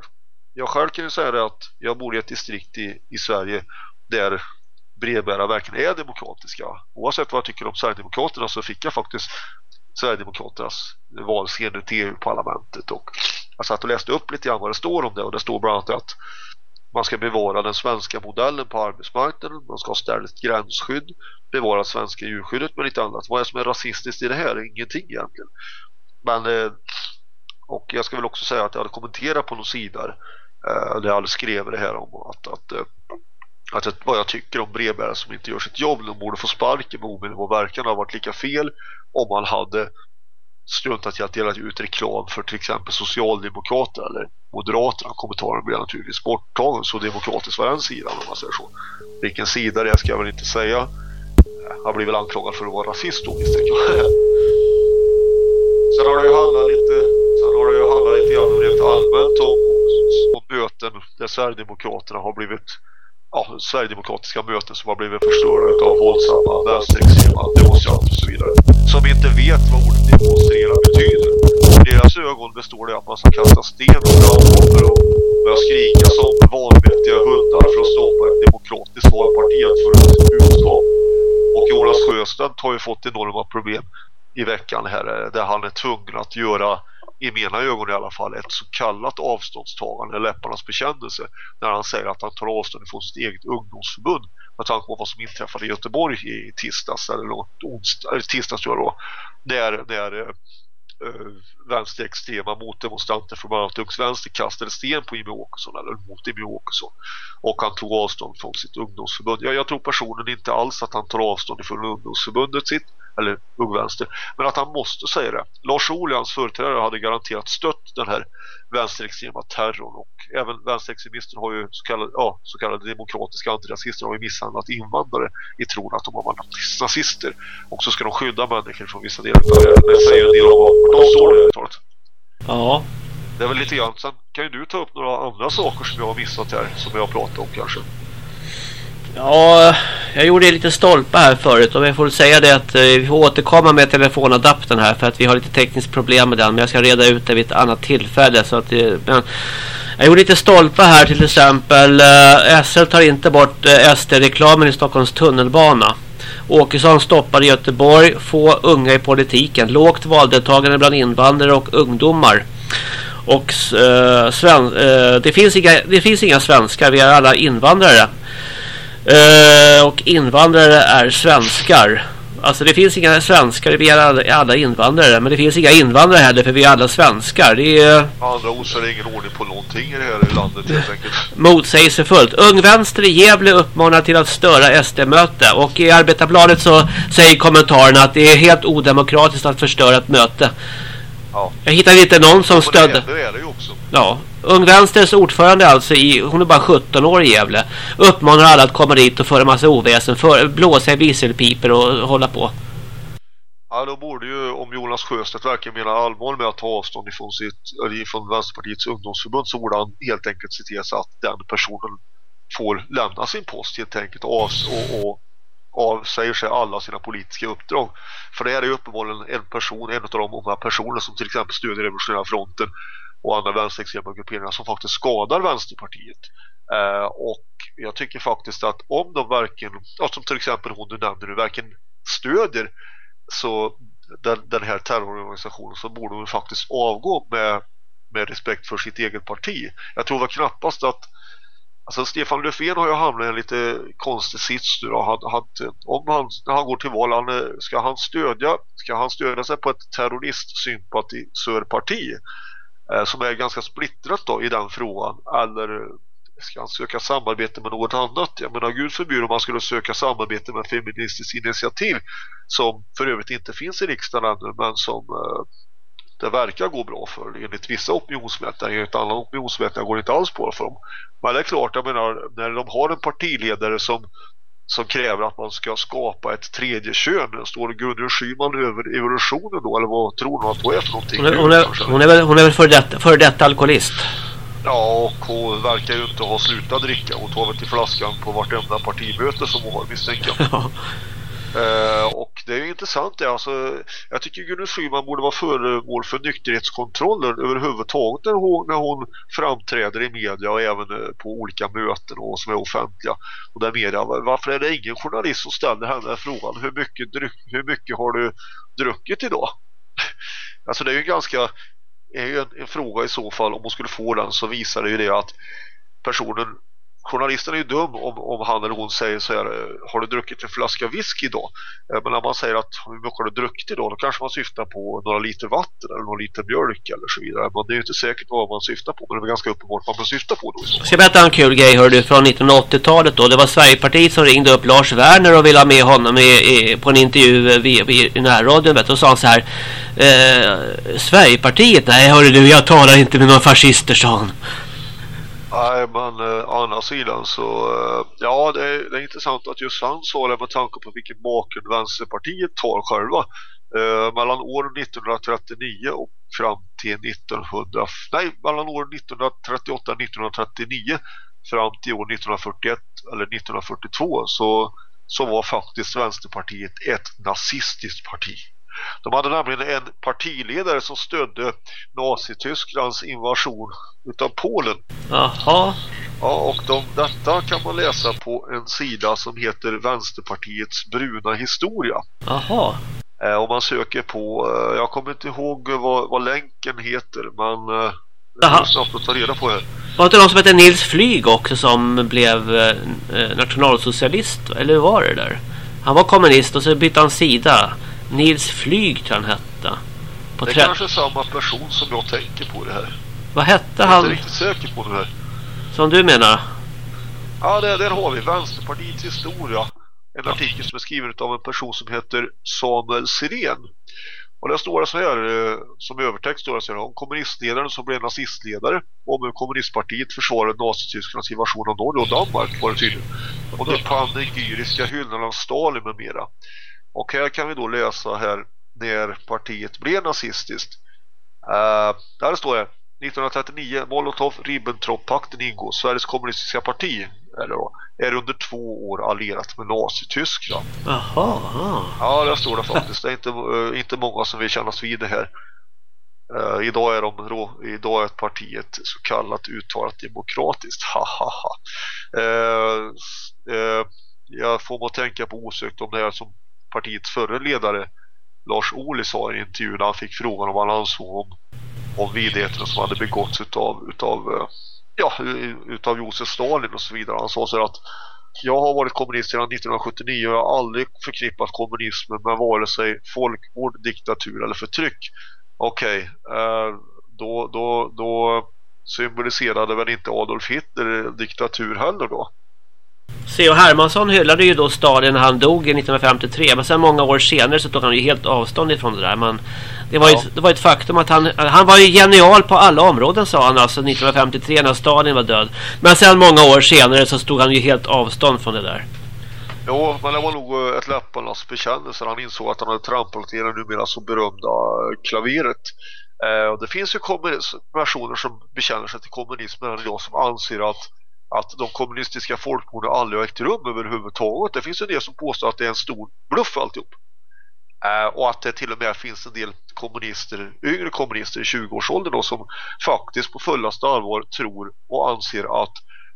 Jag själv kan ju säga det att jag bor i ett distrikt i, i Sverige där brevbärare verkligen är demokratiska. Oavsett vad jag tycker om Sverigedemokraterna så fick jag faktiskt Sverigedemokraternas valsedel till EU-parlamentet och jag satt och läste upp lite grann vad det står om det och det står bland annat att man ska bevara den svenska modellen på arbetsmarknaden, man ska ha stärkt gränsskydd, bevara svenska djurskyddet men inte annat. Vad är det som är rasistiskt i det här? Ingenting egentligen. Men, eh, och jag ska väl också säga att jag hade kommenterat på någon sida där eh, jag skrev det här om att, att, eh, att, att vad jag tycker om brevbärare som inte gör sitt jobb, de borde få sparken med omedelbar verkan har varit lika fel om man hade struntat i att dela ut reklam för till exempel Socialdemokrater eller Moderaterna. Kommentaren blir naturligtvis borttagen så demokratiskt var den sidan om man säger så. Vilken sida det är ska jag väl inte säga. Han blir väl anklagad för att vara rasist då misstänker jag. Sen har det ju handlat lite, sen har det ju handlat lite grann rent allmänt om, om möten där Sverigedemokraterna har blivit ja, Sverigedemokratiska möten som har blivit förstörda av våldsamma vänsterextrema demonstranter och så vidare. Som inte vet vad ordet demonstrera betyder. I deras ögon består det att man ska kasta sten och brandbomber och börja skrika som vanvettiga hundar för att stoppa ett demokratiskt valparti för ett budskap. Och Jonas Sjöstedt har ju fått enorma problem i veckan här eh, där han är tvungen att göra i mina ögon i alla fall ett så kallat avståndstagande läpparnas bekännelse när han säger att han tar avstånd från sitt eget ungdomsförbund. Med tanke på vad som inträffade i Göteborg i tisdags eller något onsdag, eller tisdags tror jag då där, där eh, vänsterextrema motdemonstranter från bland annat Ungs Vänster kastade sten på Jimmy Åkesson eller mot Jimmy Åkesson och han tog avstånd från sitt ungdomsförbund. Ja, jag tror personen inte alls att han tar avstånd från ungdomsförbundet sitt eller Ung Vänster. Men att han måste säga det. Lars Ohly, hans företrädare, hade garanterat stött den här vänsterextrema terrorn och även vänsterextremister har ju så kallade, ja, så kallade demokratiska antirasister har ju misshandlat invandrare i tron att de var nazister och så ska de skydda människor från vissa delar av det. Det säger en del om vad de står där talet. Ja. Det är väl lite grann. Sen kan ju du ta upp några andra saker som jag har missat här som jag har pratat om kanske. Ja, jag gjorde lite stolpa här förut och jag får säga det att eh, vi får återkomma med telefonadaptern här för att vi har lite tekniskt problem med den men jag ska reda ut det vid ett annat tillfälle så att eh, men jag gjorde lite stolpa här till exempel eh, SL tar inte bort SD-reklamen i Stockholms tunnelbana. Åkesson stoppar i Göteborg få unga i politiken. Lågt valdeltagande bland invandrare och ungdomar. Och eh, sven, eh, det, finns inga, det finns inga svenskar, vi är alla invandrare. Uh, och invandrare är svenskar. Alltså det finns inga svenskar, vi är alla, alla, invandrare. Men det finns inga invandrare heller för vi är alla svenskar. Det är... Andra ord så är det ingen ordning på någonting i här landet helt enkelt. Motsägelsefullt. Ung vänster i Gävle uppmanar till att störa SD-möte. Och i Arbetarbladet så säger kommentarerna att det är helt odemokratiskt att förstöra ett möte. Ja. Jag hittade inte någon som stödde. Ja, Ung Vänsters ordförande alltså, i, hon är bara 17 år i Gävle. Uppmanar alla att komma dit och föra massa oväsen. För, blåsa i visselpiper och hålla på. Ja, då borde ju, om Jonas Sjöstedt verkligen menar allvar med att ta avstånd ifrån, sitt, ifrån Vänsterpartiets ungdomsförbund så borde han helt enkelt se till så att den personen får lämna sin post helt enkelt och, och, och avsäger sig alla sina politiska uppdrag. För det är ju uppenbarligen en person, en av de många personer som till exempel stödjer revolutionära fronten och andra vänsterextrema grupperingar som faktiskt skadar Vänsterpartiet. Eh, och jag tycker faktiskt att om de verkligen, som till exempel hon du nämnde nu, verkligen stöder så den, den här terrororganisationen så borde hon faktiskt avgå med, med respekt för sitt eget parti. Jag tror väl knappast att Alltså Stefan Löfven har ju hamnat i en lite konstig sits nu då. Han, han, om han, när han går till val, han, eh, ska han stödja ska han stödja sig på ett terroristsympatisörparti eh, Eh, som är ganska splittrat då i den frågan. Eller ska han söka samarbete med något annat? Jag menar gud förbjuder om han skulle söka samarbete med Feministiskt initiativ som för övrigt inte finns i riksdagen ännu men som eh, det verkar gå bra för enligt vissa opinionsmätningar enligt andra opinionsmätningar går det inte alls bra för dem. Men det är klart, jag menar när de har en partiledare som som kräver att man ska skapa ett tredje kön. Står Gudrun Schyman över evolutionen då? Eller vad tror hon att hon är för någonting? Hon är, hon är, hon är väl, hon är väl för, detta, för detta alkoholist? Ja, och hon verkar ju inte ha slutat dricka. Hon tar väl till flaskan på vartenda partimöte som hon har misstänker jag. Eh, och det är ju intressant det. Alltså, jag tycker Gudrun Schyman borde vara föremål för nykterhetskontroller överhuvudtaget när hon, när hon framträder i media och även eh, på olika möten och som är offentliga. Och där media, varför är det ingen journalist som ställer henne frågan hur mycket, hur mycket har du druckit idag? alltså det är ju ganska är ju en, en fråga i så fall om hon skulle få den så visar det ju det att personen journalisten är ju dum om, om han eller hon säger så här har du druckit en flaska whisky då? Eh, men när man säger att hur mycket har du druckit idag? Då kanske man syftar på några liter vatten eller några liter mjölk eller så vidare. Men det är ju inte säkert vad man syftar på. Men det är ganska uppenbart vad man syftar på då. Ska jag berätta en kul grej hör du från 1980-talet då. Det var Sverigepartiet som ringde upp Lars Werner och ville ha med honom i, i, på en intervju eh, i, i närradion. Vet. Och sa han så här eh, Sverigepartiet? Nej hörru du, jag talar inte med några fascister sa han. Nej, men eh, å andra sidan så, eh, ja det är, det är intressant att just han sa det med tanke på vilken bakgrund Vänsterpartiet tar själva. Eh, mellan åren 1939 och fram till 1900, nej, mellan år 1938 och 1939 fram till år 1941 eller 1942 så, så var faktiskt Vänsterpartiet ett nazistiskt parti. De hade nämligen en partiledare som stödde Nazitysklands invasion utav Polen. Jaha. Ja, och de, detta kan man läsa på en sida som heter Vänsterpartiets bruna historia. Jaha. Eh, om man söker på, eh, jag kommer inte ihåg vad, vad länken heter, men eh, är snabbt att ta reda på det. Var det någon som hette Nils Flyg också som blev eh, eh, nationalsocialist? Eller hur var det där? Han var kommunist och så bytte han sida. Nils Flyg han hette. På Det är kanske samma person som jag tänker på det här. Vad hette Jag är inte han riktigt säker på det här. som du menar? Ja, det, där har vi Vänsterpartiets historia. En artikel som är skriven av en person som heter Samuel Sirén. Och där står det så här, eh, som övertext står det så här, om kommunistledaren som blev nazistledare, om hur kommunistpartiet försvarade Nazitysklands invasion av Norge och Danmark var det tydligen. Och de panegyriska hyllorna av Stalin med mera. Och här kan vi då läsa här när partiet blev nazistiskt. Uh, där står det 1939 Molotov-Ribbentrop-pakten ingår. Sveriges kommunistiska parti eller då, är under två år allierat med Nazityskland. Jaha. ja. Ja, där står det faktiskt. Det är inte, eh, inte många som vill kännas vid det här. Eh, idag är de rå- idag är ett parti ett så kallat uttalat demokratiskt. Hahaha. Uh, uh, jag får mig att tänka på osökt om det här som partiets förre ledare Lars Ohly sa i en intervju när han fick frågan om vad han ansåg om, om vidheterna som hade begåtts utav, utav, eh, ja, utav Josef Stalin och så vidare. Han sa så här att jag har varit kommunist sedan 1979 och jag har aldrig förknippat kommunismen med vare sig folkmord, diktatur eller förtryck. Okej, okay, då, då, då symboliserade väl inte Adolf Hitler diktatur heller då? C.H. Hermansson hyllade ju då Stalin när han dog 1953 men sen många år senare så tog han ju helt avstånd ifrån det där men det var, Ja. ju, det var ett faktum att han, han var ju genial på alla områden sa han alltså 1953 när Stalin var död men sen många år senare så stod han ju helt avstånd från det där Jo, men det var nog eh, ett läpparnas bekännelse. Han insåg att han hade trampat i det numera så berömda klaveret. Eh, och det finns ju personer som bekänner sig till kommunismen än idag som anser att, att de kommunistiska folkmorden aldrig har ägt rum överhuvudtaget. Det finns en del som påstår att det är en stor bluff alltihop. Eh, och att det till och med finns en del kommunister, yngre kommunister i 20-årsåldern då, som faktiskt på fullaste allvar tror och anser att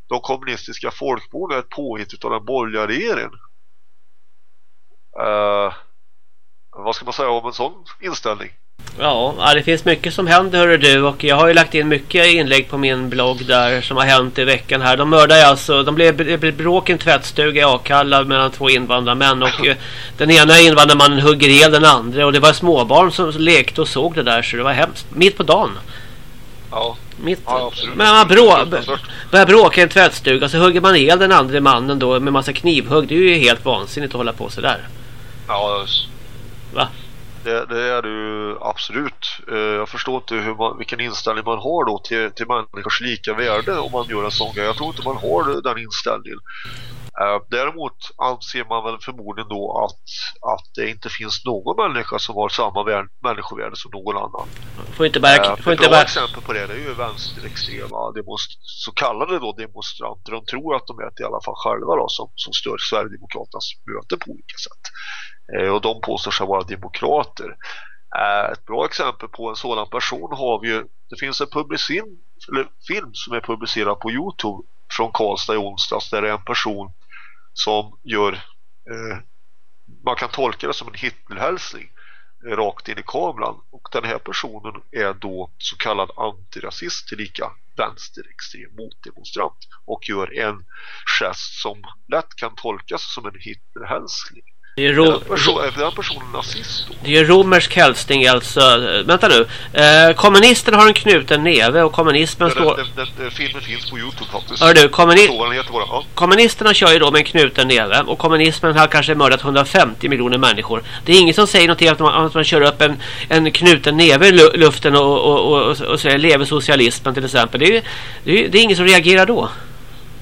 de kommunistiska folkmorden är ett påhitt av den borgerliga regeringen. Eh, vad ska man säga om en sån inställning? Ja, det finns mycket som händer hörru du och jag har ju lagt in mycket inlägg på min blogg där som har hänt i veckan här. De mördade alltså, de blev, det blev bråk i en tvättstuga i Akalla mellan två invandrarmän och eh, den ena invandrarmannen hugger ihjäl den andra och det var småbarn som lekte och såg det där så det var hemskt. Mitt på dagen. Ja, Mitt, Ja, absolut. men man brå, börjar bråka i en tvättstuga så hugger man ihjäl den andra mannen då med massa knivhugg. Det är ju helt vansinnigt att hålla på så där. ja Va? Det, det är det ju absolut. Eh, jag förstår inte hur man, vilken inställning man har då till, till människors lika värde om man gör en sån grej. Jag tror inte man har den inställningen. Eh, däremot anser man väl förmodligen då att, att det inte finns någon människa som har samma värld, människovärde som någon annan. Får inte bara... Eh, får inte bra bara exempel på det, det är ju vänsterextrema demonst- så kallade då demonstranter. De tror att de är det i alla fall själva då, som, som stör Sverigedemokraternas möte på olika sätt. Eh, och de påstår sig vara demokrater. Eh, ett bra exempel på en sådan person har vi ju, det finns en publicin, eller film som är publicerad på Youtube från Karlstad i onsdags där det är en person som gör eh, man kan tolka det som en Hitlerhälsning eh, rakt in i kameran och den här personen är då så kallad antirasist tillika vänsterextrem motdemonstrant och gör en gest som lätt kan tolkas som en Hitlerhälsning det är, ro, det är romersk hälsning alltså. Vänta nu. Eh, kommunisten har en knuten neve och kommunismen Den, står... den, den, den, filmen finns på Youtube faktiskt. Hör du, kommuni. Ja. kommunisterna kör ju då med en knuten neve och kommunismen har kanske mördat 150 miljoner människor. Det är ingen som säger något om att man kör upp en, en knuten neve i lu- luften och, och, och, och, och säger leve socialismen till exempel. Det är, det, är, det är ingen som reagerar då.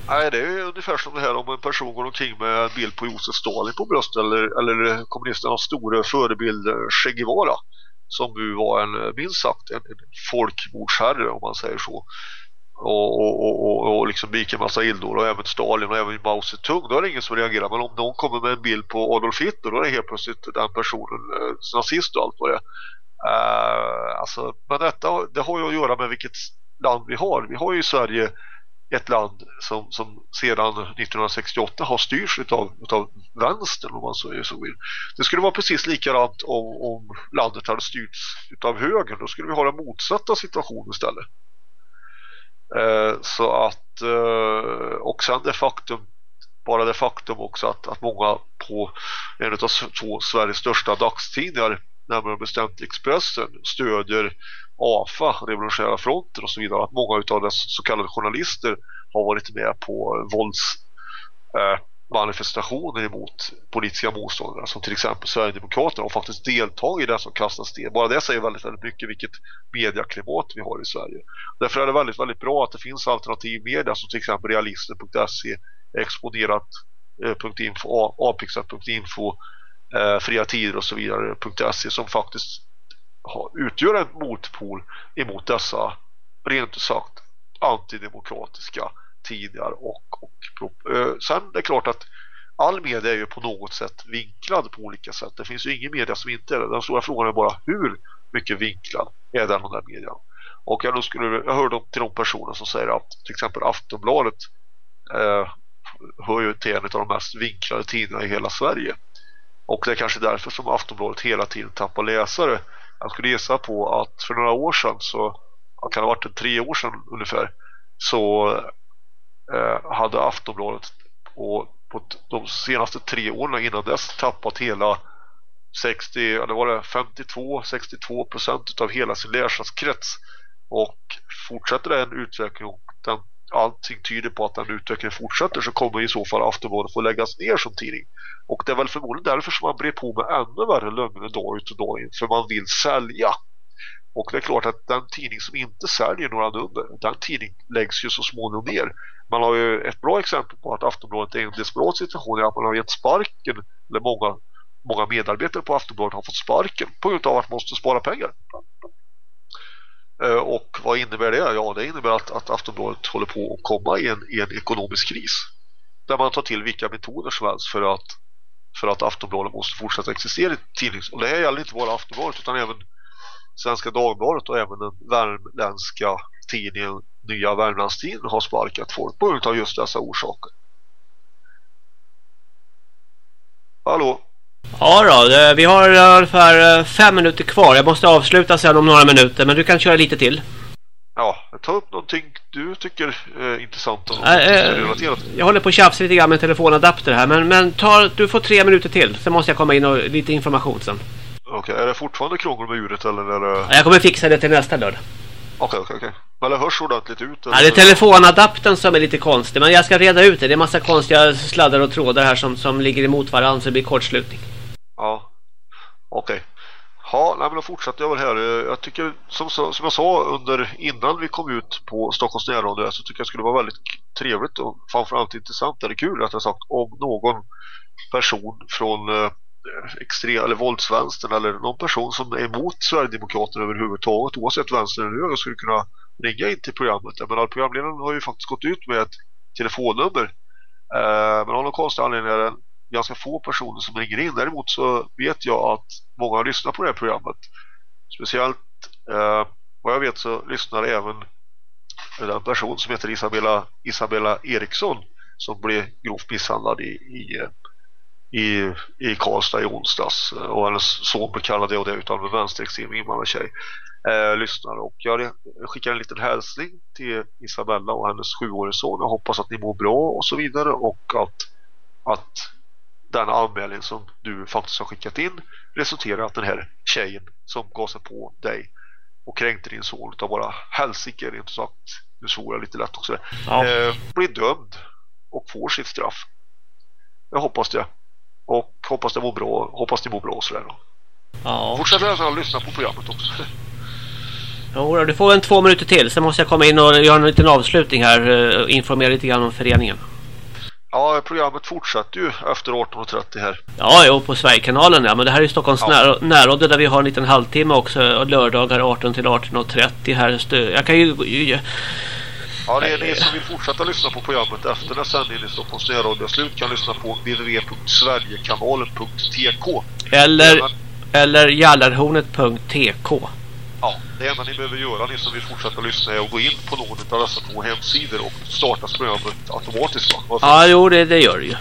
Nej, det är ungefär som det här om en person går omkring med en bild på Josef Stalin på bröstet eller, eller kommunisternas stora förebild Che Guevara som ju var en, minst sagt, en, en folkmordsherre om man säger så. Och, och, och, och, liksom begick en massa illdåd och även Stalin och även Mao Zedong då är det ingen som reagerar men om någon kommer med en bild på Adolf Hitler då är det helt plötsligt den personen eh, nazist och allt vad det är. Eh, alltså, men detta det har ju att göra med vilket land vi har. Vi har ju i Sverige ett land som, som sedan 1968 har styrts utav, utav vänstern om man så, så vill. Det skulle vara precis likadant om, om landet hade styrts utav högern. Då skulle vi ha den motsatta situationen istället. Eh, så att eh, och sen det faktum bara det faktum också att, att många på en av två Sveriges största dagstidningar närmare bestämt Expressen stödjer AFA, Revolutionära fronten och så vidare att många av dess så kallade journalister har varit med på vålds eh, manifestationer emot politiska motståndare som till exempel Sverigedemokraterna och faktiskt deltagit i det som kastas sten. Bara det säger väldigt, väldigt mycket vilket mediaklimat vi har i Sverige. Därför är det väldigt, väldigt bra att det finns alternativ media som till exempel realister.se exponerat.info, eh, apixat.info eh, fria tider och så vidare.se som faktiskt har, utgör en motpol emot dessa rent ut sagt antidemokratiska tidningar och, och eh, sen det är klart att all media är ju på något sätt vinklad på olika sätt. Det finns ju ingen media som inte är det. Den stora frågan är bara hur mycket vinklad är den här median. Och jag, skulle, jag hörde till de personer som säger att till exempel Aftonbladet eh, hör ju till en av de mest vinklade tidningarna i hela Sverige. Och det är kanske därför som Aftonbladet hela tiden tappar läsare. Jag skulle gissa på att för några år sedan så kan det ha varit tre år sedan ungefär så eh, hade Aftonbladet på, på de senaste tre åren innan dess tappat hela 60 eller var det 52 62 procent av hela sin läsarkrets. Och fortsätter den utveckling och den, allting tyder på att den utvecklingen fortsätter så kommer i så fall Aftonbladet få läggas ner som tidning och det är väl förmodligen därför som man brer på med ännu värre lögner dag ut och dag in för man vill sälja och det är klart att den tidning som inte säljer några nummer, den tidning läggs ju så småningom ner. Man har ju ett bra exempel på att Aftonbladet är i en desperat situation att man har gett sparken, eller många, många medarbetare på Aftonbladet har fått sparken på grund av att man måste spara pengar. Eh, och vad innebär det? Ja, det innebär att, att Aftonbladet håller på att komma i en, i en ekonomisk kris. Där man tar till vilka metoder som helst för att, för att Aftonbladet måste fortsätta existera i tidnings. Och det här gäller inte bara Aftonbladet utan även Svenska Dagbladet och även den värmländska tidningen Nya Värmlandstidningen har sparkat folk på grund av just dessa orsaker. Hallå? Ja då, vi har ungefär fem minuter kvar. Jag måste avsluta sen om några minuter, men du kan köra lite till. Ja, ta upp någonting du tycker är intressant och äh, äh, Jag håller på att tjafsa lite grann med telefonadapter här, men, men ta, du får tre minuter till. Sen måste jag komma in och lite information sen. Okej, okay, är det fortfarande krångel med uret eller är det... Jag kommer fixa det till nästa lördag. Okej, okej, okej. Det hörs ordentligt ut? Eller? Ja, det är telefonadaptern som är lite konstig. Men jag ska reda ut det. Det är massa konstiga sladdar och trådar här som, som ligger emot varandra så det blir kortslutning. Ja, okej. Okay. Ja, nej, men då fortsätter jag väl här. Jag tycker, som, som jag sa under innan vi kom ut på Stockholms närradio så tycker jag det skulle vara väldigt trevligt och framförallt intressant eller kul att jag sagt om någon person från eh, Eh, extrem eller våldsvänstern eller någon person som är emot Sverigedemokraterna överhuvudtaget oavsett vänster eller höger skulle kunna ringa in till programmet. Men programledaren har ju faktiskt gått ut med ett telefonnummer. Eh, men av någon konstig anledning är det ganska få personer som ringer in. Däremot så vet jag att många lyssnar på det här programmet. Speciellt eh, vad jag vet så lyssnar även den person som heter Isabella, Isabella Eriksson som blev grovt misshandlad i, i eh, i, i Karlstad i onsdags. Och hennes son bekallade jag det utan en vänsterextrem invandrartjej eh, lyssnar och jag skickar en liten hälsning till Isabella och hennes sjuårige son. Jag hoppas att ni mår bra och så vidare och att, att den anmälan som du faktiskt har skickat in resulterar att den här tjejen som gav sig på dig och kränkte din son utav bara helsike rent sagt. Nu svor jag lite lätt också. Ja. eh, blir dömd och får sitt straff. Jag hoppas det och hoppas det mår bra hoppas det mår bra och sådär då. Ja. fortsätt att lyssna på programmet också Jo, du får en två minuter till. Sen måste jag komma in och göra en liten avslutning här. eh, Informera lite grann om föreningen. ja programmet fortsätter ju efter 18.30 här Ja, jo, på Sverigekanalen ja. Men det här är ju Stockholms Ja. när, närradio där vi har en liten halvtimme också. Och lördagar 18 till 18.30 här. Jag kan ju... Ja, det är ni som vill fortsätta lyssna på programmet efter när sändningen i Stockholms närradio är slut kan lyssna på www.sverigekanalen.tk Eller, eller jallarhornet.tk. Ja, det enda ni behöver göra, ni som vill fortsätta lyssna, är att gå in på någon av dessa två hemsidor och starta programmet automatiskt. Va? Ja, jo, det, det gör det ju.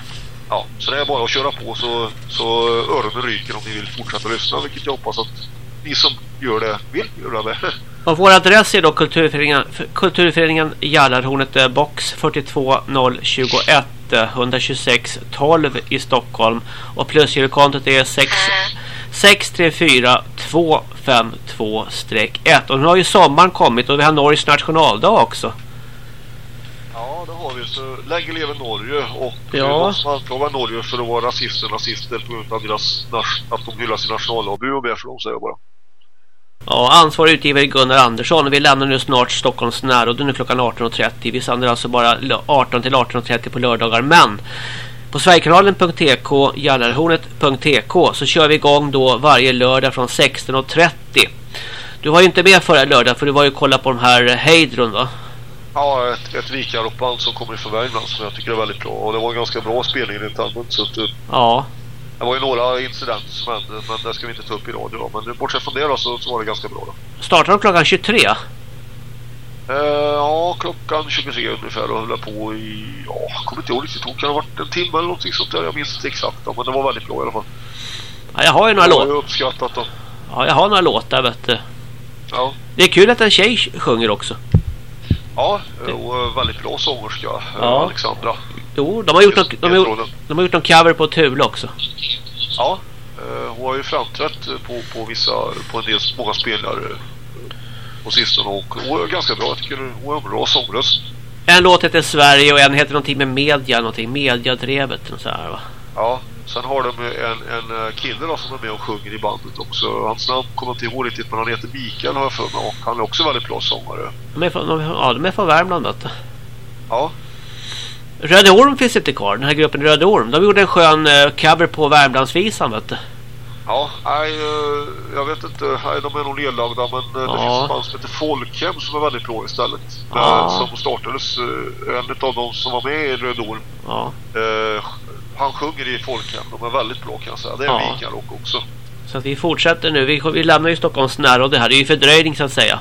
Ja, så det är bara att köra på så, så öronen ryker om ni vill fortsätta lyssna, vilket jag hoppas att ni som gör det vill göra det. Och vår adress är då Kulturföreningen, Kulturföreningen Jallarhornet eh, box 42021 eh, 126 12 i Stockholm. Och plusgirokontot är 6, 634 252-1. Och nu har ju sommaren kommit och vi har Norges nationaldag också. Ja, det har vi. Så länge lever Norge och Ja. de anklagar Norge för att vara rasister och nazister på grund av deras, att de hyllar sin nationaldag. Bu och bä för dem, säger jag bara. Ja, ansvarig utgivare Gunnar Andersson. Vi lämnar nu snart Stockholms närradio nu klockan 18.30. Vi sänder alltså bara l- 18 till 18.30 på lördagar. Men på sverigekanalen.tk, jallarhornet.tk så kör vi igång då varje lördag från 16.30. Du var ju inte med förra lördag för du var ju kolla på de här Heidrun va? Ja, ett, ett Vikaropband som kommer från Värmland som jag tycker är väldigt bra. Och det var en ganska bra spelning rent allmänt. Så att, eh, Ja. Det var ju några incidenter som hände, men det ska vi inte ta upp i radio. Då. Men bortsett från det då, så, så var det ganska bra. Då. Startar de klockan 23? Eh, ja, klockan 23 ungefär och höll på i... Ja, jag kommer inte ihåg riktigt. Det kan ha varit en timme eller någonting sånt där. Jag minns inte exakt. Då, men det var väldigt bra i alla fall. Ja, jag har ju några låtar. ju uppskattat då. Ja, jag har några låtar vet du. Ja. Det är kul att en tjej sjunger också. Ja, och väldigt bra sångerska. Ja. Alexandra. Jo, de har gjort, någon, de har de har gjort någon cover på Thule också. Ja, eh, hon har ju framträtt eh, på, på vissa, på en del, många spelare eh, på sistone och hon är ganska bra. Jag tycker hon har en bra sångröst. En låt heter Sverige och en heter någonting med media, någonting mediadrevet så här va. Ja, sen har de en, en kille då som är med och sjunger i bandet också. Hans namn kommer inte ihåg riktigt men han heter Mikael har jag för mig och han är också väldigt bra sångare. De är från, de, ja, de är från Värmland vet du. Ja, Röde Orm finns inte kvar, den här gruppen Röde Orm. De gjorde en skön eh, cover på Värmlandsvisan vet du. ja, nej, eh, jag vet inte, nej, de är nog nedlagda men eh, det Ja. finns ett band som heter Folkhem som är väldigt bra istället. Ja. Som startades, en av dem som var med i Röd Orm Ja. Han sjunger i folkhem. De är väldigt bra kan jag säga. Det är Ja. ja. Vikarrock också. Så vi fortsätter nu. Vi, vi lämnar ju Stockholms närradio här. Det är ju fördröjning så att säga.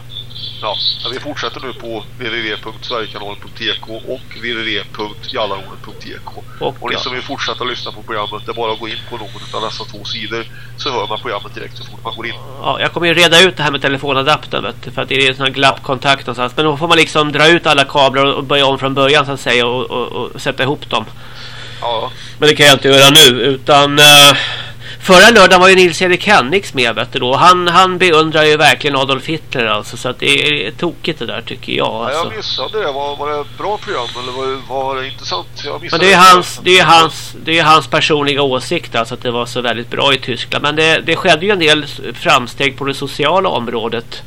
Ja, vi fortsätter nu på www.sverigekanalen.tk och www.jallarhornet.tk. Och, Och ni som vill fortsätta lyssna på programmet, det är bara att gå in på någon av dessa två sidor så hör man programmet direkt så fort man går in. Ja, jag kommer ju reda ut det här med telefonadaptern vet för att det är en sån här glappkontakt någonstans. Men då får man liksom dra ut alla kablar och börja om från början så att säga och, och, och sätta ihop dem. Ja, Men det kan jag inte göra nu utan eh, Förra lördagen var ju Nils-Erik Hennix med vet du då. Han, han beundrar ju verkligen Adolf Hitler alltså. Så att det är tokigt det där tycker jag ja alltså. jag missade det. Var, var det ett bra program eller var, var det intressant? Jag Men det är hans, det är hans, det är hans personliga åsikt alltså att det var så väldigt bra i Tyskland. Men det, det skedde ju en del framsteg på det sociala området.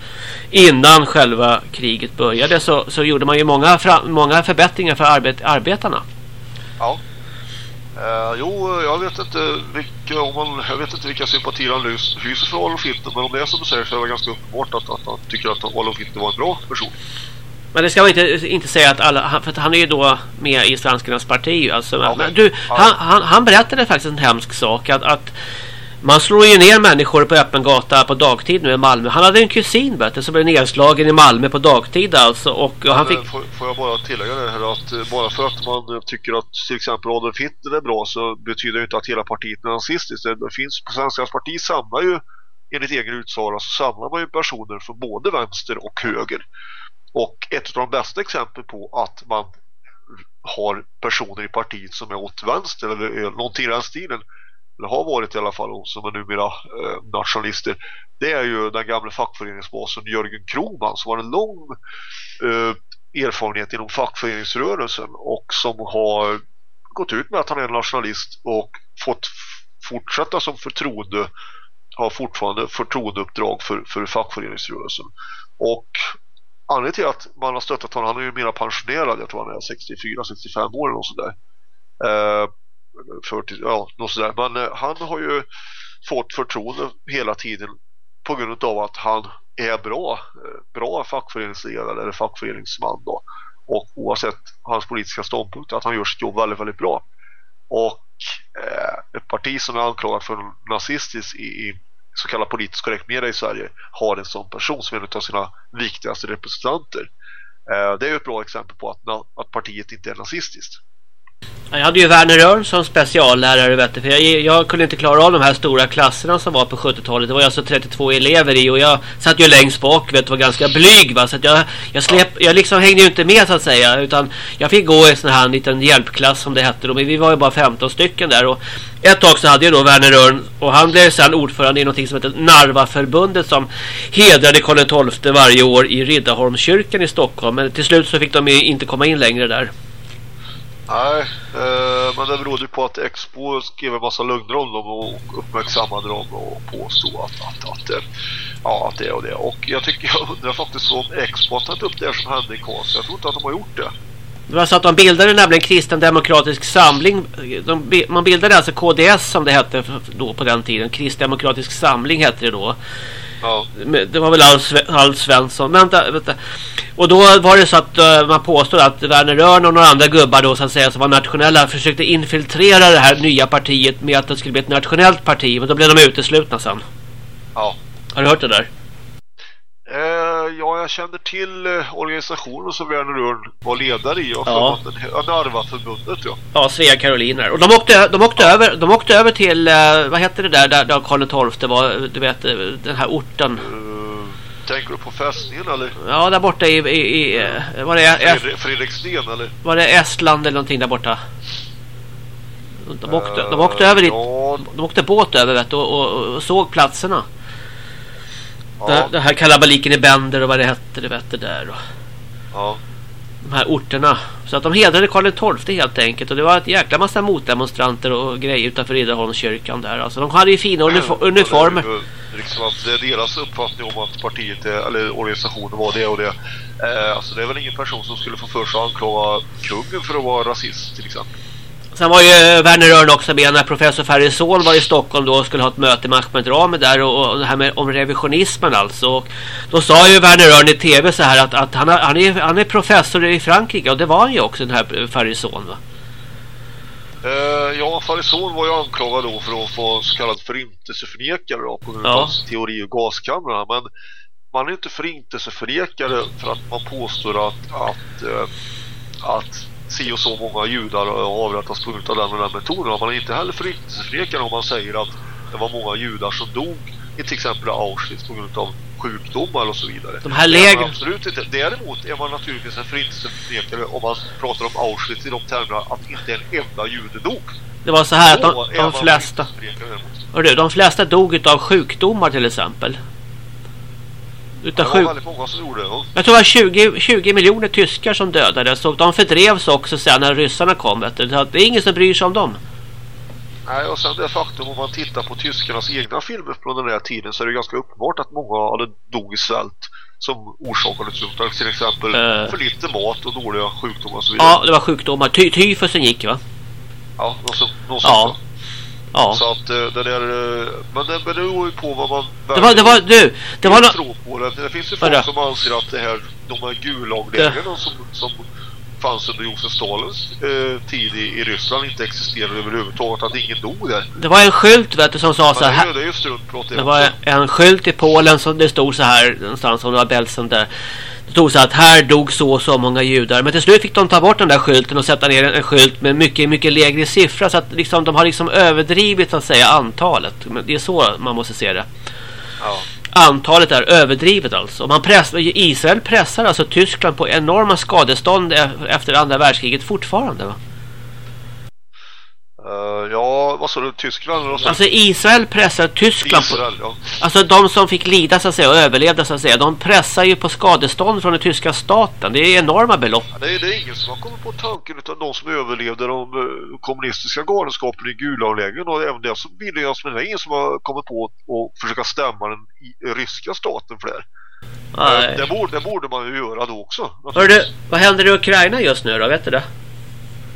Innan själva kriget började så, så gjorde man ju många, många förbättringar för arbet, arbetarna. Ja. Eh, jo, jag vet inte vilka, om man, jag vet inte vilka sympatier han hyser för Adolf Hitler, men om det är som du säger så är det ganska uppenbart att, att han tycker att Adolf Hitler var en bra person. Men det ska man inte, inte säga att alla, för att han är ju då med i Svenskarnas parti alltså. Ja, men- du, ja. han, han, han berättade faktiskt en hemsk sak att, att man slår ju ner människor på öppen gata på dagtid nu i Malmö. Han hade en kusin vet som blev nedslagen i Malmö på dagtid alltså. Och, och han fick... får, får jag bara tillägga det här att eh, bara för att man eh, tycker att till exempel Adolf Hitler är bra så betyder det inte att hela partiet är nazistiskt. Det, finns på Svenskarnas parti samlar ju enligt egen utsaga så samlar man ju personer från både vänster och höger. Och ett av de bästa exempel på att man har personer i partiet som är åt vänster eller någonting i den stilen eller har varit i alla fall som är numera eh, nationalister det är ju den gamla fackföreningsbasen Jörgen Kroman som har en lång eh, erfarenhet inom fackföreningsrörelsen och som har gått ut med att han är nationalist och fått fortsätta som förtroende har fortfarande förtroendeuppdrag för, för fackföreningsrörelsen. Och anledningen till att man har stöttat honom, han är ju mera pensionerad, jag tror han är 64-65 år eller något sådär eh, 40, ja, något sådär. men eh, han har ju fått förtroende hela tiden på grund av att han är bra, eh, bra fackföreningsledare eller fackföreningsman då. Och oavsett hans politiska ståndpunkt att han gör sitt jobb väldigt, väldigt bra. Och eh, ett parti som är anklagat för nazistiskt i, i så kallad politisk korrekt media i Sverige har en sån person som en av sina viktigaste representanter. Eh, det är ju ett bra exempel på att, att partiet inte är nazistiskt. Jag hade ju Werner Örn som speciallärare vet du, för jag, jag, kunde inte klara av de här stora klasserna som var på 70-talet. Det var alltså 32 elever i och jag satt ju längst bak vet du, var ganska blyg va? så att jag jag släpp, jag liksom hängde ju inte med så att säga utan jag fick gå i sån här liten hjälpklass som det hette då, men vi var ju bara 15 stycken där och ett tag så hade jag då Werner Örn och han blev sedan ordförande i någonting som heter Narvaförbundet som hedrade Karl XII varje år i Riddarholmskyrkan i Stockholm men till slut så fick de ju inte komma in längre där. Nej, eh, men det berodde på att Expo skrev en massa lögner om dem och uppmärksammade dem och påstod att, att, att, eh, ja, att det och det. Och jag tycker, jag undrar faktiskt om Expo har tagit upp det som hände i Karlstad. Jag tror inte att de har gjort det. Det var så att de bildade nämligen Kristen Demokratisk Samling. De, man bildade alltså KDS som det hette då på den tiden. Kristdemokratisk Samling hette det då. Ja. Det var väl Alf, Alf Svensson. Vänta, vänta. Och då var det så att uh, man påstod att Werner Rörn och några andra gubbar då så att säga som var nationella försökte infiltrera det här nya partiet med att det skulle bli ett nationellt parti. Men då blev de uteslutna sen. Ja. Har du hört det där? Eh, ja, jag känner till eh, organisationen som Werner Rörn var ledare i. Ja. Narva-förbundet, ja. Ja, Svea Karoliner. Och de åkte, de åkte, ja. över, de åkte över till, eh, vad hette det där, där, där Karl XII var, du vet, eh, den här orten. Uh, tänker du på fästningen, eller? Ja, där borta i, i, i uh, var det... Fredrik, Fredriksten, eller? Var det Estland eller någonting där borta? De åkte, de åkte över dit. Ja. De åkte båt över vet och, och, och såg platserna. Ja. Det, det, här kalabaliken i Bender och vad det hette, det vet det där. Och ja. De här orterna. Så att de hedrade Karl XII helt enkelt. Och det var ett jäkla massa motdemonstranter och grejer utanför Riddarholmskyrkan där. Alltså de hade ju fina uniformer. Ja, det, liksom att deras uppfattning om att partiet eller organisationen var det och det. Eh, alltså det är väl ingen person som skulle få för sig att anklaga kungen för att vara rasist till exempel. Sen var ju Werner Rörn också med när professor Ferrisol var i Stockholm då och skulle ha ett möte med Ahmed Rami där och, och det här med om revisionismen alltså. Och då sa ju Werner Rörn i tv så här att, att han, han, är, han är professor i Frankrike och det var han ju också den här Ferrisol va? Uh, ja, Farisol var ju anklagad då för att få så kallad förintelseförnekare då, på grund av ja. teori och gaskamrarna. Men man är inte förintelseförnekare för att man påstår att, att, uh, att si och så många judar avrättas på grund av den och den metoden. Man är inte heller förintelseförnekare om man säger att det var många judar som dog i till exempel Auschwitz på grund av sjukdomar och så vidare. De här lägren... Absolut inte. Däremot är man naturligtvis en förintelseförnekare om man pratar om Auschwitz i de termerna att inte en enda jude dog. Det var så här att de, de flesta... Hörru, de flesta dog av sjukdomar till exempel. Utav det var väldigt många som gjorde det. Jag tror det var 20, 20 miljoner tyskar som dödades och de fördrevs också sen när ryssarna kom. Vet du. Så det är ingen som bryr sig om dem. Nej, och sen det faktum om man tittar på tyskarnas egna filmer från den här tiden så är det ganska uppenbart att många hade dog i svält som orsakade till exempel uh, för lite mat och dåliga sjukdomar och så vidare. Ja, det var sjukdomar. Ty tyfusen gick va? Ja, något, så, något ja. Ja. Så att eh, det där, eh, men det beror ju på vad man det var, det var, du, det var tro på det. Det finns ju folk som anser att det här, de här gulaglägren som, som fanns under Josef Stalins eh, tid i, i Ryssland inte existerade överhuvudtaget, att ingen dog där. Det var en skylt vet du som sa så här. Det, det, det var en skylt i Polen som det stod så här någonstans om det var Belsen där. Det stod så att här dog så och så många judar. Men till slut fick de ta bort den där skylten och sätta ner en, skylt med mycket, mycket lägre siffra. Så att liksom, de har liksom överdrivit att säga antalet. Men det är så man måste se det. Ja. antalet är överdrivet alltså. Man press, Israel pressar alltså Tyskland på enorma skadestånd e- efter andra världskriget fortfarande va? Vad sa du? Tyskland? Eller alltså Israel pressar Tyskland Israel, på, ja. Alltså de som fick lida så att säga och överlevde så att säga. De pressar ju på skadestånd från den tyska staten. Det är enorma belopp. Ja, det, är, det är ingen som har kommit på tanken utan de som överlevde de uh, kommunistiska galenskapen i Gulavlägen och även det som jag men det är ingen som har kommit på att försöka stämma den ryska staten för det. Nej. Det, borde, det borde man ju göra då också. Hör du, vad händer i Ukraina just nu då? Vet du det?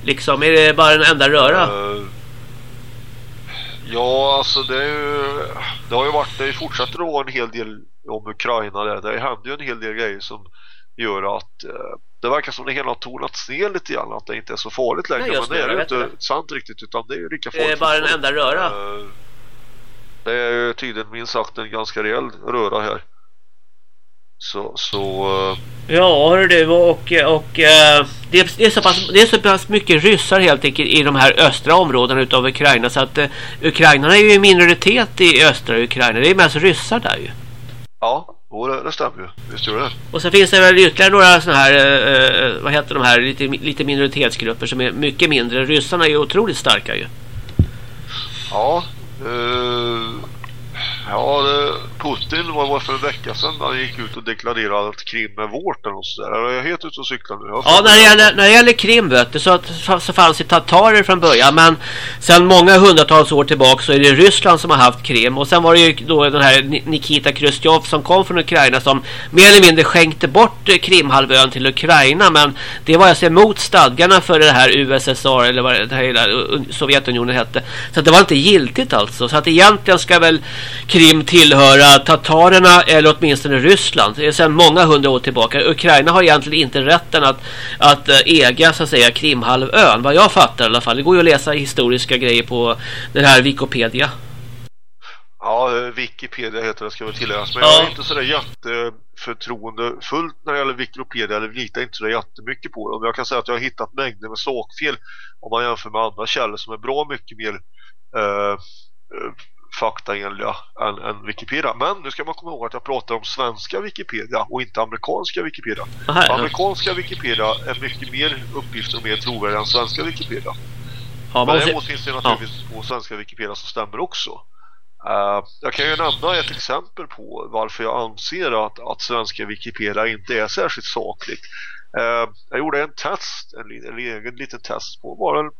Liksom, är det bara en enda röra? Uh, ja, alltså det är ju, det har ju varit, det fortsätter att vara en hel del om Ukraina där. Det händer ju en hel del grejer som gör att uh, det verkar som det hela har tonats ner lite grann att det inte är så farligt längre. Nej, men det är ju inte det. sant riktigt utan det är ju lika farligt. Det är bara en enda röra. Uh, det är ju tydligen minst sagt en ganska rejäl röra här. Så, så uh, Ja, du och, och, uh, det, är, så pass, det är så pass mycket ryssar helt enkelt i de här östra områdena utav Ukraina så att uh, Ukraina är ju en minoritet i östra Ukraina. Det är mest ryssar där ju. Ja, det, det stämmer ju. Visst gör det. Och så finns det väl ytterligare några sådana här, uh, vad heter de här, lite, lite minoritetsgrupper som är mycket mindre. Ryssarna är ju otroligt starka ju. Ja, Ja, det, Putin var, var för en vecka sedan han gick ut och deklarerade att Krim är vårt och sådär. Jag är helt ute och cyklar nu. Ja, när det, gäller, när det gäller Krim vet du, så, så fanns det tatarer från början. Men sen många hundratals år tillbaka så är det Ryssland som har haft Krim. Och sen var det ju då den här Nikita Khrushchev som kom från Ukraina som mer eller mindre skänkte bort Krimhalvön till Ukraina. Men det var alltså emot stadgarna för det här USSR eller vad det här Sovjetunionen hette. Så det var inte giltigt alltså. Så att egentligen ska väl Krim tillhöra tatarerna eller åtminstone Ryssland. Det är sedan många hundra år tillbaka. Ukraina har egentligen inte rätten att, att eh, äga så att säga Krimhalvön. Vad jag fattar i alla fall. Det går ju att läsa historiska grejer på den här Wikipedia. Ja, eh, Wikipedia heter det ska väl tilläggas. Men ja. jag är inte sådär jätteförtroendefullt när det gäller Wikipedia. Eller litar inte så jättemycket på det. Men jag kan säga att jag har hittat mängder med sakfel om man jämför med andra källor som är bra mycket mer uh, faktaenliga än, än Wikipedia. Men nu ska man komma ihåg att jag pratar om svenska Wikipedia och inte amerikanska Wikipedia. Aha. Amerikanska Wikipedia är mycket mer uppgifter och mer trovärdiga än svenska Wikipedia. Ja, Men däremot finns det naturligtvis ja. på svenska Wikipedia som stämmer också. Uh, jag kan ju nämna ett exempel på varför jag anser att, att svenska Wikipedia inte är särskilt sakligt. Uh, jag gjorde en test, en, en egen liten test på bara en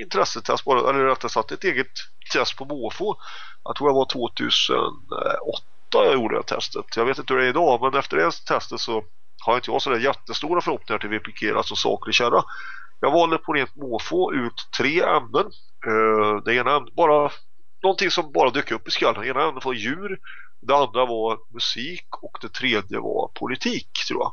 intressetest, bara, eller rättare sagt ett eget test på måfå. Jag tror det var 2008 jag gjorde det testet. Jag vet inte hur det är idag, men efter det testet så har inte jag sådär jättestora förhoppningar till Vpk, alltså saker och kärra. Jag valde på rent måfå ut tre ämnen. Eh, det ena bara någonting som bara dök upp i skallen. Det ena ämnet var djur, det andra var musik och det tredje var politik tror jag.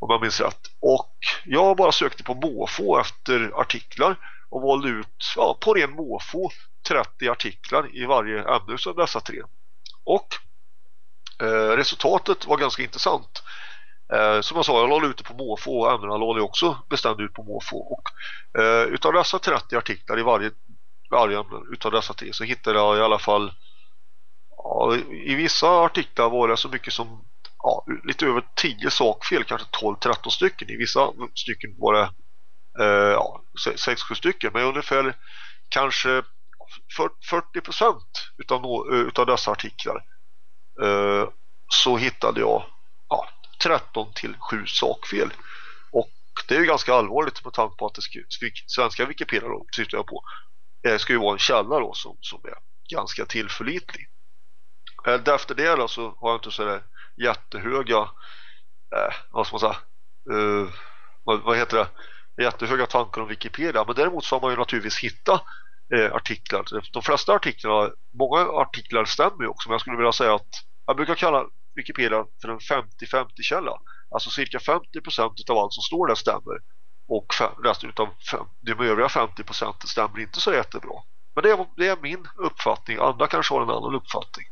Om jag minns rätt. Och jag bara sökte på måfå efter artiklar och valde ut ja, på ren måfå 30 artiklar i varje ämne av dessa tre. Och eh, resultatet var ganska intressant. Eh, som jag sa, jag lade ut det på måfå och ämnena lade jag också bestämde ut på måfå. Och eh, utav dessa 30 artiklar i varje, varje ämne utav dessa tre så hittade jag i alla fall ja, i vissa artiklar var det så mycket som ja, lite över 10 sakfel, kanske 12-13 stycken. I vissa stycken var det eh, ja, 6-7 stycken, men ungefär kanske 40 procent utav, no, eh, utav dessa artiklar eh, så hittade jag ja, 13 till 7 sakfel. Och det är ju ganska allvarligt med tanke på att det ska, svenska Wikipedia då, syftar jag på, eh, ska ju vara en källa då som, som är ganska tillförlitlig. Eh, efter det då så har jag inte så där jättehöga eh, vad ska man säga eh, vad, vad heter det jättehöga tankar om Wikipedia men däremot så har man ju naturligtvis hittat eh, artiklar. De flesta artiklar, många artiklar stämmer ju också men jag skulle vilja säga att jag brukar kalla Wikipedia för en 50-50 källa. Alltså cirka 50% av allt som står där stämmer och resten av de övriga 50% stämmer inte så jättebra. Men det är, det är min uppfattning, andra kanske har en annan uppfattning.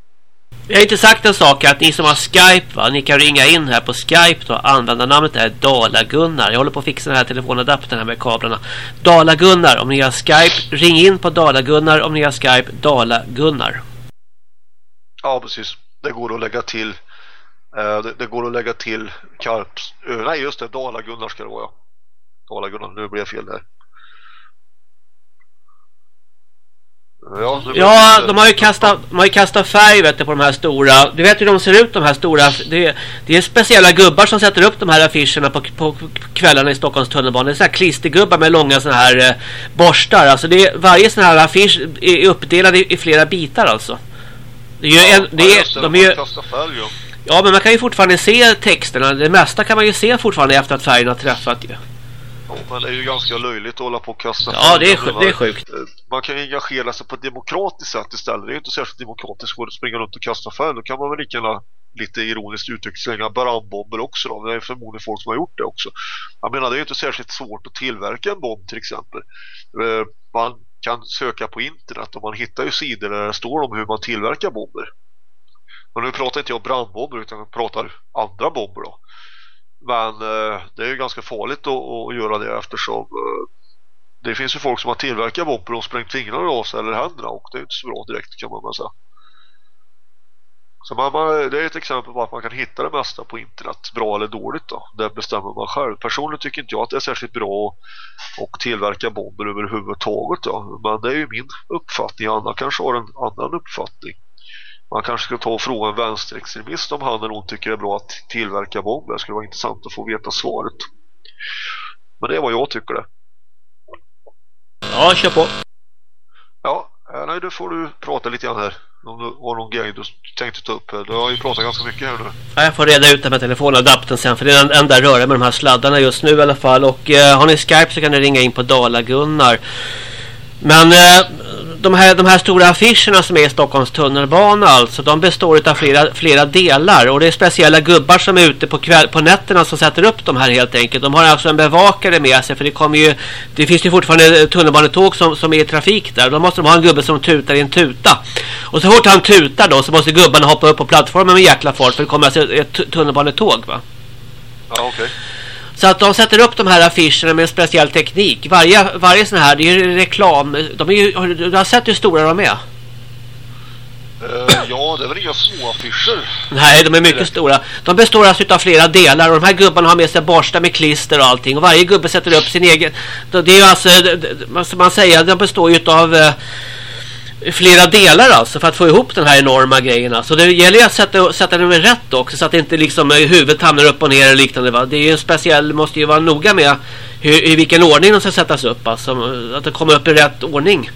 Jag har inte sagt en sak att ni som har Skype va, ni kan ringa in här på Skype då. Användarnamnet är Dala-Gunnar. Jag håller på att fixa den här telefonadaptern här med kablarna. Dala-Gunnar om ni har Skype. Ring in på Dala-Gunnar om ni har Skype. Dala-Gunnar. Ja, precis. det går att lägga till eh, det, det, går att lägga till Karps, eh, nej just det, Dala-Gunnar ska det vara ja. Dala-Gunnar, nu blev jag fel där. Ja, ja de har ju kastat, de har ju kastat färg vet du, på de här stora. Du vet hur de ser ut de här stora. Det, det är speciella gubbar som sätter upp de här affischerna på, på kvällarna i Stockholms tunnelbana. Det är sådana här klistergubbar med långa sådana här eh, borstar. Alltså det är, varje sån här affisch är uppdelad i, i flera bitar alltså. Det är ju ja, en, det är, de är ju, färg, ja. ja men man kan ju fortfarande se texterna. Det mesta kan man ju se fortfarande efter att färgen har träffat ju. Men det är ju ganska löjligt att hålla på och kasta Ja, det är, det är sjukt. Eh, man kan ju engagera sig på ett demokratiskt sätt istället. Det är inte särskilt demokratiskt att springa runt och kasta färg. Då kan man väl lika gärna lite ironiskt uttryckt slänga brandbomber också då. Det är förmodligen folk som har gjort det också. Jag menar, det är ju inte särskilt svårt att tillverka en bomb till exempel. Eh, man kan söka på internet och man hittar ju sidor där det står om hur man tillverkar bomber. Men nu pratar inte jag om brandbomber utan jag pratar andra bomber då. Men eh, det är ju ganska farligt att, att göra det eftersom eh, det finns ju folk som har tillverkat bomber och sprängt fingrarna av sig eller händerna och det är inte så bra direkt kan man väl säga. Så man, man, det är ett exempel på att man kan hitta det mesta på internet, bra eller dåligt då. Det bestämmer man själv. Personligen tycker inte jag att det är särskilt bra att tillverka bomber överhuvudtaget då. Men det är ju min uppfattning. Anna kanske har en annan uppfattning. Man kanske ska ta och fråga en vänsterextremist om han eller hon tycker det är bra att tillverka bomber. Det skulle vara intressant att få veta svaret. Men det är vad jag tycker det. Ja, kör på. Ja, eh, nej, då får du prata lite grann här. Om du har någon grej du tänkte ta upp. Du har ju pratat ganska mycket här nu. Ja, jag får reda ut det med telefonadaptern sen. För det är den enda röra med de här sladdarna just nu i alla fall. Och eh, har ni Skype så kan ni ringa in på Dala-Gunnar. Men eh, de, här, de här stora affischerna som är i Stockholms tunnelbana alltså, de består av flera, flera delar. Och det är speciella gubbar som är ute på, kväll, på nätterna som sätter upp de här helt enkelt. De har alltså en bevakare med sig för det kommer ju, det finns ju fortfarande tunnelbanetåg som, som är i trafik där. Då måste de ha en gubbe som tutar i en tuta. Och så fort han tutar då så måste gubbarna hoppa upp på plattformen med jäkla fart för det kommer alltså ett tunnelbanetåg va? Ja, okej. Okay. Så att de sätter upp de här affischerna med en speciell teknik. Varje, varje sån här, det är ju reklam. De är ju, du har sett hur stora de är? Uh, ja, det är väl inga små affischer. Nej, de är mycket stora. De består alltså av flera delar och de här gubbarna har med sig borstar med klister och allting. Och varje gubbe sätter upp sin egen... Det är ju alltså, man säger, de består ju av flera delar alltså för att få ihop den här enorma grejerna. Så det gäller ju att sätta, sätta den rätt också så att inte liksom huvudet hamnar upp och ner och liknande. Va? Det är ju en speciell, måste ju vara noga med hur, i vilken ordning de ska sättas upp. Alltså, att det kommer upp i rätt ordning.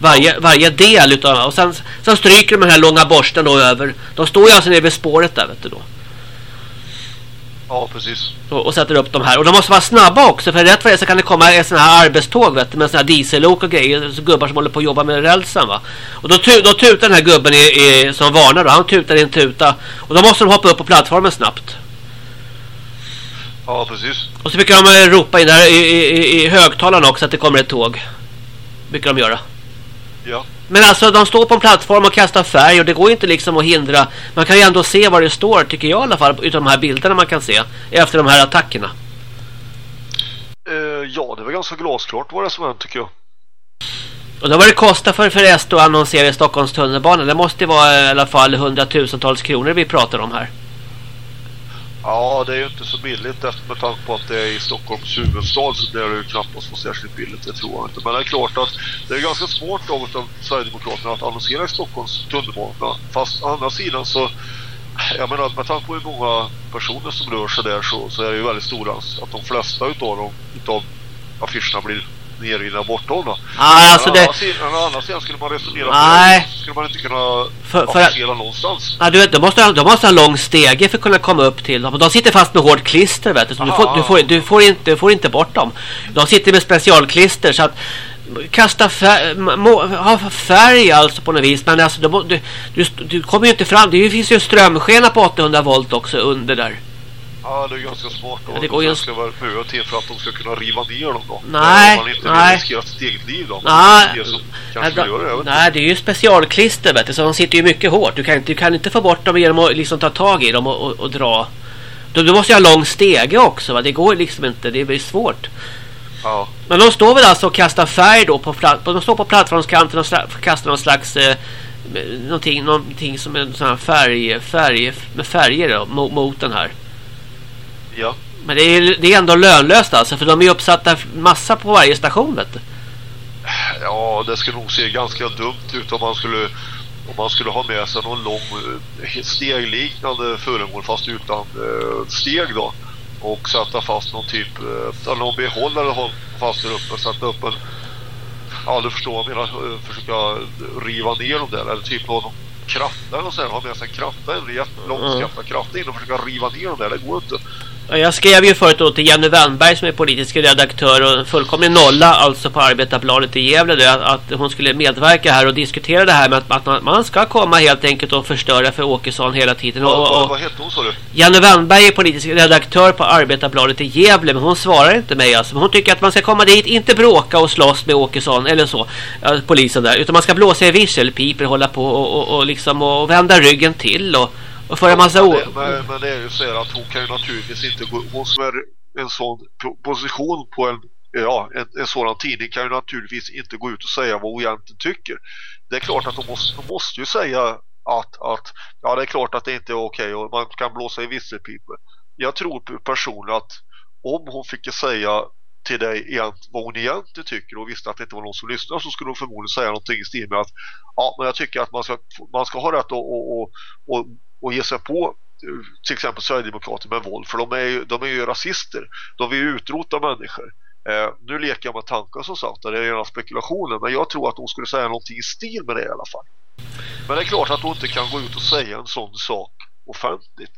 Varje, varje del utav och sen, sen stryker de den här långa borsten då över. De står ju alltså nere vid spåret där vet du då. Ja, precis. Och, och, sätter upp de här. Och de måste vara snabba också. För rätt för det så kan det komma ett sån här arbetståg vet du, med såna här diesellok och grejer. Så gubbar som håller på att jobba med rälsen va. Och då, tu, då tutar den här gubben i, i, som varnar då. Han tutar i en tuta. Och då måste de hoppa upp på plattformen snabbt. Ja, precis. Och så brukar de ropa in där i, i, i högtalarna också att det kommer ett tåg. Brukar de göra. Ja. Men alltså de står på en plattform och kastar färg och det går inte liksom att hindra. Man kan ju ändå se vad det står tycker jag i alla fall utav de här bilderna man kan se efter de här attackerna. Uh, ja, det var ganska glasklart vad det som hänt tycker jag. Och då vad det kostar för, för SD att annonsera i Stockholms tunnelbana. Det måste vara i alla fall hundratusentals kronor vi pratar om här. Ja, det är ju inte så billigt efter med tanke på att det är i Stockholms huvudstad så det är det ju knappast så särskilt billigt, det tror jag inte. Men det är klart att det är ganska svårt av Sverigedemokraterna att annonsera i Stockholms tunnelbana. Fast å andra sidan så, jag menar med tanke på hur många personer som rör sig där så, så är det ju väldigt stora att de flesta utav dem, utav affischerna blir nerrivna och borttagna. Ah, alltså det... Annars sidan skulle man resonera Nej. skulle man inte kunna för, för att... någonstans. Ja, du vet, de måste, de måste ha en lång stege för att kunna komma upp till dem. De sitter fast med hård klister, vet du. Så du får, du, får, du, får inte, du får inte bort dem. De sitter med specialklister så att kasta färg, må, ha färg alltså på något vis. Men alltså, du, du, du kommer ju inte fram. Det finns ju strömskena på 800 volt också under där. Ja, det är ganska smart då. Det går ju... ska vara mö till för att de ska kunna riva ner dem då. Nej, man inte nej. riskera sitt eget liv då. Nej, det som nej, då, det, nej, det är ju specialklister vet du, så de sitter ju mycket hårt. Du kan, du kan inte få bort dem genom att liksom ta tag i dem och, och, och dra. Du, du måste ju ha lång stege också va? Det går liksom inte, det blir svårt. Ja. Men de står väl alltså och kastar färg då på, plat- de står på plattformskanten och kastar någon slags eh, någonting, någonting som en sån här färg, färg med färger då, mot, mot den här. Ja. Men det är, det är ändå lönlöst alltså för de är uppsatta massa på varje station vet du. Ja, det skulle nog se ganska dumt ut om man skulle om man skulle ha med sig någon lång eh, stegliknande föremål fast utan eh, steg då och sätta fast någon typ eh, eller någon behållare fast där uppe och sätta upp en ja du förstår vad jag menar eh, försöka riva ner dem där eller typ någon kratta eller så här, ha med sig en kratta en rätt långskafta kratta in och försöka riva ner dem där, det går inte Jag skrev ju förut då till Jenny Wennberg som är politisk redaktör och fullkomlig nolla alltså på Arbetarbladet i Gävle det, att, hon skulle medverka här och diskutera det här med att, att man, man ska komma helt enkelt och förstöra för Åkesson hela tiden. Och, vad, och, vad hette hon sa du? Jenny Wennberg är politisk redaktör på Arbetarbladet i Gävle men hon svarar inte mig alltså. Men hon tycker att man ska komma dit, inte bråka och slåss med Åkesson eller så, polisen där. Utan man ska blåsa i visselpiper, hålla på och, och, och liksom och vända ryggen till och, och föra massa men, å... det, men, men det är ju så här att hon kan ju naturligtvis inte gå, hon som är en sån po- position på en ja, en, en sådan tidning kan ju naturligtvis inte gå ut och säga vad hon egentligen tycker. Det är klart att hon måste, hon måste ju säga att, att ja det är klart att det inte är okej och man kan blåsa i visselpipor. Jag tror personligen att om hon fick säga till dig vad hon egentligen tycker och visste att det inte var någon som lyssnar så skulle hon förmodligen säga någonting i stil med att ja men jag tycker att man ska, man ska ha rätt att och, och, och, och ge sig på till exempel Sverigedemokrater med våld för de är ju, de är ju rasister. De vill ju utrota människor. Eh, nu leker jag med tankar som sagt det är rena spekulationer men jag tror att hon skulle säga någonting i stil med det i alla fall. Men det är klart att hon inte kan gå ut och säga en sån sak offentligt.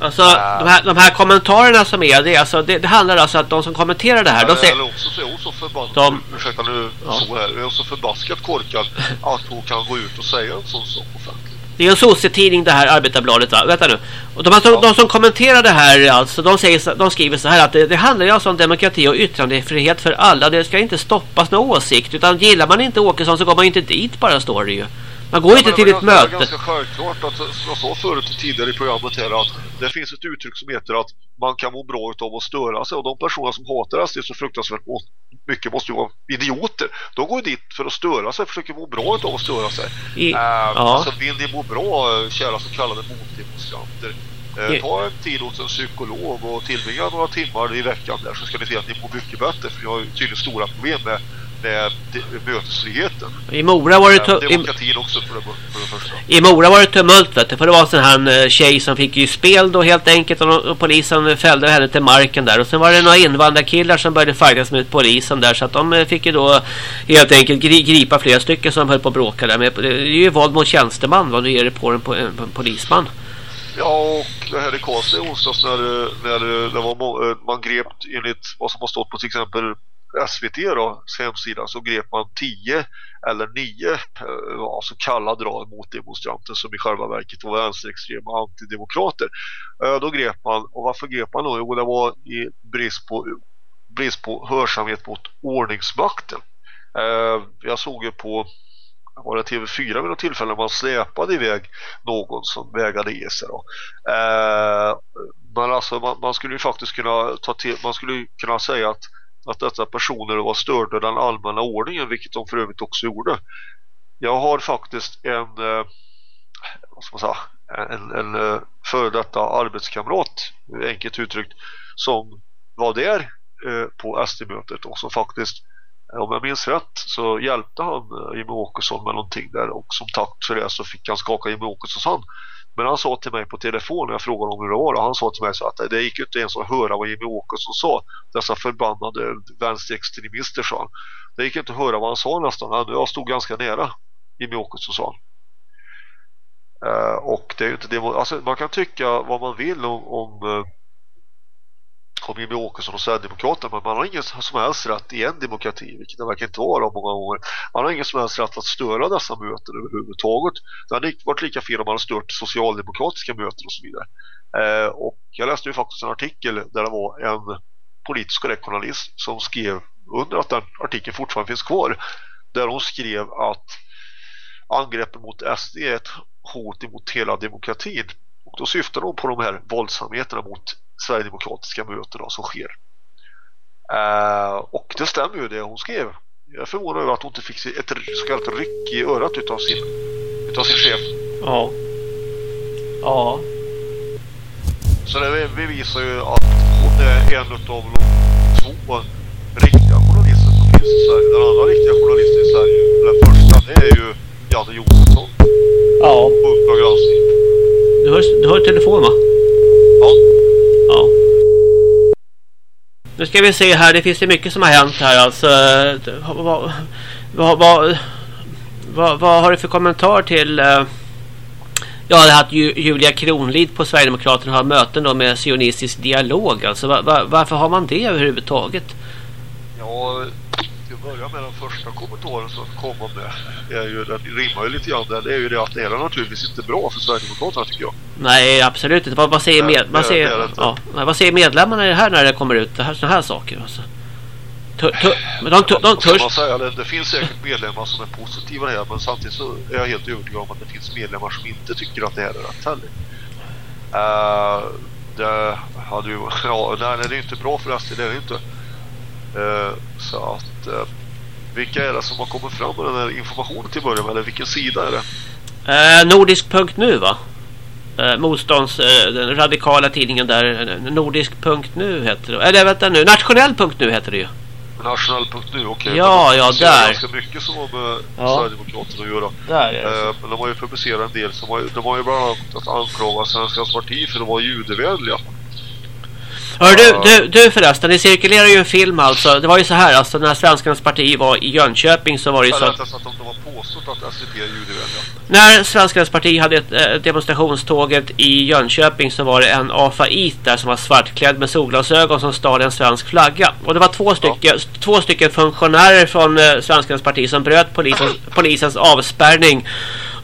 Alltså de, här, de här kommentarerna som är det, alltså, det, det handlar alltså att de som kommenterar det här de eller, säger, eller också så är hon så förbannat De- ursäkta nu Ja. så här, är hon så förbaskat korkad att hon kan gå ut och säga en sån sak offentligt det är en sossetidning det här Arbetarbladet va? Vänta nu. Och de, alltså, Ja. de som kommenterar det här alltså, de, säger, de skriver så här att det, det handlar ju alltså om demokrati och yttrandefrihet för alla. Det ska inte stoppas någon åsikt utan gillar man inte Åkesson så går man ju inte dit bara står det ju. Man går ju inte till ett var möte. Det är ganska självklart att, som jag sa förut tidigare i programmet här, att det finns ett uttryck som heter att man kan må bra utav att störa sig och de personer som hatar SD så fruktansvärt mycket måste ju vara idioter. De går ju dit för att störa sig, försöker må bra utav att störa sig. I, Uh, ja. Alltså vill ni må bra, kära så kallade motdemonstranter, eh, ta en tid hos en psykolog och tillbringa några timmar i veckan där så ska ni se att ni mår mycket bättre för ni har tydligen stora problem med, med mötesfriheten. I Mora var det tu- i, Demokratin också för det, för det första. I Mora var det tumult vet du, för det var en sån här eh, tjej som fick ju spel då helt enkelt och, och polisen fällde henne till marken där och sen var det några invandrarkillar som började fightas med polisen där så att de eh, fick ju då helt enkelt gri gripa flera stycken som höll på att bråka där med. Det är ju våld mot tjänsteman vad nu är det på en, på en, på en polisman. Ja, och det här i Karlstad i onsdags när, när var må- eh, man grep enligt vad som har stått på till exempel SVT då, hemsida så grep man 10 eller 9 eh, ja, så kallade drag mot demonstranter som i själva verket var vänsterextrema antidemokrater. Eh, Då grep man, och varför grep man då? Jo, det var i brist på, brist på hörsamhet mot ordningsmakten. Eh, Jag såg ju på var det TV4 vid något tillfälle när man släpade iväg någon som vägade i sig då. Eh, men alltså man, man skulle ju faktiskt kunna ta till, man skulle kunna säga att att dessa personer var störde den allmänna ordningen vilket de för övrigt också gjorde. Jag har faktiskt en eh, vad ska man säga en, en eh, före detta arbetskamrat enkelt uttryckt som var där eh, på SD-mötet och som faktiskt om jag minns rätt så hjälpte han Jimmie Åkesson med någonting där och som tack för det så fick han skaka Jimmie Åkessons hand. Men han sa till mig på telefon när jag frågade om hur det var och han sa till mig så att det gick ju inte ens att höra vad Jimmie Åkesson sa. Dessa förbannade vänsterextremister sa han. Det gick inte att höra vad han sa nästan. Jag stod ganska nära Jimmie Åkesson sa han. Uh, och det är ju inte det alltså man kan tycka vad man vill om, om eh, om Jimmie Åkesson och Sverigedemokraterna men man har ingen som helst rätt i en demokrati vilket det verkar inte vara många gånger man har ingen som helst rätt att störa dessa möten överhuvudtaget. Det hade varit lika fel om man hade stört socialdemokratiska möten och så vidare. Eh, och jag läste ju faktiskt en artikel där det var en politisk korrekt journalist som skrev under att den artikeln fortfarande finns kvar där hon skrev att angreppen mot SD är ett hot emot hela demokratin. Och då syftar hon på de här våldsamheterna mot Sverigedemokratiska möten då, som sker. Eh, och det stämmer ju det hon skrev. Jag är förvånad över att hon inte fick ett så kallat ryck i örat utav sin, utav sin chef. Ja. Ja. Så det bevisar ju att hon är en utav de två riktiga journalister som finns i Sverige. Den andra riktiga journalisten i Sverige, den första, det är ju Janne Josefsson Ja. på Uppdrag granskning. Du hör, du hör telefon va? Ja. Ja. Nu ska vi se här, det finns ju mycket som har hänt här alltså. Vad, vad, vad, vad, vad, har du för kommentar till eh, Ja, det här att Julia Kronlid på Sverigedemokraterna har möten då med sionistisk dialog. Alltså, va, va, varför har man det överhuvudtaget? Ja, börja med den första kommentaren som kommer med är ju, den rimmar ju lite grann där. Det är ju det att det är naturligtvis inte bra för Sverigedemokraterna tycker jag. Nej, absolut inte. Vad, vad, säger, med, vad, säger, ja, vad säger medlemmarna i det här när det kommer ut det här, såna här saker? Alltså? De, törs... man säga? Det, det finns säkert medlemmar som är positiva här men samtidigt så är jag helt övertygad om att det finns medlemmar som inte tycker att det här är rätt heller. Uh, det hade ju... Ja, nej, det är inte bra för SD, det är det inte. Eh, så att... eh, vilka är det som har kommit fram med den här informationen till början? Eller vilken sida är det? Eh, Nordisk.nu va? Eh, motstånds... Eh, den radikala tidningen där. eh, Nordisk.nu heter det. Eller vänta nu. Nationell.nu heter det ju. National.nu, okej. Ja, Men ja, det är där. ganska mycket som har med Ja. Sverigedemokraterna att göra. Där är det. Eh, men de har ju publicerat en del som har, de har ju bland annat att anklaga Svenskans parti för att vara judevänliga. Hör du, du, du förresten, det cirkulerar ju en film alltså. Det var ju så här, alltså när Svenskarnas parti var i Jönköping så var det ju så att rättare sagt att de har påstått att SVT är judevänliga. när Svenskarnas parti hade ett eh, demonstrationståget i Jönköping så var det en AFAIT där som var svartklädd med solglasögon som stal en svensk flagga. Och det var två stycken, två stycken funktionärer från eh, Svenskarnas parti som bröt polisens, polisens avspärrning.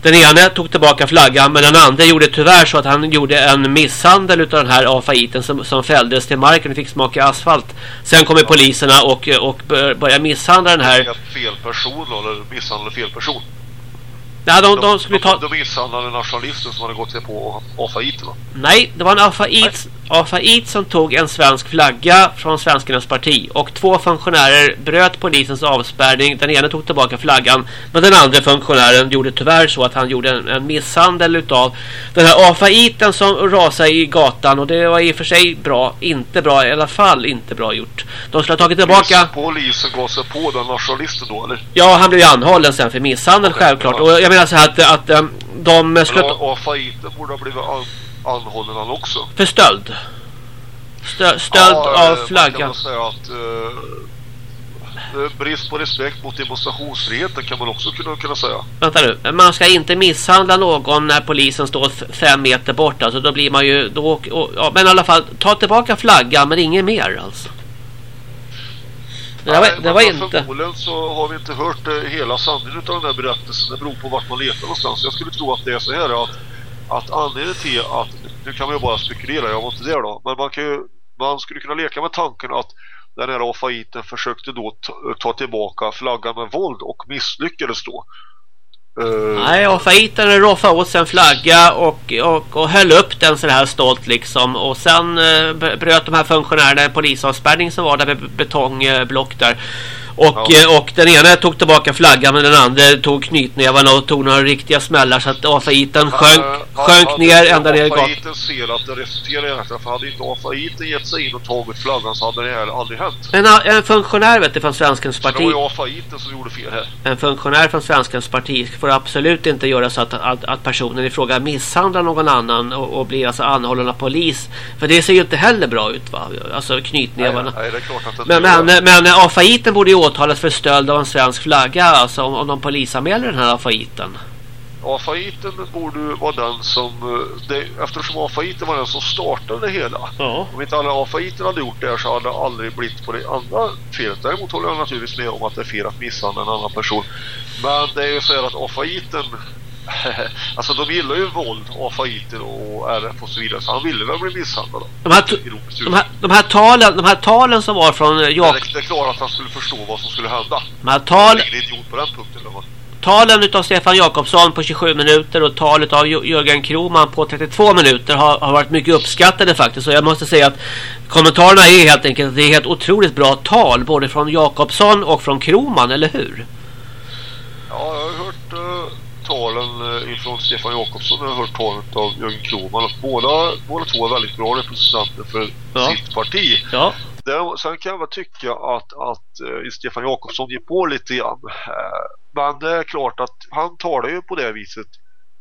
Den ene tog tillbaka flaggan men den andra gjorde tyvärr så att han gjorde en misshandel utav den här AFAIten som, som fälldes till marken och fick smaka asfalt. Sen kommer poliserna och, och bör- började misshandla den här. Fel person då, eller misshandlade fel person. Ja, de, de skulle ta... de, de misshandlade nationalisten som hade gått sig på AFA-iterna. Nej, det var en AFAIT, AFAIT som tog en svensk flagga från Svenskarnas parti. Och två funktionärer bröt polisens avspärrning. Den ena tog tillbaka flaggan. Men den andra funktionären gjorde tyvärr så att han gjorde en, en misshandel utav den här AFAIten som rasade i gatan. Och det var i och för sig bra. Inte bra, i alla fall inte bra gjort. De skulle ha tagit tillbaka... Polisen gav sig på den nationalisten då, eller? Ja, han blev ju anhållen sen för misshandel självklart. Och jag menar så här att, att äm, de skulle... Men borde ha blivit anhållen han också. För stöld. Stö, stöld Ja, av eh, Man flaggan. kan säga att eh, brist på respekt mot demonstrationsfriheten kan man också kunna, kunna säga. Vänta nu. Man ska inte misshandla någon när polisen står fem meter bort. Alltså då blir man ju... Då, och, ja, men i alla fall, ta tillbaka flaggan men inget mer alltså. Det, där var, Nej, det var för- inte... Förmodligen så har vi inte hört eh, hela sanningen av den här berättelsen. Det beror på vart man letar någonstans. Jag skulle tro att det är så här att, att anledningen till att, nu kan man ju bara spekulera, jag var inte där då, men man kan ju, man skulle kunna leka med tanken att den här afaiten försökte då ta, ta tillbaka flaggan med våld och misslyckades då. Uh... Nej, afaiten roffade åt sig en flagga och, och, och höll upp den så här stolt liksom. Och sen uh, bröt de här funktionärerna en polisavspärrning som var där med betongblock där. Och, Ja. eh, och den ena tog tillbaka flaggan men den andra tog knytnävarna och tog några riktiga smällar så att AFA-iten sjönk, Eh, sjönk hade ner ända ner i gatan. AFA-iten ser att det resulterar detta. För hade inte AFA-iten gett sig in och tagit flaggan så hade det här aldrig hänt. En, en funktionär vet du från Svenskans Så det parti var ju AFA-iten som gjorde fel här. En funktionär från Svenskans parti får absolut inte göra så att, att, att personen i fråga misshandlar någon annan och, och blir alltså anhållen av polis. För det ser ju inte heller bra ut va? Alltså knytnävarna. Nej, nej, det är klart att det Men, men, men AFAIten borde ju åtalas för stöld av en svensk flagga alltså om, om de polisanmäler den här AFAIten. AFA-iten borde vara den som, eh, det, eftersom AFA-iten var den som startade det hela. Ja. Om inte alla AFA-iten hade gjort det här så hade det aldrig blivit på det andra felet. Däremot håller jag naturligtvis med om att det är fel att misshandla en annan person. Men det är ju så här att AFA-iten alltså de gillar ju våld, AFA-iten och RF och så vidare. Så han ville väl bli misshandlad. De här, de, här, de, här talen, de här talen som var från eh, Men Jak... det, är klart att han skulle förstå vad som skulle hända. De här, tal, är idiot på den punkten. Eller vad? talen utav Stefan Jakobsson på 27 minuter och talet av Jörgen Kroman på 32 minuter har, har varit mycket uppskattade faktiskt. Och jag måste säga att kommentarerna är helt enkelt det är helt otroligt bra tal både från Jakobsson och från Kroman, eller hur? Ja, jag har hört uh, talen uh, ifrån Stefan Jakobsson och jag har hört talen av Jörgen Kroman. Och båda, båda två är väldigt bra representanter för ja. sitt parti. Ja. Sen kan jag väl tycka att, att uh, Stefan Jakobsson ger på lite grann. men det är klart att han talar ju på det viset.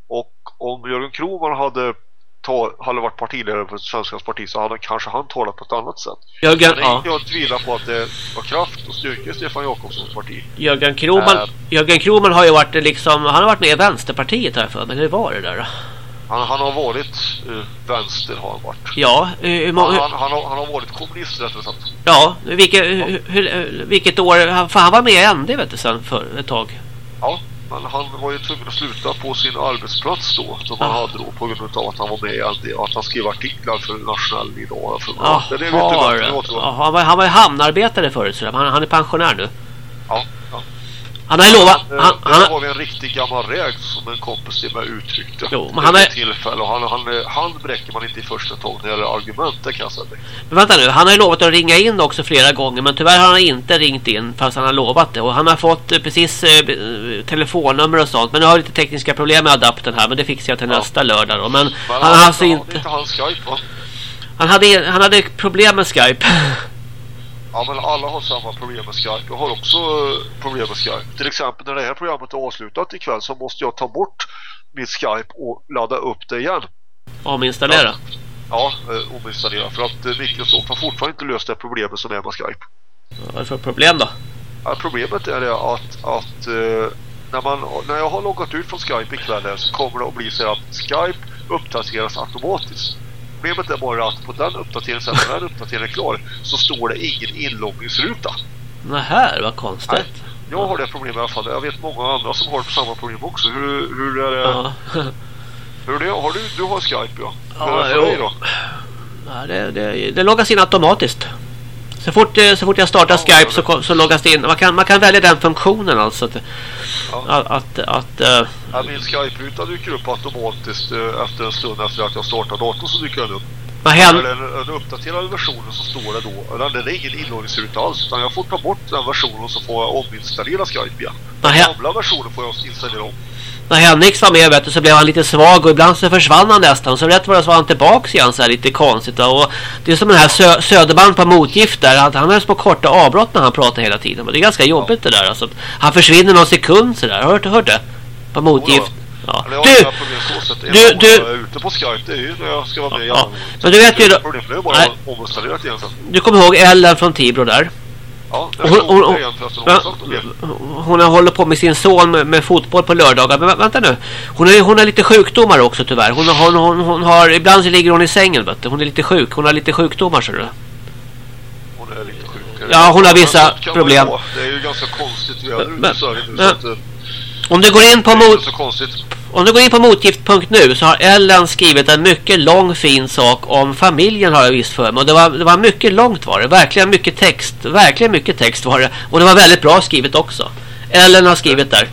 Och om Jörgen Kroman hade ta, hade varit partiledare för Svenskans parti så hade kanske han talat på ett annat sätt. Jörgen, ja. Jag tvivlar på att det var kraft och styrka i Stefan Jakobssons parti. Jörgen Kroman, äh, Jörgen Kroman har ju varit liksom, han har varit med i Vänsterpartiet här för men hur var det där då? Han, han har varit uh, vänster har han varit. Ja, uh, han, han, han, har, han har varit kommunist rättare sagt. Ja, vilket, ja. Hur, vilket år, för han var med i ND vet du sen för ett tag. Ja, men han var ju tvungen att sluta på sin arbetsplats då som han hade då på grund av att han var med i att han skrev artiklar för Nationell idag. För Aha, det, det vet du Aha, han, var, han var hamnarbetare förut så han, han är pensionär nu. Ja. Han har ju lovat... Han, han, han, han var en riktig gammal räg som en kompis till mig uttryckte. Jo, men han är... Tillfälle. Och han, han, han bräcker man inte i första taget när det gäller argument, det kan jag säga. Men vänta nu, han har ju lovat att ringa in också flera gånger. Men tyvärr har han inte ringt in fast han har lovat det. Och han har fått eh, precis eh, telefonnummer och sånt. Men nu har lite tekniska problem med adaptern här. Men det fixar jag till ja. nästa lördag då. Men, men han, han har alltså inte... inte han Skype? Han hade, han hade problem med Skype. Ja men alla har samma problem med Skype. Jag har också eh, problem med Skype. Till exempel när det här programmet är avslutat ikväll så måste jag ta bort mitt Skype och ladda upp det igen. Ominstallera? Ja, ja eh, ominstallera. För att eh, Microsoft har fortfarande inte löst det problemet som är med Skype. Vad är det för problem då? Ja, problemet är det att, att när, man, när jag har loggat ut från Skype ikväll så kommer det att bli så att Skype uppdateras automatiskt. Problemet är bara att på den uppdateringen, sen när den uppdateringen är klar, så står det ingen inloggningsruta. Nähä, vad konstigt. Nej, jag har det problemet i alla fall. Jag vet många andra som har samma problem också. Hur, hur är det? Ja. hur är det? Har du, du har Skype, ja. Ja, jo. Då? Ja, det, det, det loggas in automatiskt. Så fort, eh, så fort jag startar ja, Skype så, så loggas det in. Man kan, man kan välja den funktionen alltså. Att, ja. att, att, att uh, ja, min Skype-ruta dyker upp automatiskt uh, efter en stund efter att jag startar datorn så dyker den upp. Vad händer? Den, den uppdaterade versionen så står det då, den, den är ingen inloggningsruta alls utan jag får ta bort den versionen och så får jag ominstallera Skype igen. Den gamla versionen får jag installera om när Henriks var med vet du, så blev han lite svag och ibland så försvann han nästan. Så rätt var det så var han tillbaks igen så här lite konstigt. Och det är som den här Sö Söderman på motgift där. Han, han har små korta avbrott när han pratar hela tiden. Men det är ganska jobbigt det där. Alltså, han försvinner någon sekund så där. Har du hört det? På motgift. Ja. Du, du, du, ute på Skype, det är ju när jag ska vara med ja. Men du vet ju... Då, du kommer ihåg Ellen från Tibro där? Ja, hon, hon, hon, hon håller på med sin son med, med, fotboll på lördagar. Men vänta nu. Hon har, hon har lite sjukdomar också tyvärr. Hon, hon, hon, hon har, ibland så ligger hon i sängen. Vet du. Hon är lite sjuk. Hon har lite sjukdomar. Så du. Hon är lite sjuk. Ja, hon har vissa problem. Det är ju ganska konstigt väder ute i Sverige nu. Så att, eh, om du går in på mot om du går in på motgift.nu så har Ellen skrivit en mycket lång fin sak om familjen har jag visst för mig. Och det var, det var mycket långt var det. Verkligen mycket text. Verkligen mycket text var det. Och det var väldigt bra skrivet också. Ellen har skrivit där.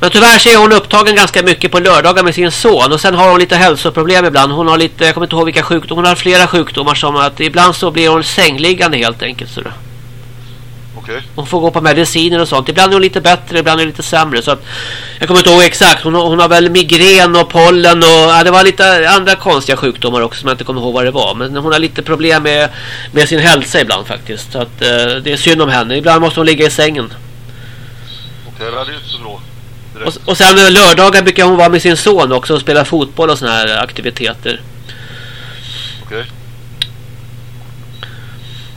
Men tyvärr så är hon upptagen ganska mycket på lördagar med sin son. Och sen har hon lite hälsoproblem ibland. Hon har lite, jag kommer inte ihåg vilka sjukdomar. Hon har flera sjukdomar som att ibland så blir hon sängliggande helt enkelt. Sådär. Okay. Hon får gå på mediciner och sånt. Ibland är hon lite bättre, ibland är hon lite sämre. Så att, jag kommer inte ihåg exakt. Hon, hon har väl migrän och pollen och ja, det var lite andra konstiga sjukdomar också som jag inte kommer ihåg vad det var. Men hon har lite problem med, med sin hälsa ibland faktiskt. Så att, eh, det är synd om henne. Ibland måste hon ligga i sängen. Okej, okay, det är inte så bra. Och, och sen eh, lördagar brukar hon vara med sin son också och spela fotboll och såna här aktiviteter. Okej. Okay.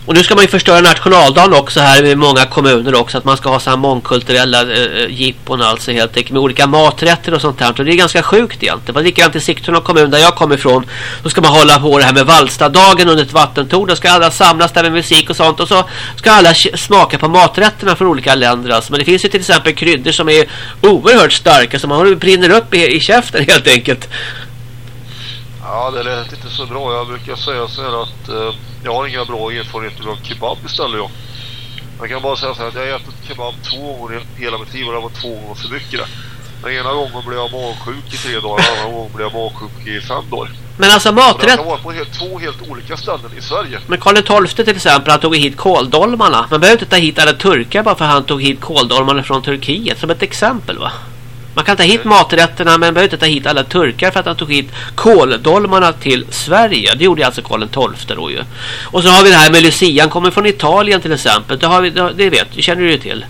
Och nu ska man ju förstöra nationaldagen också här i många kommuner också. Att man ska ha så här mångkulturella eh, eh jippon alltså helt enkelt med olika maträtter och sånt här. Och det är ganska sjukt egentligen. Det var likadant i Sigtuna kommun där jag kommer ifrån. Då ska man hålla på det här med Valstadagen under ett vattentorn. Då ska alla samlas där med musik och sånt. Och så ska alla smaka på maträtterna från olika länder. Alltså. Men det finns ju till exempel kryddor som är oerhört starka. Som man brinner upp i, i käften helt enkelt. Ja, det lät inte så bra. Jag brukar säga så här att... Eh jag har inga bra erfarenheter av kebab istället. Ja. Jag kan bara säga så här att jag har ätit kebab två gånger i hela mitt liv och det var två gånger för mycket. Den ena gången blev jag magsjuk i tre dagar, den andra gången blev jag magsjuk i fem dagar. Men alltså Och det maträtt... har varit på helt, två helt olika ställen i Sverige. Men Karl XII till exempel, han tog hit kåldolmarna. Man behöver inte ta hit alla turkar bara för att han tog hit kåldolmarna från Turkiet. Som ett exempel va? Man kan ta hit maträtterna men behöver inte ta hit alla turkar för att han tog hit kåldolmarna till Sverige. Det gjorde alltså Karl XII då ju. Och så har vi det här med Lucian, kommer från Italien till exempel. Det, har vi, det vet känner du ju till.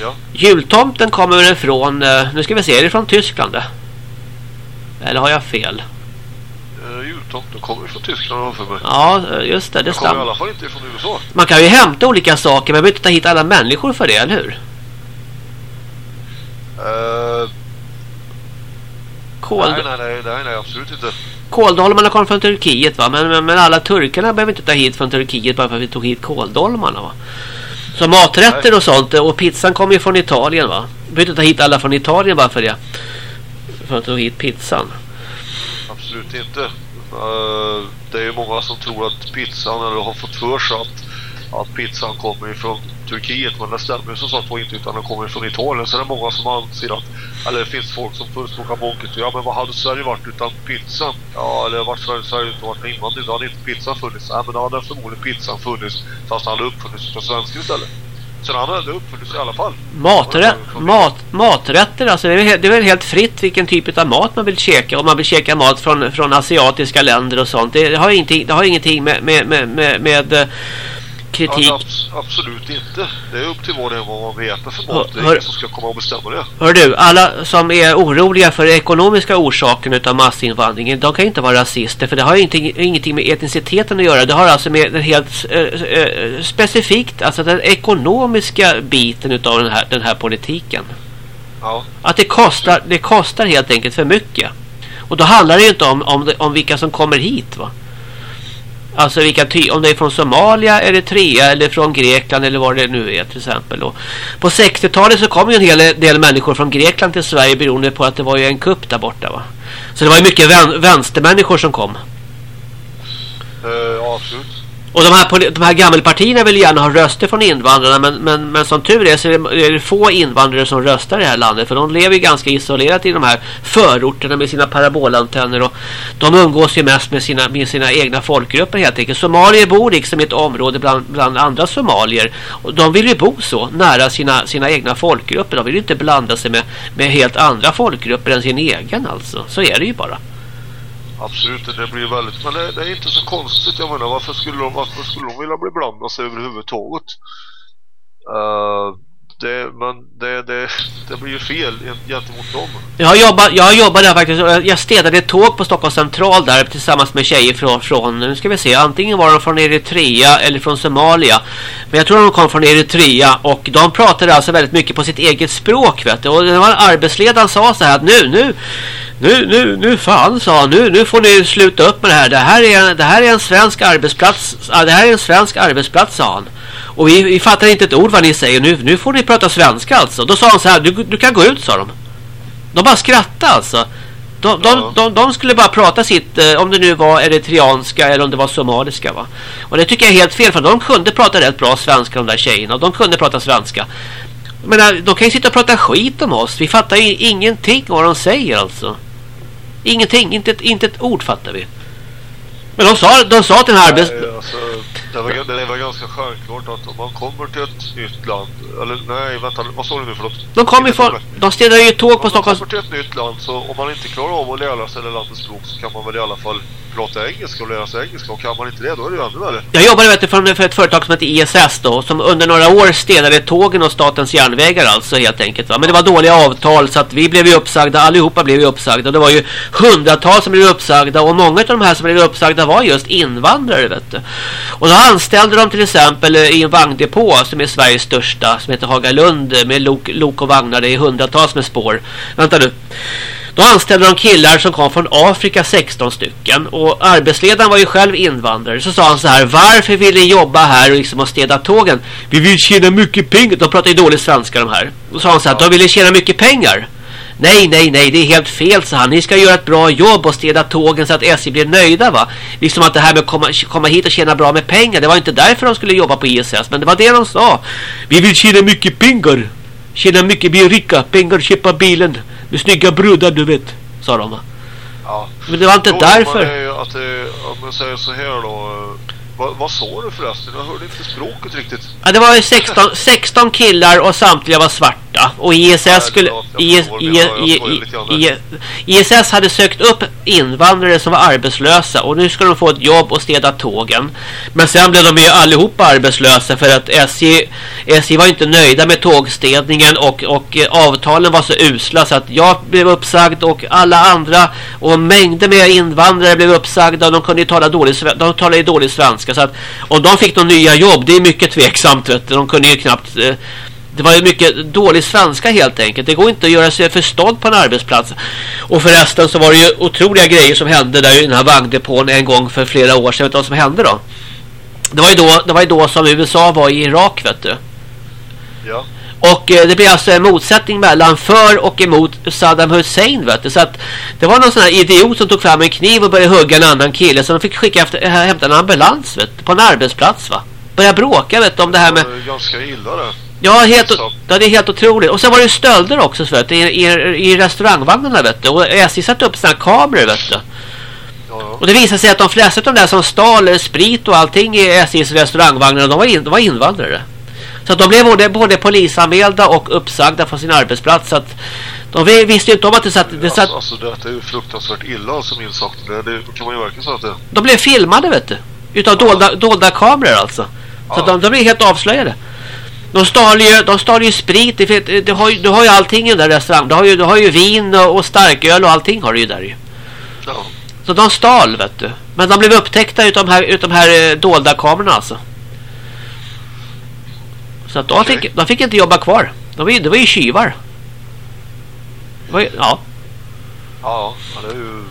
Ja. Jultomten kommer väl från, eh, nu ska vi se, är det från Tyskland? Eller har jag fel? Uh, Jultomten kommer från Tyskland för mig. Ja, eh, just det, det Den kommer i stämmer. alla fall inte från USA. Man kan ju hämta olika saker, men man behöver inte ta hit alla människor för det, eller hur? Uh, Kål, nej, nej, nej, nej, nej, absolut inte. Kåldolmarna kom från Turkiet va? Men, men, men alla turkarna behöver inte ta hit från Turkiet bara för att vi tog hit kåldolmarna va? Så maträtter Nej. och sånt och pizzan kommer ju från Italien va? Vi behöver inte ta hit alla från Italien bara för det. För att ta hit pizzan. Absolut inte. Eh, det är ju många som tror att pizzan, eller har fått för sig att, att pizzan kommer ifrån Turkiet. Men det stämmer som sagt var inte utan den kommer från Italien. Så det är många som anser att, eller det finns folk som förespråkar månket. Ja men vad hade Sverige varit utan pizzan? Ja eller vart Sverige, Sverige inte varit invandring. Då hade inte pizzan funnits. Nej men då hade förmodligen pizzan funnits. Fast den hade uppfunnits av svenskar istället. Så den hade uppfunnits i alla fall. Maträ mat, maträtter, alltså det är, väl- det är väl helt fritt vilken typ av mat man vill käka. Om man vill käka mat från, från asiatiska länder och sånt. Det har, ingenting, det har ingenting med, med, med, med, med eh, kritik. Ja, abs- absolut inte. Det är upp till vad det är vad man äta för mat. Det är ingen som ska komma och bestämma det. Hör du, alla som är oroliga för ekonomiska orsaken utav massinvandringen, de kan ju inte vara rasister för det har ju ingenting, ingenting med etniciteten att göra. Det har alltså med den helt eh, specifikt, alltså den ekonomiska biten utav den här, den här politiken. Ja. Att det kostar, det kostar helt enkelt för mycket. Och då handlar det ju inte om, om, om vilka som kommer hit va. Alltså vilka ty om det är från Somalia, Eritrea eller från Grekland eller vad det nu är till exempel. Och på 60-talet så kom ju en hel del människor från Grekland till Sverige beroende på att det var ju en kupp där borta va. Så det var ju mycket vän vänstermänniskor som kom. Eh, uh, absolut. Och de här, de här gammelpartierna vill gärna ha röster från invandrarna men, men, men som tur är så är det, är det få invandrare som röstar i det här landet för de lever ju ganska isolerat i de här förorterna med sina parabolantenner och de umgås ju mest med sina, med sina egna folkgrupper helt enkelt. Somalier bor liksom i ett område bland, bland andra somalier och de vill ju bo så nära sina, sina egna folkgrupper. De vill ju inte blanda sig med, med helt andra folkgrupper än sin egen alltså. Så är det ju bara. Absolut, det blir väldigt... Men det, det är inte så konstigt. Jag menar, varför skulle de, varför skulle de vilja bli blanda sig överhuvudtaget? Uh, det, men det, det, det blir ju fel gentemot dem. Jag har jobbat, jag har jobbat där faktiskt. Jag- städade ett tåg på Stockholms central där tillsammans med tjejer från, från, nu ska vi se, antingen var de från Eritrea eller från Somalia. Men jag tror de kom från Eritrea och de pratade alltså väldigt mycket på sitt eget språk vet du. Och den var arbetsledaren sa så här att nu, nu, nu, nu, nu fan sa han, nu, nu får ni sluta upp med det här. Det här är, det här är en svensk arbetsplats, det här är en svensk arbetsplats sa han. Och vi, vi fattar inte ett ord vad ni säger. Nu, nu får ni prata svenska alltså. Då sa han så här, du, du kan gå ut sa de. De bara skrattade alltså. De, de, Ja. de, de skulle bara prata sitt, eh, om det nu var eritreanska eller om det var somaliska va. Och det tycker jag är helt fel för de kunde prata rätt bra svenska de där tjejerna. Och de kunde prata svenska. Men de kan ju sitta och prata skit om oss. Vi fattar ju ingenting vad de säger alltså. Ingenting, inte ett, inte ett ord fattar vi. Men de sa, de sa till den här arbets... Alltså, det, var, det var ganska självklart att om man kommer till ett nytt land... Eller nej, vänta, vad sa du nu? Förlåt. De kom ju från... De städade ju tåg på Om man kommer till ett nytt land så om man inte klarar av att lära sig det landets språk så kan man väl i alla fall prata engelska och lära sig engelska. Och kan man inte det då är det ju ännu värre. Jag jobbade vet för, för ett företag som heter ISS då, som under några år städade tågen och statens järnvägar alltså helt enkelt. Va? Men det var dåliga avtal så att vi blev ju uppsagda, allihopa blev ju uppsagda. Det var ju hundratals som blev uppsagda och många av de här som blev uppsagda var just invandrare vet du. Och då anställde de till exempel eh, i en vagndepå som är Sveriges största, som heter Hagalund eh, med lok, lok och vagnar, det är hundratals med spår. Vänta nu. Då anställde de killar som kom från Afrika 16 stycken. Och arbetsledaren var ju själv invandrare. Så sa han så här varför vill ni jobba här och liksom och städa tågen? Vi vill tjäna mycket pengar. De pratar ju dålig svenska de här. Då sa han så här de ville tjäna mycket pengar Nej, nej, nej, det är helt fel, sa han. Ni ska göra ett bra jobb och städa tågen så att SJ blir nöjda, va? Liksom att det här med att komma, komma hit och tjäna bra med pengar, det var inte därför de skulle jobba på ISS, men det var det de sa. Vi vill tjäna mycket pengar. Tjäna mycket, bli rika, pengar, köpa bilen. Med snygga brudar, du vet, sa de, va? Ja. Men det var inte Jo, därför. det att det, om jag säger så här då. Vad, vad sa du förresten? Jag hörde inte språket riktigt. Ja, det var ju 16, 16 killar och samtliga var svarta. Och ISS skulle... förlåt, jag IS, förstår, I- men jag- jag I- skojar lite grann I- I- ISS hade sökt upp invandrare som var arbetslösa och nu ska de få ett jobb och städa tågen. Men sen blev de ju allihopa arbetslösa för att SJ, SJ var inte nöjda med tågstädningen och, och eh, avtalen var så usla så att jag blev uppsagd och alla andra och mängder med invandrare blev uppsagda och de kunde ju tala dålig, de talade dålig svenska så att om de fick några nya jobb, det är mycket tveksamt vet du. De kunde ju knappt eh, det var ju mycket dålig svenska helt enkelt. Det går inte att göra sig förstådd på en arbetsplats. Och förresten så var det ju otroliga grejer som hände där i den här vagndepån en gång för flera år sedan. Vet du vad som hände då? Det var ju då, det var ju då som USA var i Irak vet du. Ja. Och eh, det blev alltså en motsättning mellan för och emot Saddam Hussein vet du. Så att det var någon sån här idiot som tog fram en kniv och började hugga en annan kille. Så de fick skicka efter, äh, hämta en ambulans vet du, på en arbetsplats va. Börja bråka vet du, om det här med... Det var ganska illa det. Ja, helt, ja, det är helt otroligt. Och sen var det ju stölder också så vet du, i, i, i restaurangvagnarna vet du. Och SJ satte upp här kameror vet du. Och det visade sig att de flesta av de där som stal sprit och allting i SJs restaurangvagnar, de var, in, de var invandrare. Så de blev både, både polisanmälda och uppsagda från sin arbetsplats. Så att de vi- visste ju inte om att det satt... Det satt Alltså, alltså detta är ju fruktansvärt illa alltså minst sagt. Det, det kan man ju verkligen säga att det de blev filmade vet du. Utav dolda, dolda kameror alltså. Så Ja. de, de blev helt avslöjade. De stal ju, de stal ju sprit. Det, det, det har du har ju allting i den där restaurangen. Du har ju, du har ju vin och, och starköl och allting har du ju där ju. ja. Så de stal vet du. Men de blev upptäckta utav de här, utav de här eh, dolda kamerorna alltså. Så att de, fick, de fick inte jobba kvar. De var ju, det var ju tjuvar. Ja, ja, det är ju...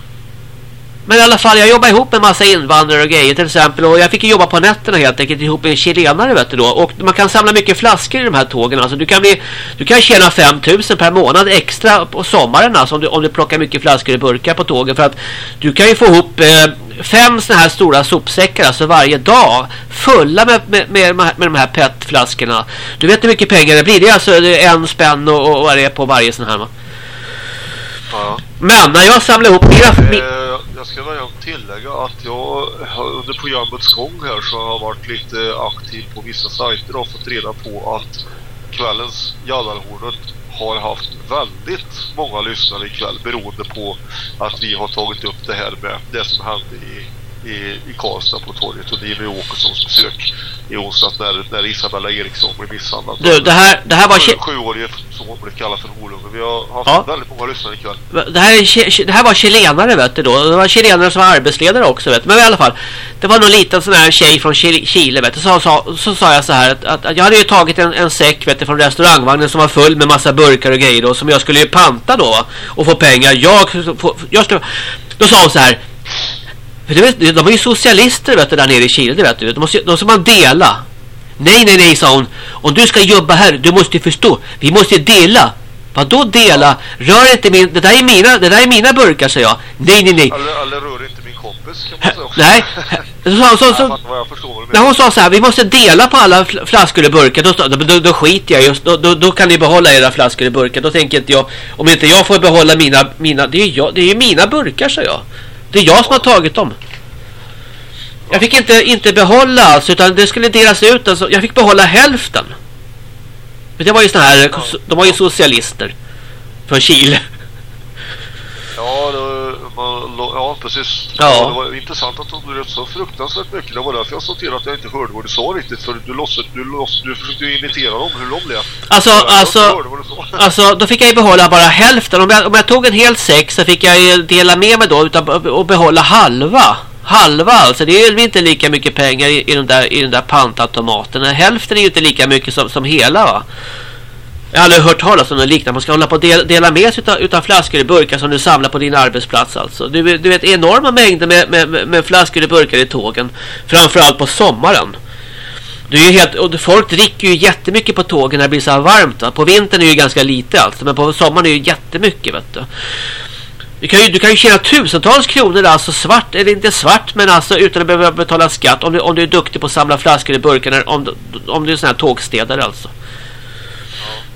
Men i alla fall, jag jobbar ihop med en massa invandrare och grejer till exempel. Och jag fick jobba på nätterna helt enkelt ihop med en chilenare vet du då. Och man kan samla mycket flaskor i de här tågen. Alltså du kan, bli, du kan tjäna 5000 per månad extra på sommaren alltså om du, om du plockar mycket flaskor i burkar på tågen. För att du kan ju få ihop eh, fem såna här stora sopsäckar alltså varje dag. Fulla med, med, med, de här- med de här petflaskorna. Du vet hur mycket pengar det blir. Det är alltså en spänn och, och vad det är på varje sån här. Ja. Men när jag samlar ihop mina... mi- Eh, jag ska börja tillägga att jag under programmets gång här så har jag varit lite aktiv på vissa sajter och fått reda på att kvällens Jallarhornet har haft väldigt många lyssnare ikväll beroende på att vi har tagit upp det här med det som hände i, i, i Karlstad på torget och Jimmy Åkessons besök i onsdags när, när Isabella Eriksson blev misshandlad. Du, det här, det här var... Sju, sjuårige som hon blev kallad för horunge. Vi har haft Ja. väldigt många lyssnare ikväll. Det här, är, det här var chilenare vet du då. Det var chilenare som var arbetsledare också vet du. Men i alla fall. Det var någon liten sån här tjej från Chile, vet du. Så, så, så sa jag så här att, att, att jag hade ju tagit en, en säck vet du, från restaurangvagnen som var full med massa burkar och grejer då. Som jag skulle ju panta då och få pengar. Jag, jag skulle, då sa hon så här. De är ju socialister vet du, där nere i Chile, det vet du. De måste, de måste man dela. Nej, nej, nej, sa hon. Om du ska jobba här, du måste förstå. Vi måste dela. Vadå dela? Rör inte min... Det där är mina, det där är mina burkar, sa jag. Nej, nej, nej. Eller, eller rör inte min kompis kan man säga också. Nej. Så, så, så, när hon sa så här, vi måste dela på alla fl- flaskor och burkar, då, då, då, då skiter jag just, då, då, då kan ni behålla era flaskor och burkar. Då tänker inte jag, om inte jag får behålla mina, mina det är ju jag, det är ju mina burkar, sa jag. Det är jag som har tagit dem. Jag fick inte, inte behålla alltså, utan det skulle delas ut, alltså, jag fick behålla hälften. Men det var ju såna här, de var ju socialister. Från Chile. Ja, det, man, ja, precis. Ja. Det var intressant att de bröt så fruktansvärt mycket. Det var därför jag noterade att jag inte hörde vad du sa riktigt. För du, låtsas, du, låtsas, du försökte ju imitera dem, hur de lät. Alltså, alltså, du sa. Alltså, då fick jag ju behålla bara hälften. Om jag, om jag tog en hel säck så fick jag ju dela med mig då utan, och behålla halva. Halva alltså. Det är ju inte lika mycket pengar i, i, den, där, i den där pantautomaten. Hälften är ju inte lika mycket som, som hela va. Jag har aldrig hört talas om något liknande. Man ska hålla på att dela, dela med sig utav, utav flaskor i burkar som du samlar på din arbetsplats alltså. Du, du vet enorma mängder med, med, med- med flaskor i burkar i tågen. Framförallt på sommaren. Det är ju helt, och folk dricker ju jättemycket på tågen när det blir så här varmt. Va? På vintern är det ju ganska lite alltså. Men på sommaren är det ju jättemycket vet du. Du kan, ju, du kan ju tjäna tusentals kronor alltså svart, eller inte svart men alltså utan att behöva betala skatt om du, om du är duktig på att samla flaskor i burkar om, om du är sån här tågstädare alltså.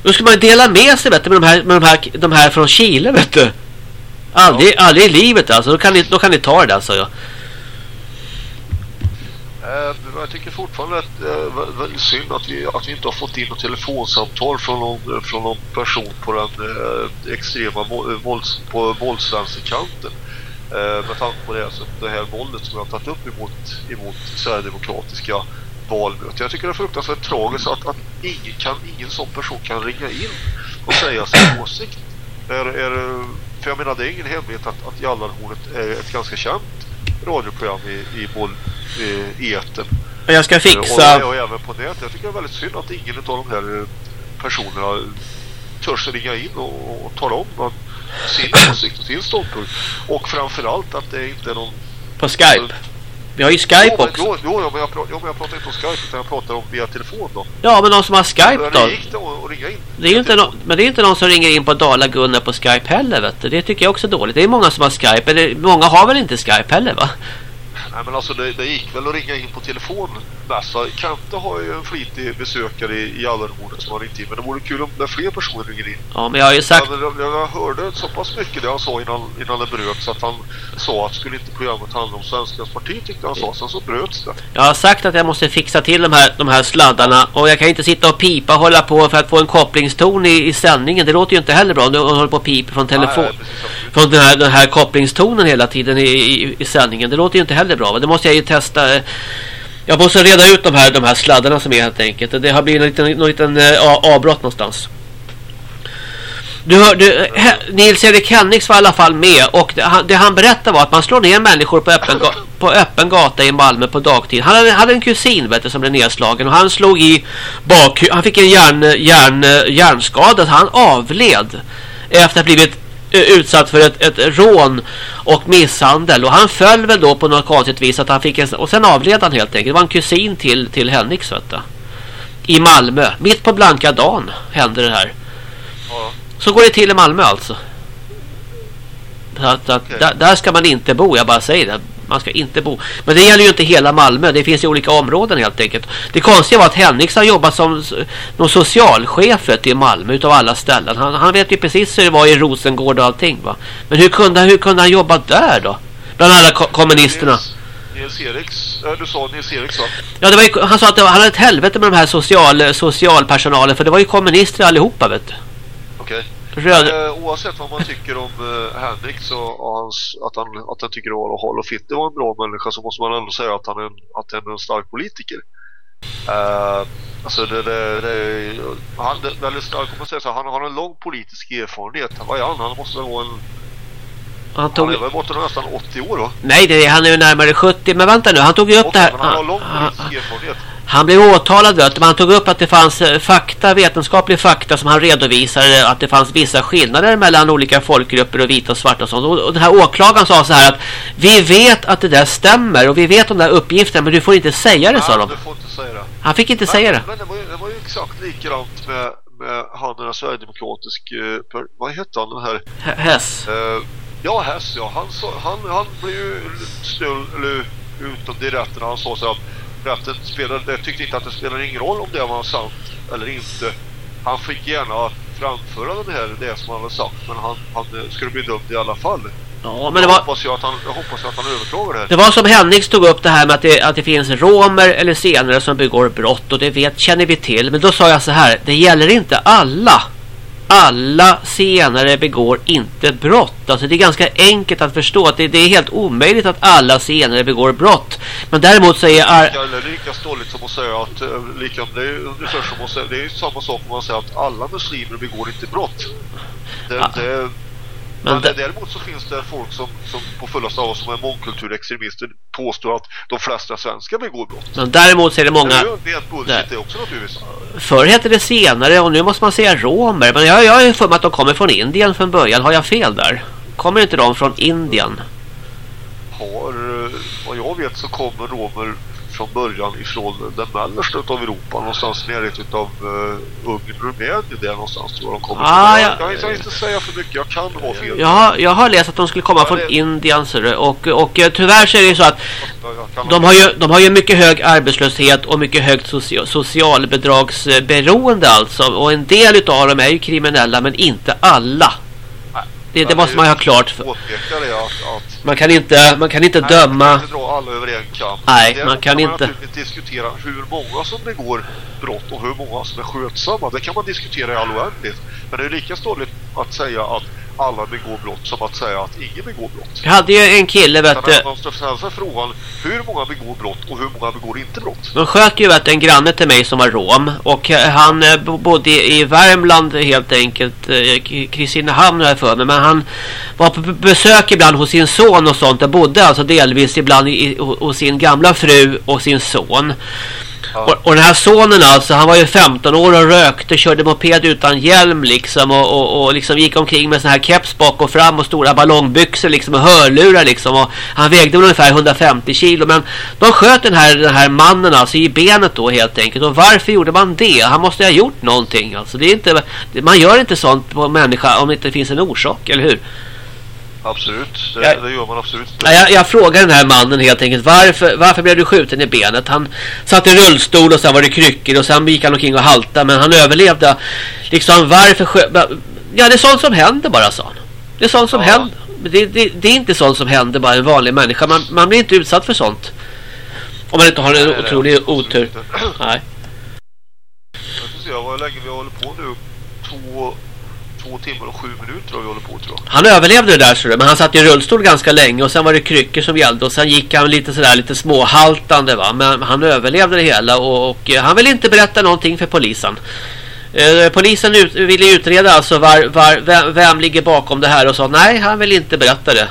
Då ska man dela med sig vet du, med, de här, med de, här, de här från Chile vet du. Aldrig, aldrig i livet alltså. Då kan ni, då kan ni ta det alltså. Ja. Eh, jag tycker fortfarande att det är vä- väldigt synd att vi, att vi inte har fått in något telefonsamtal från någon, från någon person på den eh, extrema vå- vålds, på våldsvänsterkanten. Eh, med tanke på det, alltså, det här våldet som jag har tagit upp emot, emot Sverigedemokratiska valmöten. Jag tycker det är fruktansvärt tragiskt att, att ingen, kan, ingen sån person kan ringa in och säga sin åsikt. Är, är, för jag menar det är ingen hemlighet att, att Jallarhornet är ett ganska känt radioprogram i, i, boll, i, i etern. Och Jag ska Och, fixa... och även på nätet. Jag tycker det är väldigt synd att ingen av de här eh, personerna törs ringa in och, och tala om vad sin åsikt och sin ståndpunkt. Och framförallt att det inte är någon... På Skype. Vi har ju Skype jo, också. jo, jo, men jag, pratar, jo, men jag pratar inte om Skype utan jag pratar om via telefon då. Ja, men de som har Skype då. Det att att ringa in? Det är ju inte no men det är inte någon som ringer in på Dala-Gunnar på Skype heller vet du. Det tycker jag också är dåligt. Det är många som har Skype. Eller många har väl inte Skype heller va? Nej men alltså det, det gick väl att ringa in på telefon mest. Kante har ju en flitig besökare i, i Allarhornet som har ringt in. Men det vore kul om det fler personer ringer in. Ja, men jag har ju sagt... Jag, jag hörde så pass mycket det han sa innan, innan det bröts att han sa att skulle inte programmet handla om Svenskans parti tyckte han sa. Sen så bröts det. Jag har sagt att jag måste fixa till de här, de här sladdarna. Och jag kan inte sitta och pipa och hålla på för att få en kopplingston i, i sändningen. Det låter ju inte heller bra om du håller på och piper från telefon. Nej, från den här, den här kopplingstonen hela tiden i, i, i sändningen. Det låter ju inte heller bra. Va? Det måste jag ju testa. Jag måste reda ut de här, de här sladdarna som är helt enkelt. Det har blivit en liten, någon liten eh, avbrott någonstans. Du hörde, Nils-Erik Hennings var i alla fall med och det han, det han berättade var att man slår ner människor på öppen, ga- på öppen gata i Malmö på dagtid. Han hade, hade en kusin vet du, som blev nedslagen och han slog i bak, han fick en hjärn, hjärn, hjärnskada så han avled efter att ha blivit utsatt för ett, ett rån och misshandel och han föll väl då på något konstigt vis att han fick en, och sen avled han helt enkelt. Det var en kusin till, till vet du. I Malmö, mitt på blanka dagen hände det här. Ja, Så går det till i Malmö alltså. Så att, att, Okej. där, där ska man inte bo, jag bara säger det. Man ska inte bo. Men det gäller ju inte hela Malmö. Det finns ju olika områden helt enkelt. Det konstiga var att Hennix har jobbat som någon socialchef i Malmö utav alla ställen. Han, han vet ju precis hur det var i Rosengård och allting va. Men hur kunde, hur kunde han jobba där då? Bland alla ko- kommunisterna. Nils, Eriks, du sa Nils Eriks va? Ja, det var ju, han sa att var, han hade ett helvete med de här social, socialpersonalen. För det var ju kommunister allihopa vet du. Okej. Röd, Eh, oavsett vad man tycker om eh, Henrik så och hans, att, han, att han tycker att Håll och Fitte var en bra människa så måste man ändå säga att han är en, att han är en stark politiker. Eh, alltså det, det, det, han det, är väldigt stark om man säger så. Han har en lång politisk erfarenhet. Vad är han? Han måste vara en... han Han tog... är väl borta nästan 80 år va? Nej, det är, han är ju närmare 70. Men vänta nu, han tog ju upp det här. Han har Han, lång han, politisk erfarenhet. Han blev åtalad du, men han tog upp att det fanns eh, fakta, vetenskaplig fakta som han redovisade att det fanns vissa skillnader mellan olika folkgrupper och vita och svarta och sånt. Och, den här åklagaren sa så här att vi vet att det där stämmer och vi vet de där uppgifterna men du får inte säga det sa de. du får inte säga det. Han fick inte säga det. Men det var, ju, det var ju exakt likadant med, med han den här sverigedemokratisk... eh, Vad heter han den här? Hess. Eh, ja, Hess ja. Han, han, han blev ju snull, eller utom det rätten. Han sa så att rätten spelade, jag tyckte inte att det spelade ingen roll om det var sant eller inte. Han fick gärna framföra det här, det som han hade sagt. Men han, han skulle bli dömd i alla fall. Ja, men det jag, var... hoppas ju att han, jag hoppas att han överklagar det här. Det var som Hennix tog upp det här med att det, att det finns romer eller senare som begår brott och det vet, känner vi till. Men då sa jag så här, det gäller inte alla. Alla senare begår inte brott. Alltså det är ganska enkelt att förstå att det, det är helt omöjligt att alla senare begår brott. Men däremot så är... Ar- lika, lika stolligt som att säga att eh, lika, det är ungefär som att säga, det är samma sak om man säger att alla muslimer begår inte brott. Det, Ja. det, Men men däremot så finns det folk som, som på fullaste av som är mångkulturextremister påstår att de flesta svenskar begår brott. men däremot så är det många... är det är bullshit det också naturligtvis. Förr hette det senare och nu måste man säga romer. Men jag, jag ju för mig att de kommer från Indien från början. Har jag fel där? Kommer inte de från Indien? Har, eh, vad jag vet så kommer romer från början ifrån den mellersta utav Europa någonstans närheten utav uh, Ungern Rumänien där någonstans tror jag de kommer Ah, jag, jag kan inte säga för mycket, jag kan ha fel. Jag har, jag har läst att de skulle komma Ja, från det- Indien och, och eh, tyvärr så är det ju så att Jag, jag de har ju, de har ju mycket hög arbetslöshet och mycket högt socia socialbidragsberoende alltså. Och en del utav dem är ju kriminella men inte alla. Det, det måste man ju ha klart för. påpeka det att, att Man kan inte, man kan inte Nej, döma. Man kan inte dra alla över en kam. Nej, man kan inte. naturligtvis diskutera hur många som begår brott och hur många som är skötsamma. Det kan man diskutera i all oändlighet. Men det är lika ståligt att säga att alla begår brott som att säga att ingen begår brott. Jag hade ju en kille vet du. man måste ställa sig frågan hur många begår brott och hur många begår inte brott. De sköt ju vet, en granne till mig som var rom och eh, han eh, bo- bodde i Värmland helt enkelt eh, Kristinehamn har jag för mig men han var på besök ibland hos sin son och sånt och bodde alltså delvis ibland i, hos sin gamla fru och sin son. Ja. Och, och den här sonen alltså, han var ju 15 år och rökte, körde moped utan hjälm liksom och, och, och liksom gick omkring med sån här keps bak och fram och stora ballongbyxor liksom och hörlurar liksom och han vägde väl ungefär 150 kilo men de sköt den här, den här mannen alltså i benet då helt enkelt och varför gjorde man det? Han måste ha gjort någonting alltså det är inte, man gör inte sånt på en människa om det inte finns en orsak, eller hur? Absolut, det, Jag- det gör man absolut inte. Ja, jag, jag frågade den här mannen helt enkelt varför, varför blev du skjuten i benet? Han satt i rullstol och sen var det kryckor och sen gick han omkring och halta men han överlevde. Liksom varför Ja det är sånt som händer bara sa han. Det är sånt som Ja. händer. Det, det, det är inte sånt som händer bara en vanlig människa. Man, man blir inte utsatt för sånt. Om man inte har en Nej, otrolig otur. Nej. Jag ska se vad länge vi håller på nu. Två, två timmar och sju minuter har vi håller på tror jag. Han överlevde det där så men han satt i rullstol ganska länge och sen var det kryckor som gällde och sen gick han lite sådär lite småhaltande va. Men han överlevde det hela och, och eh, han ville inte berätta någonting för polisen. Eh, polisen ut, ville utreda alltså var, var, vem, vem ligger bakom det här och sa nej han vill inte berätta det.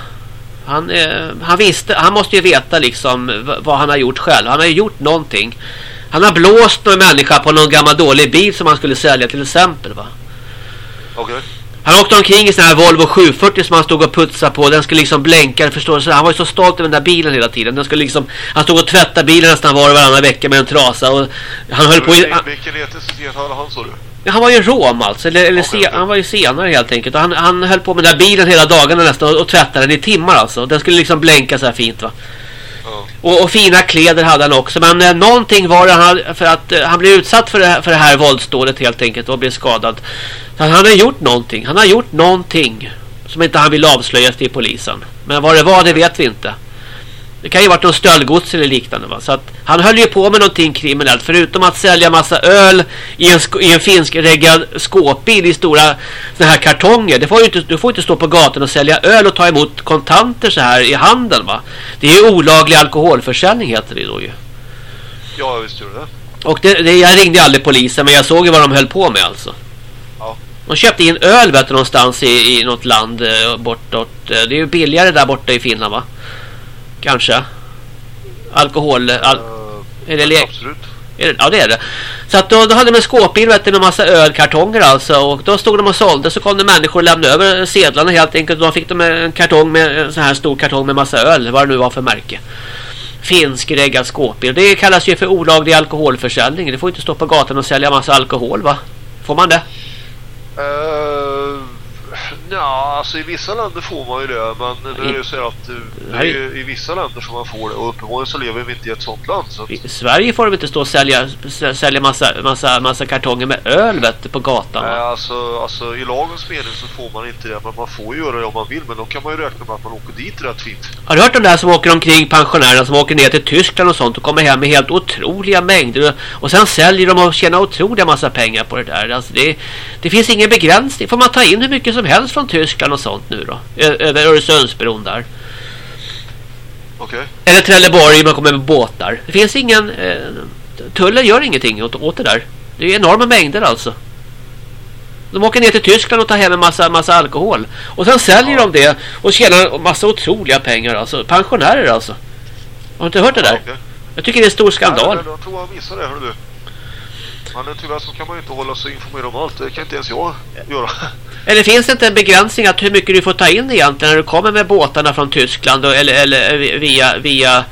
Han, eh, han visste, han måste ju veta liksom vad han har gjort själv. Han har ju gjort någonting. Han har blåst någon människa på någon gammal dålig bil som han skulle sälja till exempel va. Okej. Han åkte omkring i sån här Volvo 740 som han stod och putsade på. Den skulle liksom blänka, förstår du? Han var ju så stolt över den där bilen hela tiden. Den skulle liksom, han stod och tvättade bilen nästan var och varannan vecka med en trasa. Och han höll på i, han, vilken etnicitet hade han sa du? Ja, han var ju rom alltså. Eller, eller se, okej. han var ju senare helt enkelt. Och han, han höll på med den där bilen hela dagarna nästan och, och tvättade den i timmar alltså. Den skulle liksom blänka så här fint va. Ja. Och, och fina kläder hade han också. Men eh, någonting var det han hade, för att eh, han blev utsatt för det, här, för det här våldsdådet helt enkelt och blev skadad. Så han har gjort någonting. Han har gjort någonting som inte han vill avslöja till polisen. Men vad det var det vet vi inte. Det kan ju varit någon stöldgods eller liknande va. Så att han höll ju på med någonting kriminellt. Förutom att sälja massa öl i en, i en finsk reggad skåpbil i stora såna här kartonger. Det får ju inte, du får inte stå på gatan och sälja öl och ta emot kontanter så här i handeln va. Det är ju olaglig alkoholförsäljning heter det då ju. Ja, visst gör det. Och det, det, jag ringde aldrig polisen men jag såg ju vad de höll på med alltså. Ja. De köpte in öl vet du, någonstans i, i något land eh, bortåt. eh, Det är ju billigare där borta i Finland va? Kanske. Alkohol. Al, Eh, är det le- absolut. är det, ja det är det. Så att då, då hade de en skåpbil vet med massa ölkartonger alltså. Och då stod de och sålde så kom det människor och lämnade över sedlarna helt enkelt. Då fick de en kartong med en sån här stor kartong med massa öl. Vad det nu var för märke. Finsk reggad skåpbil. Det kallas ju för olaglig alkoholförsäljning. Det får inte stå på gatan och sälja massa alkohol va? Får man det? Uh, ja, alltså i vissa länder får man ju det. Men det är ju så att eh, det är ju i vissa länder som man får det. Och uppenbarligen så lever vi inte i ett sånt land. Så att, I Sverige får de inte stå och sälja, sälja massa, massa, massa kartonger med öl vet på gatan Nej, alltså, alltså i lagens mening så får man inte det. Men man får göra det om man vill. Men då kan man ju räkna med att man åker dit rätt fint. Har du hört om det här som åker omkring pensionärerna som åker ner till Tyskland och sånt och kommer hem med helt otroliga mängder och sen säljer de och tjänar otroliga massa pengar på det där. Alltså det, det finns ingen begränsning. Får man ta in hur mycket som helst från Tyskland och sånt nu då? Ö över Öresundsbron där. Okej? Eller Trelleborg man kommer med båtar. Det finns ingen... Eh, tullen gör ingenting åt, åt det där. Det är enorma mängder alltså. De åker ner till Tyskland och tar hem en massa, massa alkohol. Och sen säljer de det och tjänar massa otroliga pengar alltså. Pensionärer alltså. Har du inte hört det där? Okej. Jag tycker det är en stor skandal. Nej, jag tror jag missade det, hör du. Men tyvärr så kan man ju inte hålla sig informerad om allt. Det kan inte ens jag göra. Eller finns det inte en begränsning att hur mycket du får ta in egentligen när du kommer med båtarna från Tyskland eller, eller via, via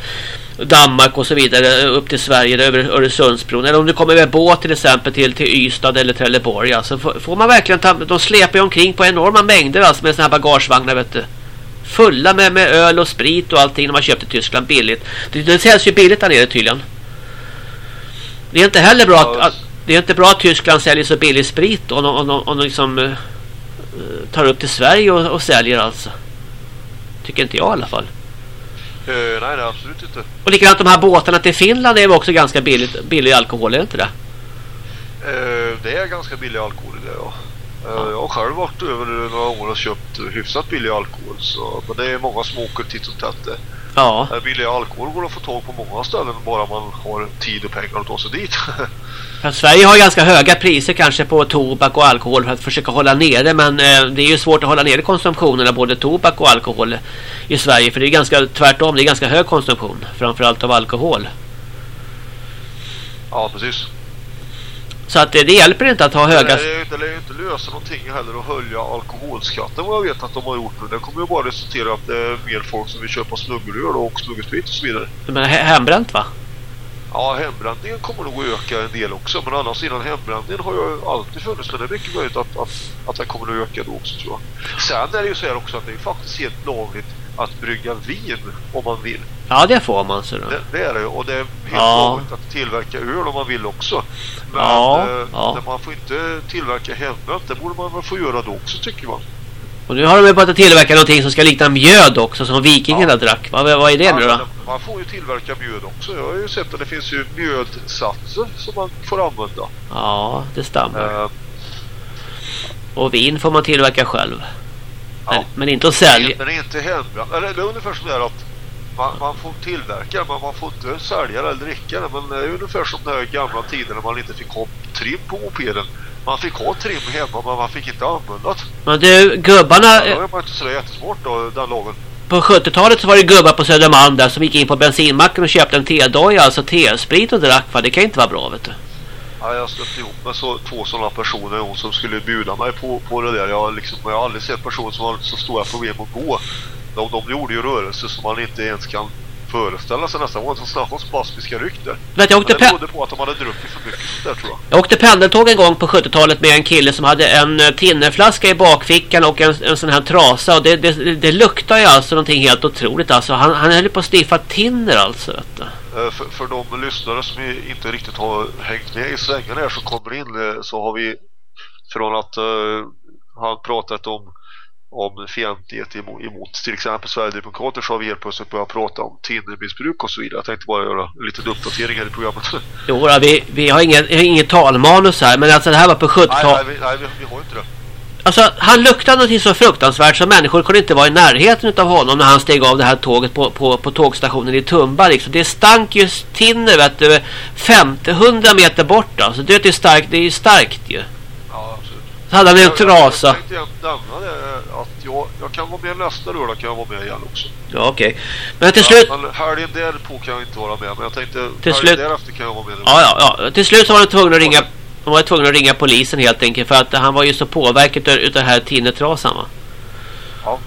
Danmark och så vidare upp till Sverige över Öresundsbron. Eller om du kommer med båt till exempel till, till Ystad eller Trelleborg. Alltså får, får man verkligen ta, de släpar ju omkring på enorma mängder alltså med såna här bagagevagnar vet du. Fulla med, med öl och sprit och allting när man köpte i Tyskland billigt. Det, det säljs ju billigt där nere tydligen. Det är inte heller bra att, att det är inte bra att Tyskland säljer så billig sprit och de, och de, och de liksom uh, tar upp till Sverige och, och säljer alltså. Tycker inte jag i alla fall. Uh, nej, nej, absolut inte. Och likadant de här båtarna till Finland är också ganska billigt, billig alkohol, är det inte det? Uh, det är ganska billig alkohol i det, ja. Uh, jag har själv varit över några år och köpt hyfsat billig alkohol. Så, men det är många som åker titt som tätt. Ja. Uh, billig alkohol går att få tag på många ställen bara man har tid och pengar att ta sig dit. För Sverige har ganska höga priser kanske på tobak och alkohol för att försöka hålla nere. Men eh, det är ju svårt att hålla nere konsumtionen av både tobak och alkohol i Sverige. För det är ganska tvärtom, det är ganska hög konsumtion. Framförallt av alkohol. ja, precis. Så att eh, det hjälper inte att ha höga... Det inte, det lär ju inte lösa någonting heller att höja alkoholskatten vad jag vet att de har gjort nu. Det kommer ju bara resultera att det är mer folk som vill köpa smuggelöl och smuggelsprit och så vidare. Men he- hembränt va? Ja, hembränningen kommer nog att öka en del också. Men å andra sidan, hembränningen har ju alltid funnits. Men det är mycket möjligt att, att, att den kommer att öka då också tror jag. Sen är det ju så här också att det är faktiskt helt lagligt att brygga vin om man vill. Ja, det får man så då. Det, det är det. Och det är helt Ja. lagligt att tillverka öl om man vill också. Men Ja, eh, ja. man får inte tillverka hembränt. Det borde man väl få göra då också tycker man. Och nu har de börjat tillverka någonting som ska likna mjöd också som vikingarna drack. Vad, vad är det nu Ja, då? men Man får ju tillverka mjöd också. Jag har ju sett att det finns ju mjödsatser som man får använda. Ja, det stämmer. Eh, Och vin får man tillverka själv. Ja. Men, men inte att sälja. Men det är inte hembränt. Eller det är ungefär som det är att man, man får tillverka men man får inte sälja det eller dricka det. Men det är ungefär som den gamla tiden när man inte fick ha trim på mopeden. Man fick ha trim hemma men man fick inte använda det. Men du, gubbarna... Det var inte så jättesvårt då, den lagen. På 70-talet så var det gubbar på Södermalm där som gick in på bensinmacken och köpte en tedoja, alltså tesprit och drack. Va? Det kan inte vara bra vet du. Ja, jag stötte ihop med så, två sådana personer hon som skulle bjuda mig på, på det där. Jag, liksom, jag har aldrig sett personer som har så stora problem att gå. De, de gjorde ju rörelser som man inte ens kan föreställa sig nästan. Var som snacka om spastiska ryck där. Vet, jag, åkte Men det berodde på att de hade druckit för mycket där tror jag. jag åkte pendeltåg en gång på 70-talet med en kille som hade en eh, tinnerflaska i bakfickan och en, en sån här trasa. Och det, det, det luktar ju alltså någonting helt otroligt. Alltså, han, han höll på att sniffa tinner alltså. Vet. Eh, För, för de lyssnare som inte riktigt har hängt med i svängen här som kommer in eh, så har vi från att uh, han pratat om om fientlighet emot, till exempel Sverigedemokrater så har vi helt plötsligt börjat prata om Tindermissbruk och så vidare. Jag tänkte bara göra en liten uppdatering här i programmet. Jo, vi, vi har inget, inget talmanus här. Men alltså det här var på nej, 70-talet. nej, vi, nej vi, vi har inte det. Alltså han luktade någonting så fruktansvärt så människor kunde inte vara i närheten av honom när han steg av det här tåget på, på, på tågstationen i Tumba liksom. Det stank ju tinner vet du 50-100 meter bort alltså. Det är starkt, det är starkt ju. Hade han en trasa. Jag tänkte jämt nämna det att jag, jag kan vara med nästa lördag kan jag vara med igen också. Ja okej. Men till slut, Ja, men helgen därpå kan jag inte vara med men jag tänkte Till slut- därefter kan jag vara med. ja, ja, ja. Till slut så var de tvungna att ringa de var tvungna att ringa polisen helt enkelt för att han var ju så påverkad utav, den här tinnertrasan va. Ja.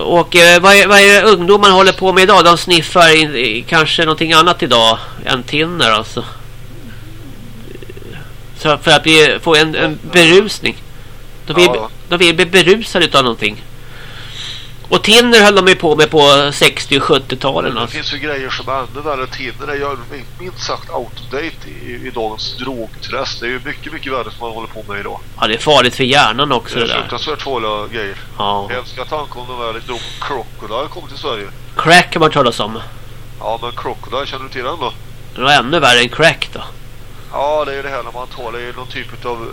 Och eh, vad, är, vad är det ungdomar håller på med idag? De sniffar in, i, kanske någonting annat idag än tinner alltså. Så för att bli, få en, en berusning. De vill, Ja, de vill bli berusade utav någonting. Och tinner höll de ju på med på 60 och 70-talen Det alltså. finns ju grejer som är ännu värre. Tinner är ju minst sagt out of date i, i dagens drogträsk. Det är ju mycket, mycket värre som man håller på med idag. Ja, det är farligt för hjärnan också Det det är där. fruktansvärt farliga grejer. Ja. Hemska tankar om de här drogen Crocodile kommer till Sverige. Crack har man talas om. Ja, men Crocodile, känner du till den då? Det var ännu värre än crack då. Ja, det är ju det här när man tar det i någon typ av...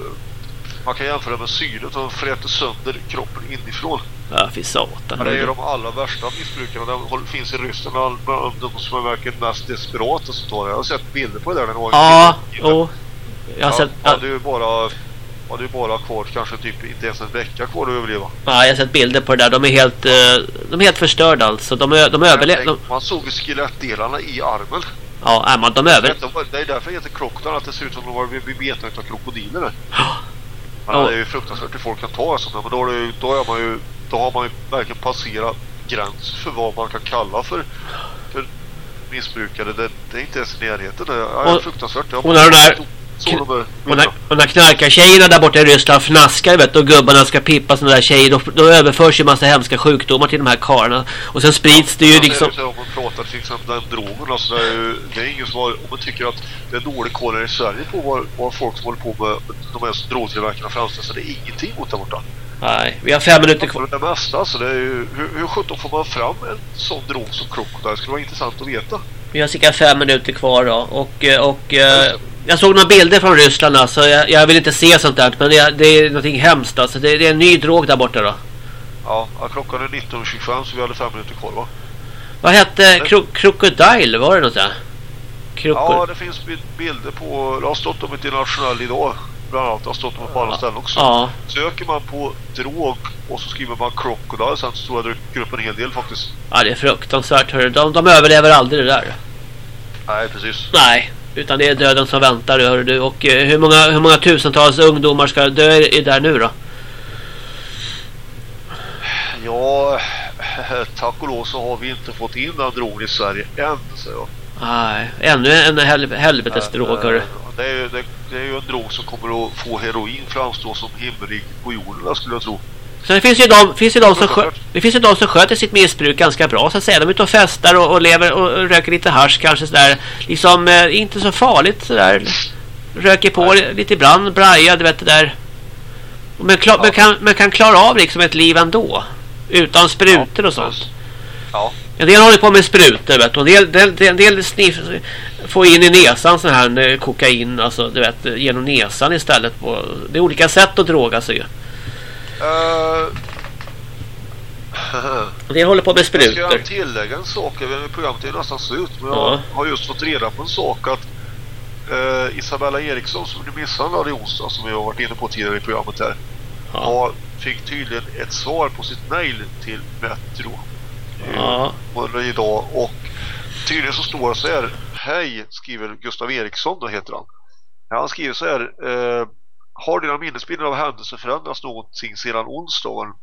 Man kan jämföra med syret och fräter sönder kroppen inifrån. Ja, fy satan. Ja, det är ju de allra värsta missbrukarna. De finns i Ryssland bland de som är verkligen mest desperata som tar det. Jag har sett bilder på det där. det Ja, jo. Jag har Ja, sett, ja, hade ju bara... Hade ju bara kvar kanske typ inte ens en vecka kvar att överleva. ja, jag har sett bilder på det där. De är helt, eh, de är helt förstörda alltså. De, de överlever. De, Man såg skelettdelarna i armen. ja, man, de över... Det Det är därför det heter Crocodile, att det ser ut som de var beten av krokodiler. Men Ja. det är ju fruktansvärt hur folk kan ta sånt. Men då, är det, ju- då, är man ju, då har man ju verkligen passerat gräns för vad man kan kalla för, för missbrukare. Det, det är inte ens i närheten. Det är Och- fruktansvärt. Jag och när de där- Är- Och när, och när knarkartjejerna där borta i Ryssland fnaskar vet, och gubbarna ska pippa såna där tjejer då, då överförs ju massa hemska sjukdomar till de här karlarna och sen sprids det ju Ja, liksom det Om man pratar till exempel den drogen, alltså det, är det är ingen som har, om man tycker att det är dålig koll i Sverige på vad, vad folk som håller på med de här drogtillverkarna framställer så det är ingenting mot där borta. Nej, vi har fem minuter kvar. Det mesta, alltså det är ju, hur, hur sjutton får man fram en sån drog som Crocodile? Det skulle vara intressant att veta. Vi har cirka fem minuter kvar då. Och, eh, och eh, jag såg några bilder från Ryssland alltså. Jag, jag vill inte se sånt där. Men det, det är någonting hemskt alltså. Det, det är en ny drog där borta då. Ja, ja, klockan är 19.25 så vi hade fem minuter kvar va? Vad hette Kro Crocodile? Var det något där? Kroko Ja, det finns bi- bilder på, det har stått om ett internationell idag. Bland annat, det har stått om på andra ställen också. ja. Söker man på drog och så skriver man Crocodile sen så tror jag det upp en hel del faktiskt. ja, det är fruktansvärt. Hörru. De, de överlever aldrig det där. Nej, precis. Nej, utan det är döden som väntar. Hör du. Och eh, hur, många, hur många tusentals ungdomar ska dö i, där nu då? Ja, tack och lov så har vi inte fått in den drogen i Sverige än, säger jag. Nej, ännu en hel, helvetesdrog. hörru. Eh, Det är, det, det är ju en drog som kommer att få heroin framstå som himmelriket på jorden, skulle jag tro. Sen finns ju de, finns ju de som skö, det finns ju de som sköter sitt missbruk ganska bra så att säga. De är ute och festar och, och lever och röker lite hasch kanske sådär. Liksom eh, inte så farligt sådär. Röker på lite ibland, braja, du vet det där. Men, klar, men, kan, men kan klara av liksom ett liv ändå. Utan sprutor och sånt. Ja, En del håller på med sprutor vet du. En del, del, del, del sniff, får in i näsan sån här eh, kokain. Alltså du vet genom näsan istället. På, det är olika sätt att droga sig ju. Eh, del håller på med Jag ska sprutor. tillägga en sak, även om programmet är nästan slut. Men Ja. jag har just fått reda på en sak att eh, Isabella Eriksson som blev misshandlad i onsdag, som vi har varit inne på tidigare i programmet här, Ja. har, fick tydligen ett svar på sitt mail till Metro Ja. eh, idag. Och tydligen så står det så här, Hej, skriver Gustav Eriksson, då heter han. Han skriver så här, eh, har dina minnesbilder av händelser förändrats någonting sedan onsdagen?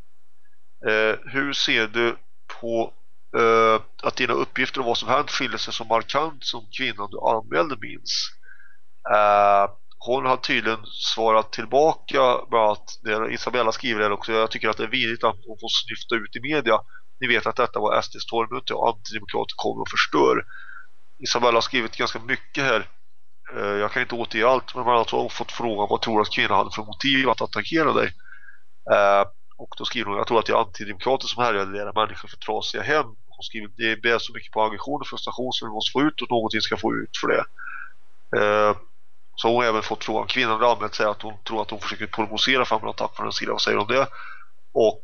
Eh, hur ser du på eh, att dina uppgifter om vad som hänt skiljer sig så markant som kvinnan du anmälde minns? Eh, hon har tydligen svarat tillbaka bland annat det Isabella skriver det också. Jag tycker att det är vidrigt att hon får snyfta ut i media. Ni vet att detta var SDs torgmöte och antidemokrater kommer och förstör. Isabella har skrivit ganska mycket här. Eh, jag kan inte återge allt men man har alltså fått frågan vad tror du att kvinnan hade för motiv att attackera dig? Eh, och då skriver hon, jag tror att det är antidemokrater som härjar där människor för trasiga hem. Hon skriver, det bär så mycket på aggression och frustration som vi måste få ut och någonting ska få ut för det. Eh, så har hon även fått frågan, kvinnan har anmält sig att hon tror att hon försöker provocera fram en attack från en sida Vad säger du om det? Och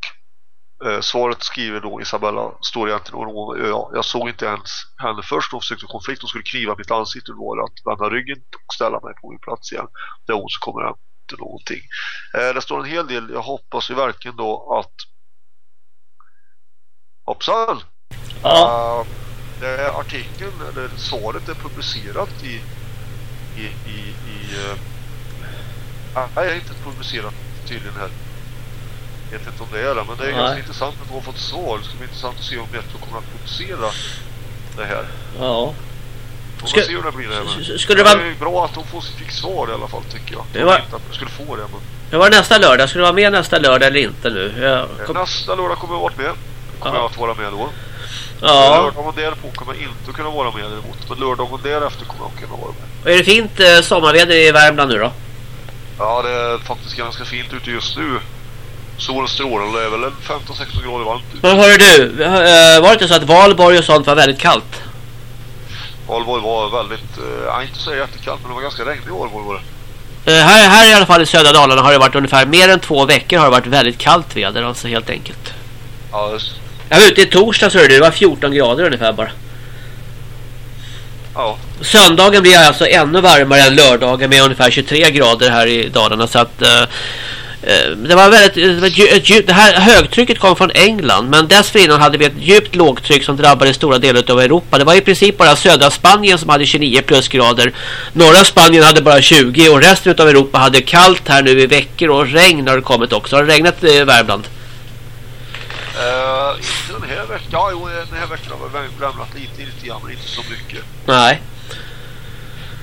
eh, svaret skriver då Isabella, står egentligen, och hon, ja, jag såg inte ens henne först. Hon försökte konflikt, hon skulle kniva mitt ansikte. Var att vända ryggen och ställa mig på min plats igen. Det är hon som kommer hem inte någonting. Eh, det står en hel del, jag hoppas ju verkligen då att Hoppsan! Ja. Uh, det är artikeln, eller svaret är publicerat i i, i, i uh, nej, det är inte publicerat tydligen här. Jag vet inte om det är det, men det är Nej. ganska intressant att de har fått svar. Det ska bli intressant att se om Metro kommer att publicera det här. ja. Får Ska- se hur det blir det här. skulle det vara- är bra att de får, fick svar i alla fall tycker jag. Det Jag var- inte att de skulle få det, men Det var nästa lördag. Ska du vara med nästa lördag eller inte nu? Jag kom, Nästa lördag kommer jag vara med. Kommer Ja. jag att vara med då. ja. Lördagen därpå kommer jag inte kunna vara med däremot. Men lördagen därefter kommer jag kunna vara med. Och är det fint eh, sommarväder i Värmland nu då? Ja, det är faktiskt ganska fint ute just nu. Solen och det är väl en 15-16 grader varmt. Men hörru du, eh, var det inte så att Valborg och sånt var väldigt kallt? Valborg var väldigt, eh, inte så jättekallt men det var ganska regnigt i Valborg var det. Eh, här, här i alla fall i södra Dalarna har det varit ungefär mer än två veckor har det varit väldigt kallt väder alltså helt enkelt. Ja, just, Jag var ute i torsdags hörru du, det var 14 grader ungefär bara. ja. Söndagen blir alltså ännu varmare än lördagen med ungefär 23 grader här i Dalarna så att eh, det var väldigt det, ett dju- ett djupt, det här högtrycket kom från England men dessförinnan hade vi ett djupt lågtryck som drabbade stora delar av Europa. Det var i princip bara södra Spanien som hade 29 plusgrader. Norra Spanien hade bara 20 och resten av Europa hade kallt här nu i veckor och regn har det kommit också. Har det regnat i Värmland? Eh, inte den här veckan, ja jo den här veckan har vi lämnat lite, lite grann men inte så mycket. Nej.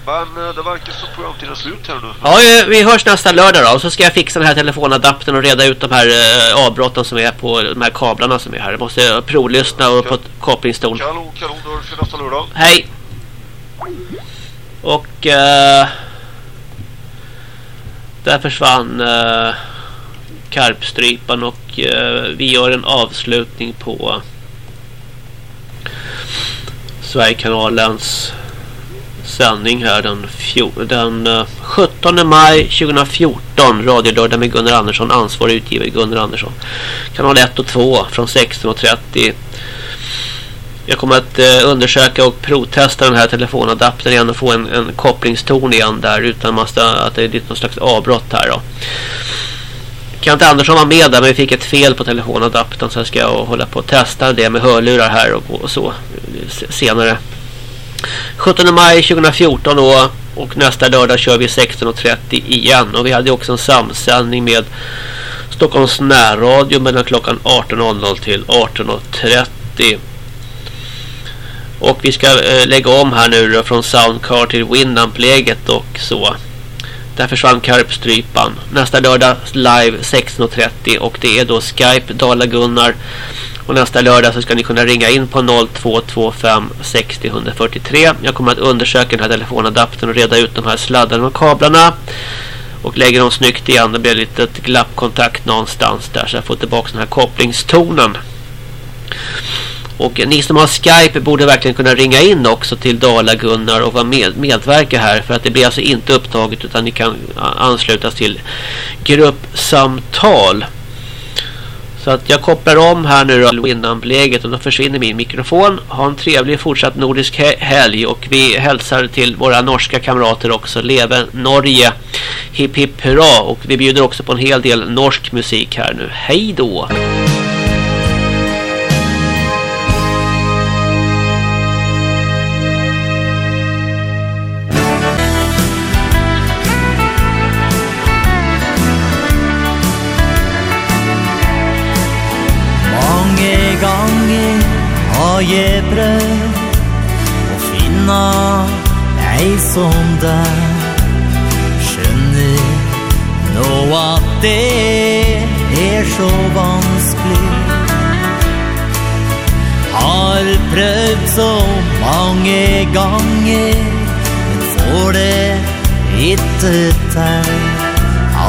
Men eh, det verkar som programtiden är slut här nu. Ja, eh, vi hörs nästa lördag då. Och så ska jag fixa den här telefonadaptern och reda ut de här eh, avbrotten som är på de här kablarna som är här. Jag måste provlyssna och på kopplingston. Kanon, kanon. Då hörs vi nästa lördag. Hej! Och... Eh, där försvann eh, karpstrypan och eh, vi gör en avslutning på Sverigekanalens sändning här den, den eh, uh, 17 maj 2014 radiolördag med Gunnar Andersson ansvarig utgivare Gunnar Andersson kanal 1 och 2 från 16.30 jag kommer att uh, undersöka och provtesta den här telefonadaptern igen och få en, en kopplingston igen där utan massa, att det är någon slags avbrott här då. Kent Andersson var med där men vi fick ett fel på telefonadaptern så jag ska hålla på och testa det med hörlurar här och, och så eh, senare. 17 maj 2014 då och nästa lördag kör vi 16.30 igen och vi hade också en samsändning med Stockholms närradio mellan klockan 18.00 till 18.30 och vi ska eh, lägga om här nu då, från Soundcar till Winamp-läget och så. Där försvann Karpstrypan. Nästa lördag live 16.30 och det är då Skype Dala Gunnar och nästa lördag så ska ni kunna ringa in på 0225 60 143. Jag kommer att undersöka den här telefonadaptern och reda ut de här sladdarna och kablarna. Och lägger dem snyggt igen. Det blir lite glappkontakt någonstans där så jag får tillbaka den här kopplingstonen. Och ni som har Skype borde verkligen kunna ringa in också till Dala Gunnar och vara med, medverka här. För att det blir alltså inte upptaget utan ni kan anslutas till gruppsamtal. Så att jag kopplar om här nu då Winamp-läget och då försvinner min mikrofon. Ha en trevlig fortsatt nordisk helg och vi hälsar till våra norska kamrater också. Leve Norge. Hipp hipp hurra och vi bjuder också på en hel del norsk musik här nu. Hej då! Har jeg finna å ei som deg. Skjønner nå at det er så vanskelig. Har prøvd så mange ganger, men får det ikke til.